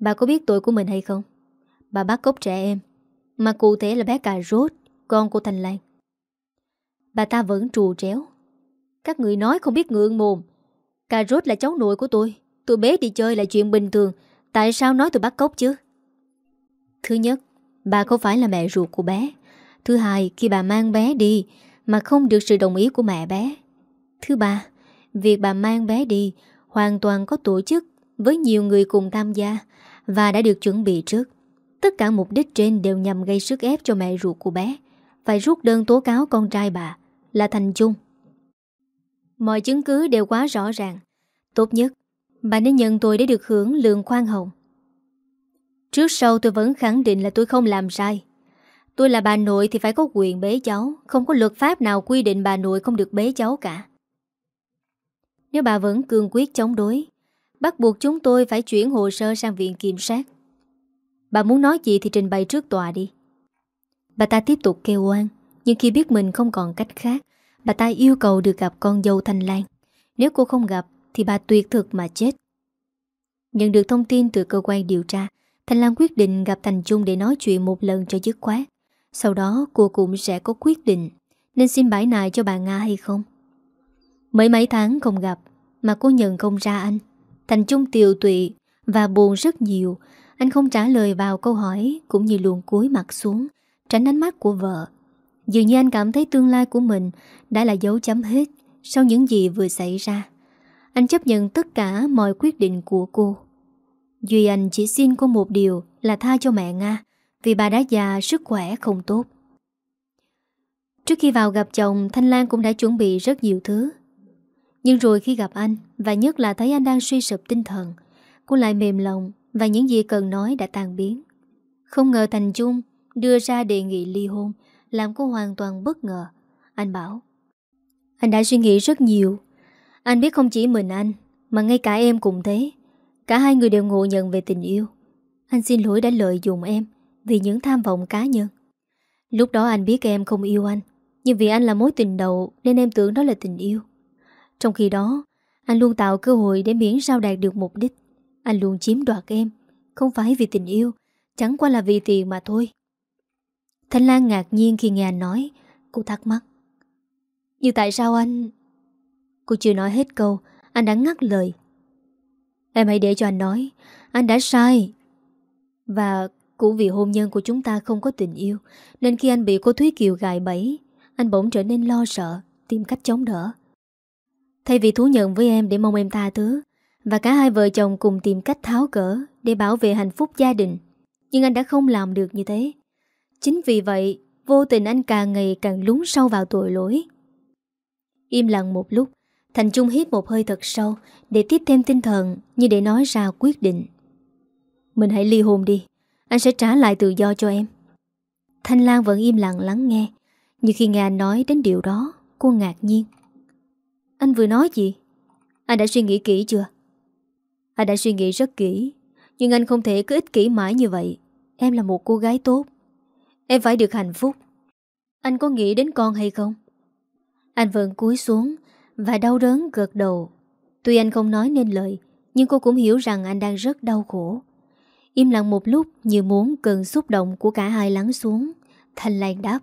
Bà có biết tội của mình hay không? Bà bắt cốc trẻ em, Mà cụ thể là bé cà rốt. Con của Thành Lan. Bà ta vẫn trù tréo. Các người nói không biết ngượng mồm. Cà rốt là cháu nội của tôi. Tôi bé đi chơi là chuyện bình thường. Tại sao nói tôi bắt cóc chứ? Thứ nhất, Bà không phải là mẹ ruột của bé. Thứ hai, khi bà mang bé đi Mà không được sự đồng ý của mẹ bé. Thứ ba, Việc bà mang bé đi Hoàn toàn có tổ chức Với nhiều người cùng tham gia Và đã được chuẩn bị trước. Tất cả mục đích trên đều nhằm gây sức ép cho mẹ ruột của bé. Phải rút đơn tố cáo con trai bà Là Thành Trung Mọi chứng cứ đều quá rõ ràng. Tốt nhất, Bà nên nhận tôi để được hưởng lượng khoan hồng. Trước sau tôi vẫn khẳng định là tôi không làm sai. Tôi là bà nội thì phải có quyền bế cháu, Không có luật pháp nào quy định bà nội không được bế cháu cả. Nếu bà vẫn cương quyết chống đối, Bắt buộc chúng tôi phải chuyển hồ sơ sang viện kiểm sát. Bà muốn nói gì thì trình bày trước tòa đi. Bà ta tiếp tục kêu oan Nhưng khi biết mình không còn cách khác Bà ta yêu cầu được gặp con dâu Thanh Lan Nếu cô không gặp Thì bà tuyệt thực mà chết Nhận được thông tin từ cơ quan điều tra Thanh Lan quyết định gặp Thành Trung để nói chuyện một lần cho dứt khoát. Sau đó cô cũng sẽ có quyết định nên xin bãi nại cho bà Nga hay không. Mấy mấy tháng không gặp mà cô nhận không ra anh. Thành Trung tiều tụy và buồn rất nhiều. Anh không trả lời vào câu hỏi cũng như luồn cuối mặt xuống, tránh ánh mắt của vợ. Dường như anh cảm thấy tương lai của mình đã là dấu chấm hết sau những gì vừa xảy ra. Anh chấp nhận tất cả mọi quyết định của cô. Duy Anh chỉ xin có một điều là tha cho mẹ Nga vì bà đã già sức khỏe không tốt. Trước khi vào gặp chồng, Thanh Lan cũng đã chuẩn bị rất nhiều thứ. Nhưng rồi khi gặp anh, và nhất là thấy anh đang suy sụp tinh thần, cô lại mềm lòng và những gì cần nói đã tan biến. Không ngờ Thành Trung đưa ra đề nghị ly hôn, làm cô hoàn toàn bất ngờ. Anh bảo, anh đã suy nghĩ rất nhiều. Anh biết không chỉ mình anh, mà ngay cả em cũng thế. Cả hai người đều ngộ nhận về tình yêu Anh xin lỗi đã lợi dụng em Vì những tham vọng cá nhân Lúc đó anh biết em không yêu anh Nhưng vì anh là mối tình đầu Nên em tưởng đó là tình yêu Trong khi đó Anh luôn tạo cơ hội để miễn sao đạt được mục đích Anh luôn chiếm đoạt em Không phải vì tình yêu Chẳng qua là vì tiền mà thôi Thanh Lan ngạc nhiên khi nghe anh nói, Cô thắc mắc. Như tại sao anh? Cô chưa nói hết câu, Anh đã ngắt lời. Em hãy để cho anh nói, Anh đã sai. Và cũng vì hôn nhân của chúng ta không có tình yêu, Nên khi anh bị cô Thúy Kiều gài bẫy, Anh bỗng trở nên lo sợ, Tìm cách chống đỡ. Thay vì thú nhận với em để mong em tha thứ, Và cả hai vợ chồng cùng tìm cách tháo cỡ Để bảo vệ hạnh phúc gia đình, Nhưng anh đã không làm được như thế. Chính vì vậy, Vô tình anh càng ngày càng lún sâu vào tội lỗi. Im lặng một lúc, Thành Trung hít một hơi thật sâu Để tiếp thêm tinh thần Như để nói ra quyết định. Mình hãy ly hôn đi, Anh sẽ trả lại tự do cho em. Thanh Lan vẫn im lặng lắng nghe, Nhưng khi nghe anh nói đến điều đó, Cô ngạc nhiên. Anh vừa nói gì? Anh đã suy nghĩ kỹ chưa? Anh đã suy nghĩ rất kỹ, Nhưng anh không thể cứ ích kỷ mãi như vậy. Em là một cô gái tốt. Em phải được hạnh phúc. Anh có nghĩ đến con hay không? Anh vẫn cúi xuống Và đau đớn gật đầu. Tuy anh không nói nên lời, Nhưng cô cũng hiểu rằng anh đang rất đau khổ. Im lặng một lúc Như muốn cơn xúc động của cả hai lắng xuống, Thanh Lan đáp.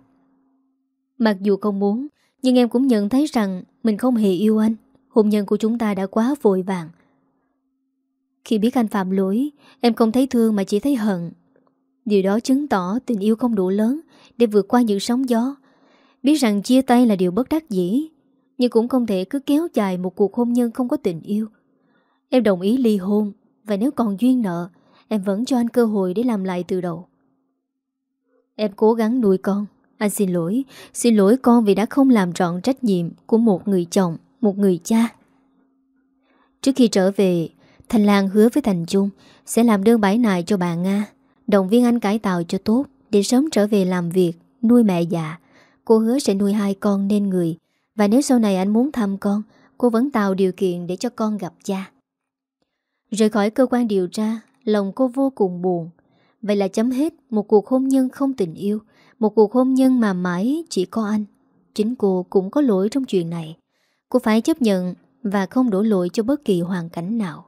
Mặc dù không muốn, Nhưng em cũng nhận thấy rằng Mình không hề yêu anh. Hôn nhân của chúng ta đã quá vội vàng. Khi biết anh phạm lỗi, Em không thấy thương mà chỉ thấy hận. Điều đó chứng tỏ tình yêu không đủ lớn Để vượt qua những sóng gió. Biết rằng chia tay là điều bất đắc dĩ, Nhưng cũng không thể cứ kéo dài Một cuộc hôn nhân không có tình yêu. Em đồng ý ly hôn, Và nếu còn duyên nợ, Em vẫn cho anh cơ hội để làm lại từ đầu. Em cố gắng nuôi con. Anh xin lỗi. Xin lỗi con vì đã không làm trọn trách nhiệm Của một người chồng, Một người cha. Trước khi trở về Thành Lan hứa với Thành Trung Sẽ làm đơn bãi nại cho bà Nga. Động viên anh cải tạo cho tốt, Để sớm trở về làm việc, Nuôi mẹ già. Cô hứa sẽ nuôi hai con nên người. Và nếu sau này anh muốn thăm con, Cô vẫn tạo điều kiện để cho con gặp cha. Rời khỏi cơ quan điều tra, Lòng cô vô cùng buồn. Vậy là chấm hết một cuộc hôn nhân không tình yêu, Một cuộc hôn nhân mà mãi chỉ có anh. Chính cô cũng có lỗi trong chuyện này. Cô phải chấp nhận Và không đổ lỗi cho bất kỳ hoàn cảnh nào.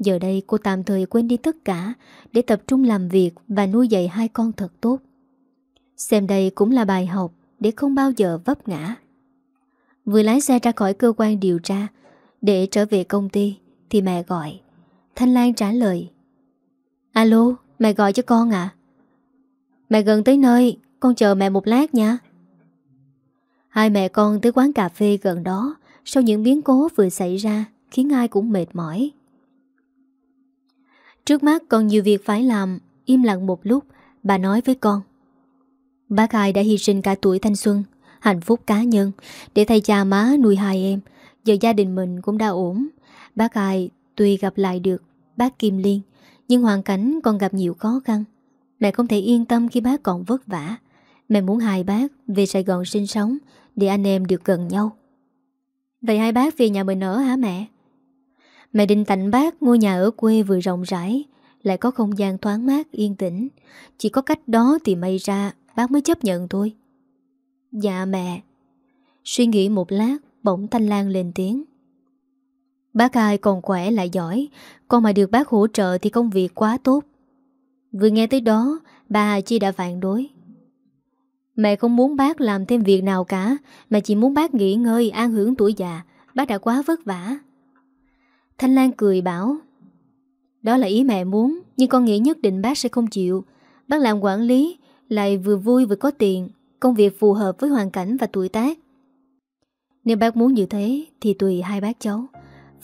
Giờ đây cô tạm thời quên đi tất cả Để tập trung làm việc Và nuôi dạy hai con thật tốt. Xem đây cũng là bài học Để không bao giờ vấp ngã. Vừa lái xe ra khỏi cơ quan điều tra Để trở về công ty Thì mẹ gọi. Thanh Lan trả lời Alo, mẹ gọi cho con à Mẹ gần tới nơi Con chờ mẹ một lát nha. Hai mẹ con tới quán cà phê gần đó Sau những biến cố vừa xảy ra Khiến ai cũng mệt mỏi. Trước mắt còn nhiều việc phải làm. Im lặng một lúc, Bà nói với con. Bác hai đã hy sinh cả tuổi thanh xuân, Hạnh phúc cá nhân. Để thay cha má nuôi hai em, Giờ gia đình mình cũng đã ổn. Bác hai tuy gặp lại được Bác Kim Liên, Nhưng hoàn cảnh còn gặp nhiều khó khăn. Mẹ không thể yên tâm khi bác còn vất vả. Mẹ muốn hai bác về Sài Gòn sinh sống Để anh em được gần nhau. Vậy hai bác về nhà mình ở hả mẹ? Mẹ định tạnh bác ngôi nhà ở quê vừa rộng rãi, Lại có không gian thoáng mát, yên tĩnh. Chỉ có cách đó thì may ra Bác mới chấp nhận thôi. Dạ mẹ. Suy nghĩ một lát, Bỗng Thanh Lan lên tiếng. Bác ai còn khỏe lại giỏi, Con mà được bác hỗ trợ thì công việc quá tốt. Vừa nghe tới đó, Bà Chi đã phản đối. Mẹ không muốn bác làm thêm việc nào cả, Mà chỉ muốn bác nghỉ ngơi, An hưởng tuổi già. Bác đã quá vất vả. Thanh Lan cười bảo, Đó là ý mẹ muốn, Nhưng con nghĩ nhất định bác sẽ không chịu. Bác làm quản lý, Lại vừa vui vừa có tiền, Công việc phù hợp với hoàn cảnh và tuổi tác. Nếu bác muốn như thế, Thì tùy hai bác cháu.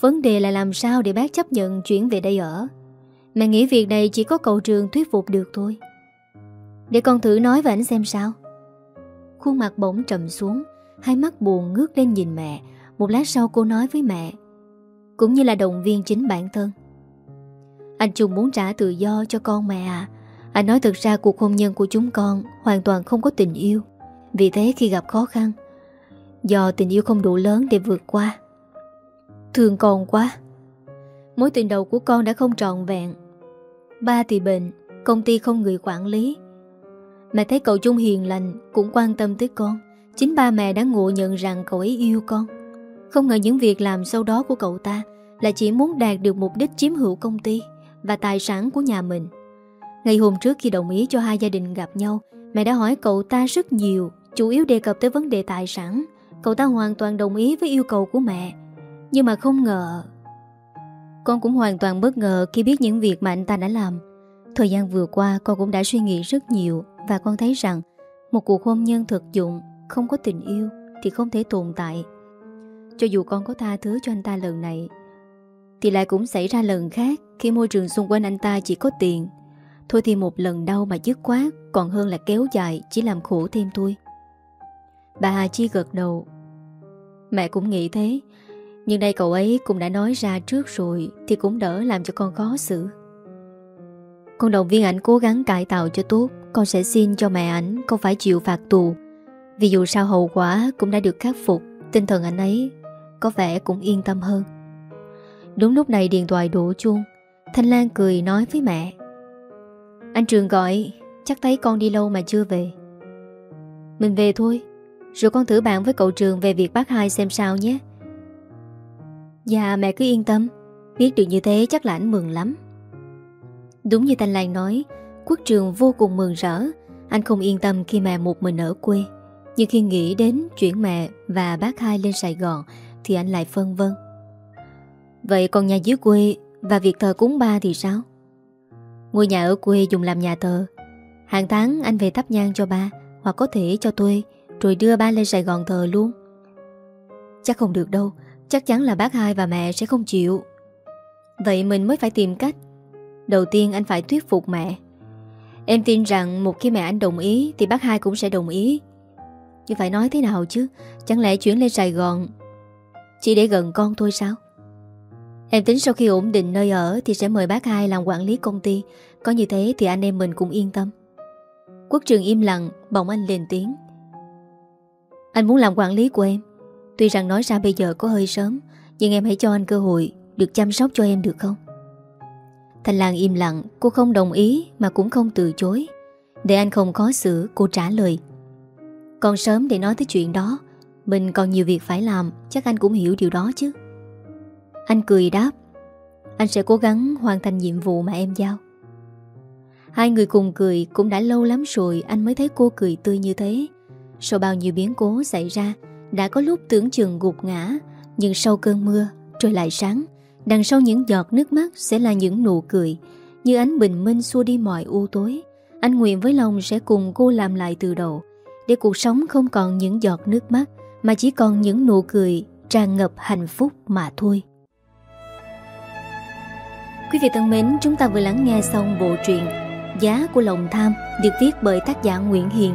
Vấn đề là làm sao để bác chấp nhận chuyển về đây ở. Mẹ nghĩ việc này chỉ có cậu trường thuyết phục được thôi. Để con thử nói với anh xem sao. Khuôn mặt bỗng trầm xuống, Hai mắt buồn ngước lên nhìn mẹ. Một lát sau cô nói với mẹ cũng như là động viên chính bản thân. Anh Trung muốn trả tự do cho con mẹ à. Anh nói thật ra cuộc hôn nhân của chúng con Hoàn toàn không có tình yêu. Vì thế khi gặp khó khăn, Do tình yêu không đủ lớn để vượt qua. Thương con quá. Mối tình đầu của con đã không trọn vẹn. Ba thì bệnh, Công ty không người quản lý. Mẹ thấy cậu Trung hiền lành, Cũng quan tâm tới con. Chính ba mẹ đã ngộ nhận rằng cậu ấy yêu con không ngờ những việc làm sau đó của cậu ta Là chỉ muốn đạt được mục đích chiếm hữu công ty Và tài sản của nhà mình. Ngày hôm trước khi đồng ý cho hai gia đình gặp nhau, Mẹ đã hỏi cậu ta rất nhiều, Chủ yếu đề cập tới vấn đề tài sản. Cậu ta hoàn toàn đồng ý với yêu cầu của mẹ. Nhưng mà không ngờ, Con cũng hoàn toàn bất ngờ Khi biết những việc mà anh ta đã làm. Thời gian vừa qua, con cũng đã suy nghĩ rất nhiều Và con thấy rằng Một cuộc hôn nhân thực dụng Không có tình yêu Thì không thể tồn tại. Cho dù con có tha thứ cho anh ta lần này, Thì lại cũng xảy ra lần khác Khi môi trường xung quanh anh ta chỉ có tiền. Thôi thì một lần đau mà dứt khoát, Còn hơn là kéo dài, Chỉ làm khổ thêm tôi Bà Hà Chi gật đầu. Mẹ cũng nghĩ thế, Nhưng đây cậu ấy cũng đã nói ra trước rồi Thì cũng đỡ làm cho con khó xử. Con động viên ảnh cố gắng cải tạo cho tốt, Con sẽ xin cho mẹ ảnh Không phải chịu phạt tù. Vì dù sao hậu quả cũng đã được khắc phục, Tinh thần anh ấy có vẻ cũng yên tâm hơn. Đúng lúc này điện thoại đổ chuông, Thanh Lan cười nói với mẹ. Anh Trường gọi, Chắc thấy con đi lâu mà chưa về. Mình về thôi, Rồi con thử bạn với cậu Trường về việc bác hai xem sao nhé. Dạ mẹ cứ yên tâm, Biết được như thế chắc là anh mừng lắm. Đúng như Thanh Lan nói, Quốc Trường vô cùng mừng rỡ. Anh không yên tâm khi mẹ một mình ở quê. Nhưng khi nghĩ đến chuyển mẹ và bác hai lên Sài Gòn thì anh lại phân vân. Vậy còn nhà dưới quê và việc thờ cúng ba thì sao? Ngôi nhà ở quê dùng làm nhà thờ. Hàng tháng anh về thắp nhang cho ba, Hoặc có thể cho tôi Rồi đưa ba lên Sài Gòn thờ luôn. Chắc không được đâu, Chắc chắn là bác hai và mẹ sẽ không chịu. Vậy mình mới phải tìm cách. Đầu tiên anh phải thuyết phục mẹ. Em tin rằng một khi mẹ anh đồng ý Thì bác hai cũng sẽ đồng ý. Nhưng phải nói thế nào chứ? Chẳng lẽ chuyển lên Sài Gòn chỉ để gần con thôi sao? Em tính sau khi ổn định nơi ở Thì sẽ mời bác hai làm quản lý công ty. Có như thế thì anh em mình cũng yên tâm. Quốc trường im lặng, Bỗng anh lên tiếng. Anh muốn làm quản lý của em. Tuy rằng nói ra bây giờ có hơi sớm, Nhưng em hãy cho anh cơ hội Được chăm sóc cho em được không? Thành Lan im lặng, Cô không đồng ý mà cũng không từ chối. Để anh không khó xử, cô trả lời. Còn sớm để nói tới chuyện đó mình còn nhiều việc phải làm, Chắc anh cũng hiểu điều đó chứ. Anh cười đáp, Anh sẽ cố gắng hoàn thành nhiệm vụ mà em giao. Hai người cùng cười Cũng đã lâu lắm rồi, Anh mới thấy cô cười tươi như thế. Sau bao nhiêu biến cố xảy ra, Đã có lúc tưởng chừng gục ngã, Nhưng sau cơn mưa, Trời lại sáng, Đằng sau những giọt nước mắt Sẽ là những nụ cười. Như ánh bình minh xua đi mọi u tối, Anh nguyện với lòng sẽ cùng cô làm lại từ đầu, Để cuộc sống không còn những giọt nước mắt. Mà chỉ còn những nụ cười Tràn ngập hạnh phúc mà thôi Quý vị thân mến, chúng ta vừa lắng nghe xong bộ truyện Giá của lòng tham được viết bởi tác giả Nguyễn Hiền.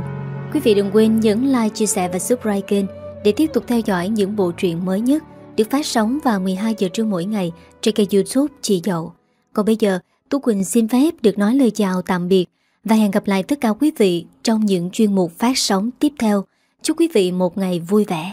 Quý vị đừng quên nhấn like, chia sẻ và subscribe kênh để tiếp tục theo dõi những bộ truyện mới nhất được phát sóng vào 12 giờ trưa mỗi ngày trên kênh youtube Chị Dậu. Còn bây giờ, Tú Quỳnh xin phép được nói lời chào tạm biệt và hẹn gặp lại tất cả quý vị trong những chuyên mục phát sóng tiếp theo. Chúc quý vị một ngày vui vẻ.